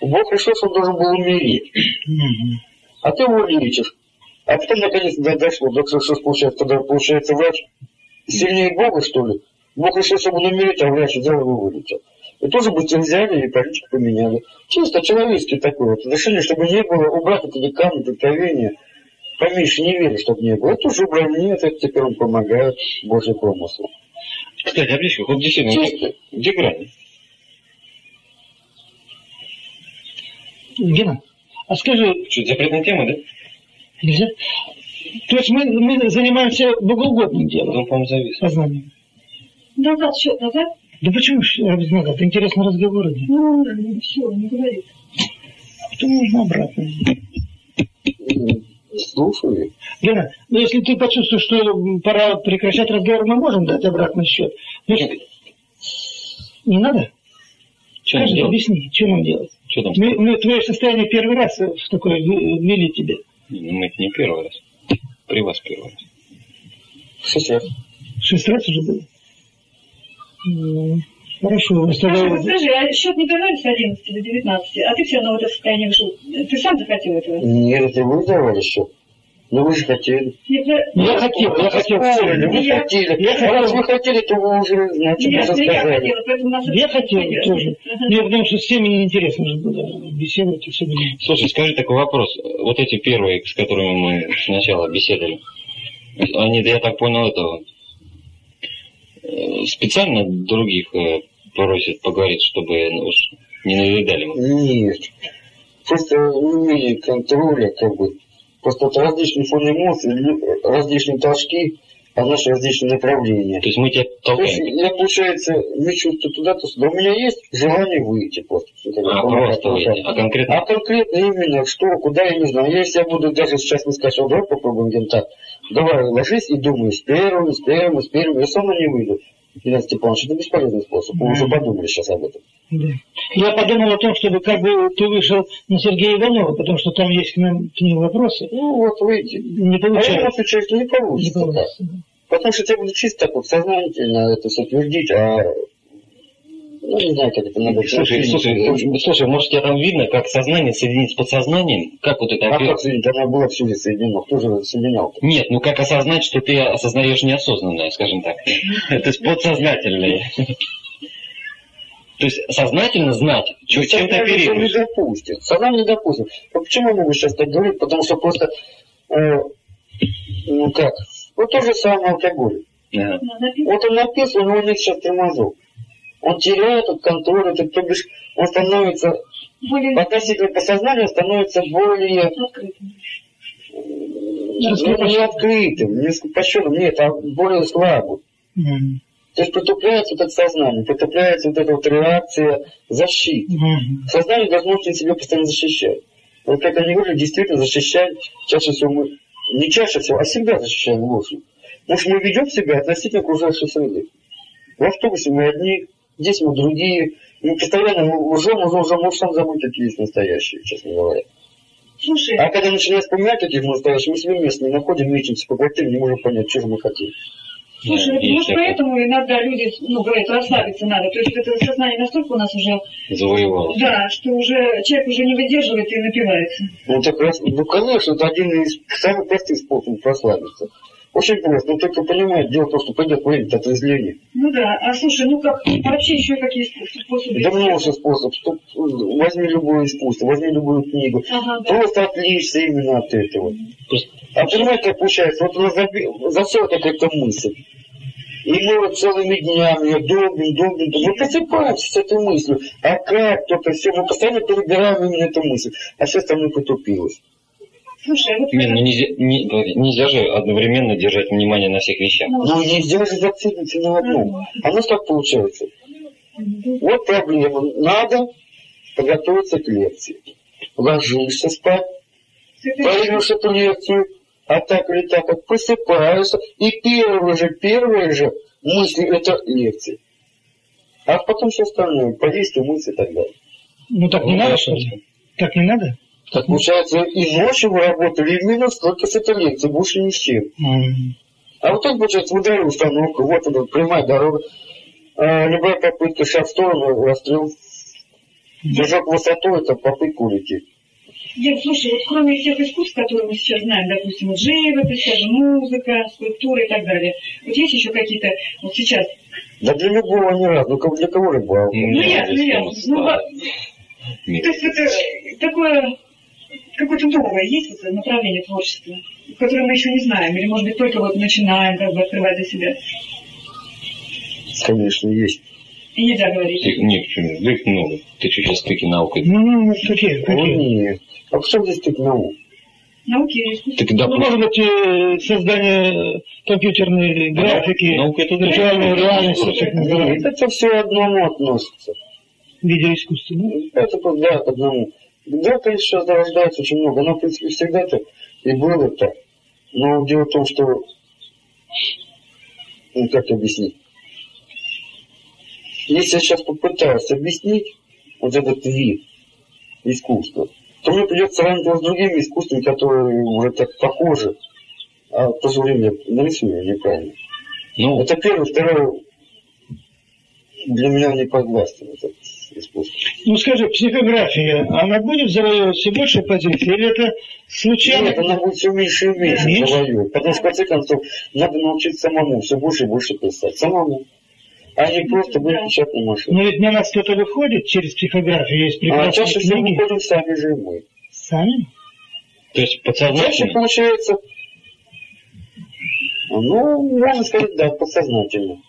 Что он должен был умереть. А ты его лечишь. А потом наконец до дошло. Да что получается, тогда получается врач сильнее Бога, что ли? Бог решил, чтобы он умереть, а врач взял его вылечил. И тоже быстро взяли и политику поменяли. Чисто человеческий такой вот. Решили, чтобы не было, убрать эти камни преткновения. Поменьше не верю, чтобы не было. Это тоже убрали. Нет, это теперь он помогает Божий промысл. Кстати, Обличка, вот действительно, где, где грань? Гена, а скажи, Что, запретная тема, да? нельзя? То есть мы, мы занимаемся богоугодным делом. Он, по-моему, завис. Сознанием. Назад, счет назад. Да почему ж назад? Это интересный разговор. идет. Ну, все, не говорит. Потом нужно обратно. Слушаю. Гена, ну если ты почувствуешь, что пора прекращать разговор, мы можем дать обратный счет. Ну, что- не надо? Что делать? объясни, что нам делать? Что там? Мы, мы твое состояние первый раз в такое в- ввели тебе. Ну, Мы это не первый раз. При вас первый раз. Шесть раз. Шесть раз уже было. Ну, Хорошо, Скажи, оставляю. вот скажи, а счет не давали с 11 до 19, а ты все равно в это состояние вышел. Ты сам захотел этого? Нет, это вы давали счет. Ну вы же хотели. Я- Я хотел, я хотел. Вы хотели. я А раз хотел. вы хотели, то вы уже, значит, Нет, ну сказали. Я хотел тоже. Нет, потому что с теми неинтересно же было беседовать время. Слушай, скажи такой вопрос. Вот эти первые, с которыми мы сначала беседовали, они, я так понял, это э, специально других э, просят поговорить, чтобы ну, уж не надоедали. Нет. Просто не имели контроля, как бы. Просто это различные фоны эмоций, различные толчки, а наши различные направления. То есть мы тебя То есть толкаем. я, получается, не чувствую туда, то сюда. У меня есть желание выйти просто. А, просто выйти. А конкретно? А конкретно именно что, куда, я не знаю. Если я буду даже сейчас не сказать, что давай попробуем где так. Давай ложись и думай, с первым, с первым, с первым. Я сам не выйду. Геннадий Степанович, это бесполезный способ. Мы уже подумали сейчас об этом. Да. Я подумал о том, чтобы как бы ты вышел на Сергея Иванова, потому что там есть к, нам, к ним вопросы. Ну вот, выйти. Не А я получается. отвечаю, что не Не получится. получается. Потому что тебе будет чисто так вот сознательно это все твердить, а ну не знаю, как это надо. Слушай, слушай, слушай, может тебя там видно, как сознание соединить с подсознанием? Как вот это а как соединить? Она была всюду соединена. Кто же соединял? Нет, ну как осознать, что ты осознаешь неосознанное, скажем так. То есть подсознательное. То есть сознательно знать, чё- чем ты Сознание не оперируешь. допустит. Сознание не допустит. Почему я могу сейчас так говорить? Потому что просто, э, ну как, вот то же самое алкоголь. Ну. Вот он написан, но у них сейчас тормозов. Он теряет этот контроль, это, то бишь, он становится, Более относительно подсознания, становится более открытым. ну, не открытым, не скопощенным, нет, а более слабым. Мгм. То есть притупляется вот это сознание, притупляется вот эта вот реакция защиты. Мгм. Сознание должно очень себя постоянно защищать. Вот как они говорили, действительно защищать, чаще всего мы, не чаще всего, а всегда защищаем ложью. Потому что мы ведем себя относительно окружающей среды. В автобусе мы одни, здесь мы другие. Мы постоянно лжем, лжем, лжем, можем сам забыть, какие есть настоящие, честно говоря. Слушай, А когда начинаем вспоминать таких настоящих, мы себе место не находим, мечемся по квартире, не можем понять, что же мы хотим. слушай, Да, вот есть может поэтому иногда люди, ну, говорят, расслабиться надо. То есть это сознание настолько у нас уже, Завоевал. да, что уже человек уже не выдерживает и напивается. Ну, так раз, ну, конечно, это один из самых простых способов расслабиться. Очень просто, но только понимать, дело в том, что пойдет время от изления. Ну да, а слушай, ну как, вообще еще какие способы? Да множество способов. Что- Возьми любое искусство, возьми любую книгу. Ага, да. Просто отличься именно от этого. Просто- А понимаете, как получается? Вот у нас засела какая-то мысль. И мы вот целыми днями ее долбим, долбим, долбим. Мы просыпаемся с этой мыслью. А как кто-то все, мы постоянно перебираем именно эту мысль. А все остальное потупилось. Слушай, вот Не, ну нельзя, не- нельзя же одновременно держать внимание на всех вещах. Ну, Ну нельзя же зациклиться ни в одном. А у нас как получается? Вот проблема. Надо подготовиться к лекции. Ложишься спать, поймешь эту лекцию, а так или так, как просыпаешься, и первые же, первые же мысли это лекции. А потом все остальное, по действию мысли и так далее. Ну так не Ну, надо, что ли? Так не надо? Так получается, и ночью вы работали именно только с лекцией, больше ни с чем. Мгм. А вот так получается, дали установку, вот она, прямая дорога. А, любая попытка шаг в сторону, расстрел. Прыжок в высоту, это попытка улететь. Дед, слушай, вот кроме всех искусств, которые мы сейчас знаем, допустим, живопись, музыка, скульптура и так далее, вот есть еще какие-то, вот сейчас, Да для любого не раз, ну как для кого рыбалка. Ну, ну ясно, там ну, то есть это такое, какое-то новое есть вот направление творчества, которое мы еще не знаем, или, может быть, только вот начинаем как бы открывать для себя, Конечно, есть. и нельзя говорить. Ты- Нет, почему? Да их много. Ты что сейчас таки наукой? Ну, ну, ну, какие, Ой, какие? нет. А почему здесь тут наука? Науки. Так, да, Ну, может быть, э, создание компьютерной графики, наука это виртуальной реальности, это все одному относится. видеоискусство. Ну, Это да, к одному. Да, конечно, сейчас рождается очень много. Оно, в принципе, всегда-то и было так. Но дело в том, что... Ну, как объяснить? Если я сейчас попытаюсь объяснить вот этот вид искусства, то мне придется сравнить его с другими искусствами, которые уже так похожи, а в то же время нарисую неправильно. Ну, Это первое. Второе, для меня не подвластен этот ну, скажи, психография, она будет завоевывать все больше позиций, или это случайно? Нет, она будет все меньше и меньше Меньше? завоевывать. Потому что, в конце концов, надо научиться самому все больше и больше писать. Самому. А не просто быть печатной машиной. Но ведь на нас кто-то выходит через психографию, есть А прекрасные чаще всего выходим сами же и мы. Сами? то есть Чаще подсознательно. получается, ну, можно сказать, да, подсознательно.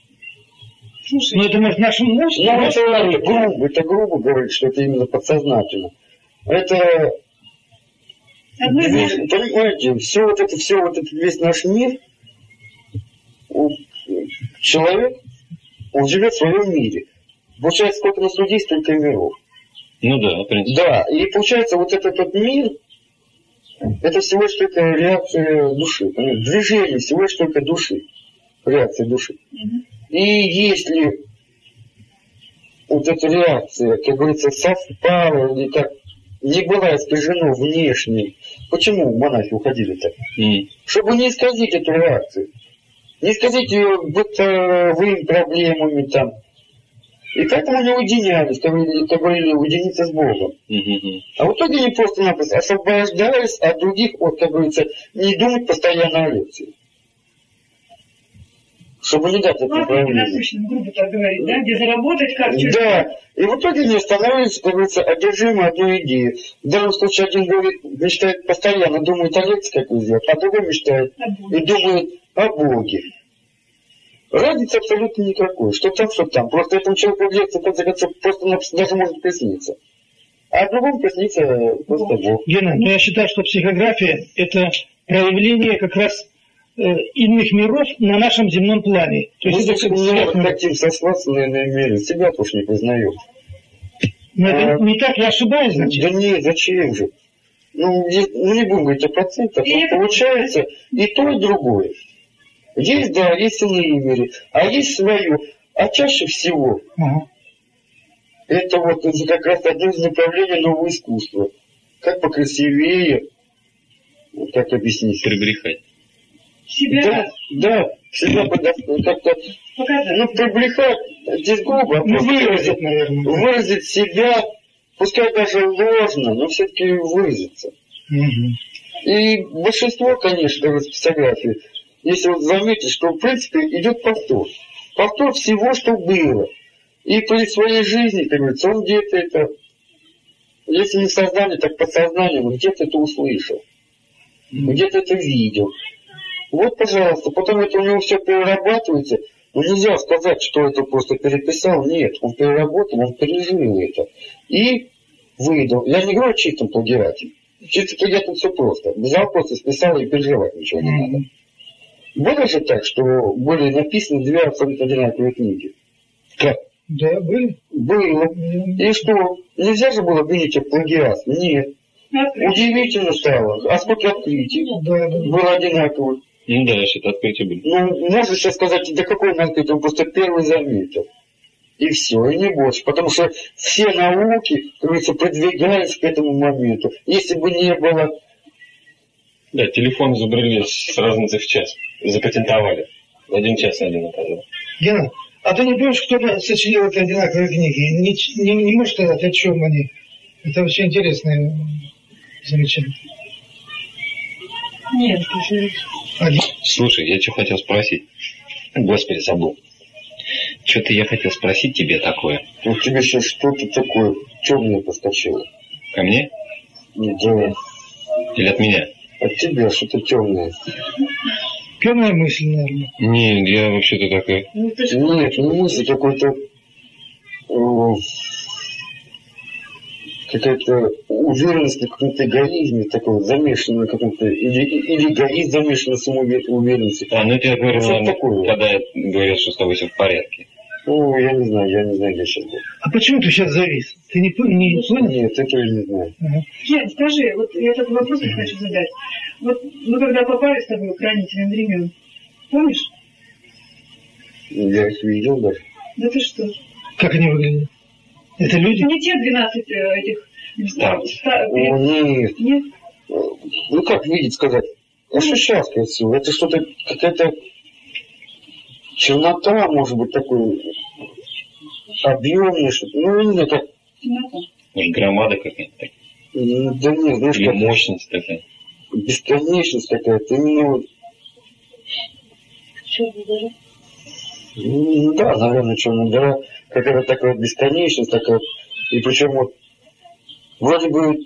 Ну, это может нашим мозгом? Ну, это, это грубо, это грубо говорить, что это именно подсознательно. Это Одно из Движ- наших- Понимаете, все вот это, все вот этот весь наш мир, человек, он живет в своем мире. Получается, сколько нас людей, столько и миров. Ну да, в принципе. Да, и получается, вот этот вот мир, это всего лишь только реакция души. Движение всего лишь только души. Реакция души. И если вот эта реакция, как говорится, совпала или как не была искажена внешней, почему монахи уходили-то? Чтобы не исказить эту реакцию. Не исказить ее бытовыми проблемами там. И поэтому они уединялись, говорили, уединиться с Богом. А в итоге они просто-напросто освобождались от других, вот, как говорится, не думать постоянно о лекции. Чтобы не дать это Ну, насущным, грубо так говорить, да? Где заработать, как что Да, и в итоге они становятся, как говорится, одержимы одной идеей. В данном случае один говорит, мечтает постоянно, думает о лекции какую сделать, а другой мечтает и думает о Боге. Разницы абсолютно никакой. Что там, что там. Просто этому человеку в лекции, в конце концов, просто даже может присниться. А другому приснится просто Бог. Гена, ну я считаю, что психография – это проявление как раз иных миров на нашем земном плане. То Мы есть это как связано. хотим сослаться на иные. Себя уж не признаем. Но это А. не так, я ошибаюсь, значит? Да нет, зачем же? Ну, не- ну, не будем говорить о процентах, И но получается и то, и другое. Есть, да, есть иные миры, а есть свое. А чаще всего Ага. это вот это как раз одно из направлений нового искусства. Как покрасивее, вот как объяснить? Прибрехать. Себя Да, да, всегда подо- как-то, показать. ну, привлекать, здесь грубо, Ну, выразить, наверное. выразить себя, пускай даже ложно, но все-таки выразиться. Мгм. И большинство, конечно, в фотографии, если вот заметить, что в принципе идет повтор. Повтор всего, что было. И при своей жизни, как говорится, он где-то это, если не в сознании, так подсознание, он где-то это услышал. Где-то это видел. Вот, пожалуйста, потом это у него все перерабатывается. Ну, нельзя сказать, что это просто переписал. Нет, он переработал, он пережил это. И выдал. Я не говорю о чистом плагиате. Чистый плагиат все просто. Взял просто, списал и переживать ничего не надо. Было же так, что были написаны две абсолютно одинаковые книги. Как? Да, были. Было. И что? Нельзя же было обвинить в плагиат? Нет. Удивительно стало. А сколько открытий Да, да. было одинаковых. Ну да, что-то открытие были. Ну, можно сейчас сказать, да какой он открытый, он просто первый заметил. И все, и не больше. Потому что все науки, как говорится, продвигались к этому моменту. Если бы не было... Да, телефон изобрели с разницей в час. Запатентовали. В один час один оказал. Гена, а ты не помнишь, кто сочинил эти одинаковые книги? Не, не, не можешь сказать, о чем они? Это очень интересное замечание. Нет, Один. Слушай, я что хотел спросить. Господи, забыл. Что-то я хотел спросить тебе такое. У тебя сейчас что-то такое темное подскочило. Ко мне? Да. Или от меня? От тебя что-то темное. Темная мысль, наверное. Не, я вообще-то такая. ну Нет, не мысль, какой-то... какая-то уверенность в каком-то эгоизме, такой замешанный на каком-то, или, или эгоист замешан на самоуверенности. А, ну я говорю, Что такое? когда я говорил, что с тобой все в порядке. Ну, я не знаю, я не знаю, где сейчас был. А почему ты сейчас завис? Ты не, не понял? Нет, этого я не знаю. Ян, скажи, вот я такой вопрос тебе хочу задать. Вот мы когда попали с тобой к хранителям времен, помнишь? Я их видел даже. Да ты что? Как они выглядят? Это люди? Не те 12 э, этих... Старцев. ста- О, нет. Нет? Ну как видеть сказать? А что сейчас красиво? Это что-то, какая-то чернота, может быть, такой объемный, что-то. Ну, не знаю, как... Темнота. Может, громада какая-то. м, Да нет, знаешь, Или как мощность такая. бесконечность какая-то. Именно вот, Черная дыра. да, наверное, черная дыра. Какая-то такая бесконечность такая. И причем вот вроде бы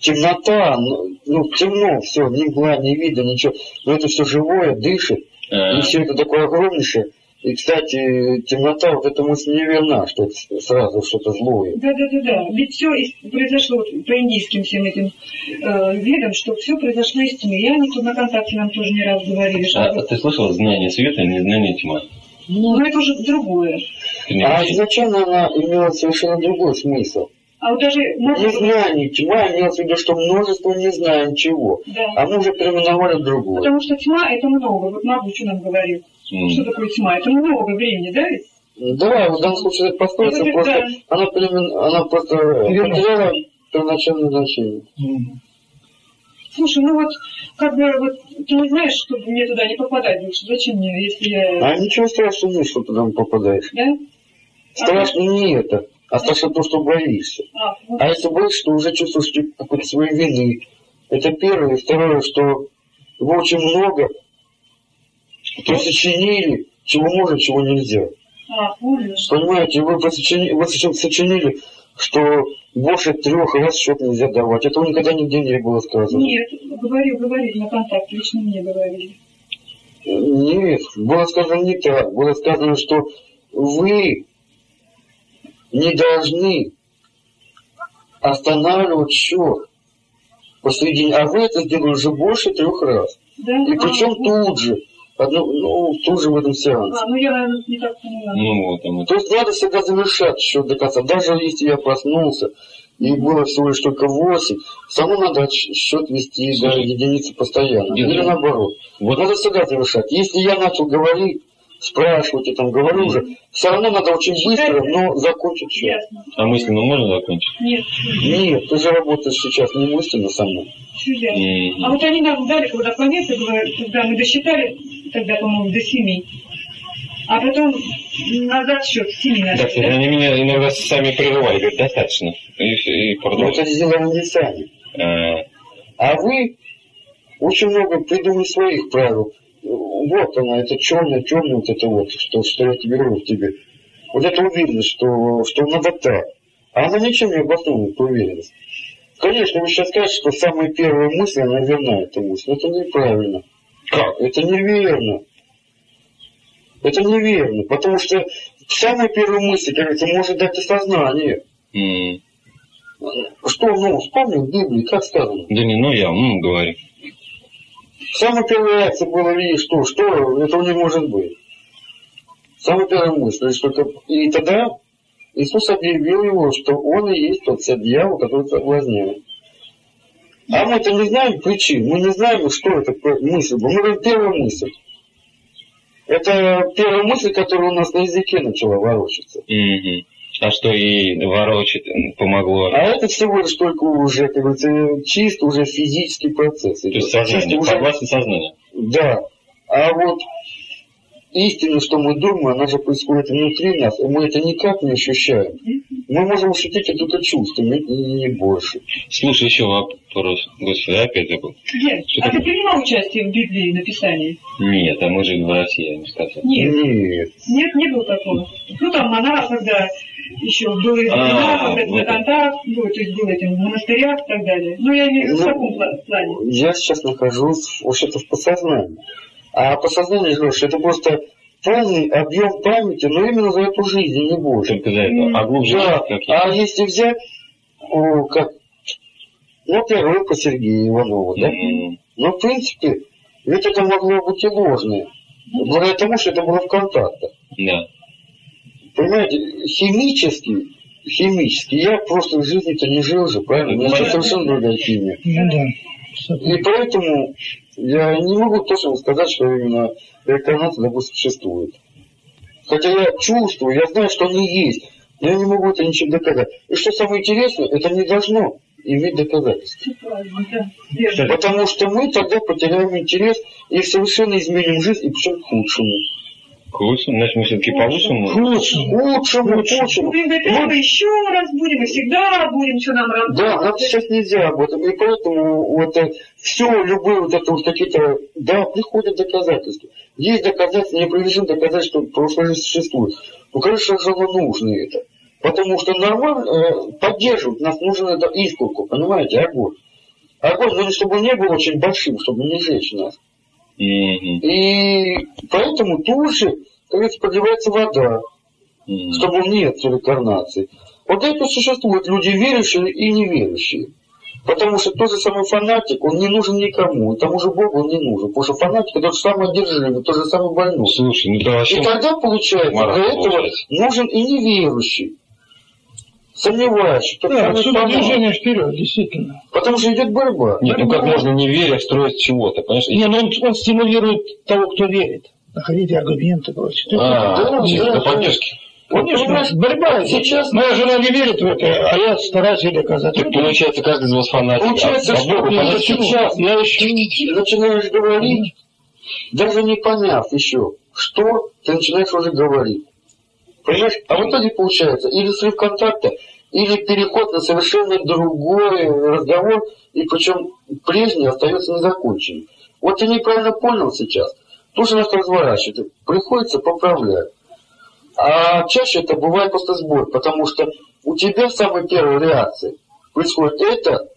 темнота, ну, ну, темно, все, ни мгла, ни вида, ничего. Но это все живое, дышит. А, И все это такое огромнейшее. И, кстати, темнота, вот эта мысль не верна, что это сразу что-то злое. Да, да, да, да. Ведь все произошло вот по индийским всем этим э, видам, что все произошло из тьмы. И они тут на контакте нам тоже не раз говорили, что а ты слышал знание света и незнание тьма? Ну, это уже другое. А изначально она имела совершенно другой смысл. А вот даже. Незнание тьма имелось в виду, что множество не знаем чего. Да. А мы уже переименовали другое. Потому что тьма это много. Вот Магу что нам говорил. М. Что такое тьма? Это много времени, да? ведь? Да, в данном случае это пословица Ну, просто, да. она, переимен- она просто потеряла первоначальное значение. М. Слушай, ну вот, как бы, вот, ты не знаешь, чтобы мне туда не попадать больше. Зачем мне, если я... А ничего страшного нет, что туда попадаешь. Да? Страшно не это, а страшно то, что боишься. А, вот. А если боишься, то уже чувствуешь ты какой-то своей вины. Это первое. И второе, что его очень много, то сочинили, чего можно, чего нельзя. А, понял. Понимаете, вы, посочини- вы сочи- сочинили, что больше трех раз счет нельзя давать. Этого никогда нигде не было сказано. Нет, говорил, говорили на контакт, лично мне говорили. Нет, было сказано не так. Было сказано, что вы не должны останавливать счет посредине, а вы это сделали уже больше трех раз. Да? И причем а, тут же, одно, ну, тут же в этом сеансе. а, ну я, наверное, не так поняла. Ну вот, а То есть надо всегда завершать счет до конца. Даже если я проснулся, и было всего лишь только 8, все равно надо счет вести до Слушай, единицы постоянно. Генри, Или наоборот. вот Надо всегда завершать. Если я начал говорить, спрашивать и там говорю уже, все равно надо очень быстро, но закончить счет. Ясно. а мысленно можно закончить? Нет, Нет, ты же работаешь сейчас не мысленно со мной. все ясно. М. А вот они нам дали, когда планеты, когда мы досчитали, тогда, по-моему, до семи. А потом назад счет с семи Да, кстати, да? они меня иногда сами прерывали, говорят, достаточно. И, и Но продолжить. это сделали сами. А, А вы очень много придумали своих правил. Вот она, это черное, черное вот это вот, что, что я тебе говорю тебе. Вот это уверенность, что, что надо так. А она ничем не обоснована, эта уверенность. Конечно, вы сейчас скажете, что самая первая мысль, она верна, эта мысль. Но это неправильно. Как? Это неверно. Это неверно, потому что самая первая мысль, как говорится, может дать осознание. М. Что, ну, вспомни в Библии, как сказано. Да не, ну я м, говорю. Самая первая реакция была ли что? Что? Этого не может быть. Самая первая мысль, что это... И тогда Иисус объявил его, что он и есть тот дьявол, который соблазняет. А мы это не знаем причин, мы не знаем, что это мысль. Мы говорим, первая мысль. Это первая мысль, которая у нас на языке начала ворочаться. Мгм. А что ей ворочит, помогло? А это всего лишь только уже, как говорится, чисто уже физический процесс. То есть сознание, уже согласно сознанию. Да. А вот истина, что мы думаем, она же происходит внутри нас, и мы это никак не ощущаем. Мы можем ощутить это только чувствами, и не больше. Слушай, еще вопрос. Господи, опять забыл. Что а ты принимал участие в Библии написании? Нет, а мы же в России, я не сказал. Нет. Нет. Нет, не было такого. Ну, там монах, когда еще был из А, когда на контакт, ну, то есть был этим в монастырях и так далее. Ну, я имею в виду в Ну, таком пла- плане. Я сейчас нахожусь вообще-то в подсознании. А подсознание, Леша, это просто полный объем памяти, но именно за эту жизнь, не больше. Только за это. А глубже Да, а если взять, о, как, ну, первый по Сергею Иванову, да? М. Но, в принципе, ведь это могло быть и ложное. Благодаря тому, что это было в контактах. Да. Понимаете, химически, химически, я просто в жизни-то не жил же, правильно? У меня сейчас совершенно другая химия. Ну да. И поэтому я не могу точно сказать, что именно реинкарнация, допустим, существует. Хотя я чувствую, я знаю, что они есть, но я не могу это ничем доказать. И что самое интересное, это не должно иметь доказательств. Потому что мы тогда потеряем интерес и совершенно изменим жизнь, и причем к худшему. К лучшему, значит, мы все-таки по лучшему. К лучшему, к лучшему, к лучшему. Будем говорить, это еще раз будем, и всегда будем, что нам работать. Да, нам сейчас нельзя об этом. И поэтому вот все, любые вот это вот какие-то, да, приходят доказательства. Есть доказательства, неопровержимые доказательства, что прошлое жизнь существует. Ну, конечно же, оно нужно это. Потому что нормально э, поддерживать нас нужно это искорку, понимаете, огонь. Огонь нужно, чтобы он не был очень большим, чтобы не жечь нас. Мгм. И поэтому тут же, как говорится, подливается вода, Мгм. чтобы нет реинкарнации. Вот это существуют люди верующие и неверующие. Потому что тот же самый фанатик, он не нужен никому, и тому же Богу он не нужен. Потому что фанатик это тот же самый одержимый, тот же самый больной. Слушай, ну да вообще... И тогда получается, Марат, для этого получается. нужен и неверующий, тот Да, самый отсюда движение вперед, действительно. Потому что идет борьба. Нет, ну как Борьба. можно не веря строить чего-то, понимаешь? Не, ну он, он стимулирует того, кто верит. Находите аргументы. Это А, да, для да, поддержки. Конечно, борьба. сейчас Моя жена не верит в это, а я стараюсь ей доказать. Так получается, каждый из вас фанатик. Получается, а, а что нет, нельзя. сейчас я еще начинаешь говорить, даже не поняв еще, что ты начинаешь уже говорить. Понимаешь? А в итоге получается или срыв контакта, или переход на совершенно другой разговор, и причем прежний остается незаконченным. Вот ты неправильно понял сейчас. Тоже нас разворачивает. Приходится поправлять. А чаще это бывает просто сбой, потому что у тебя самая первая реакция происходит это,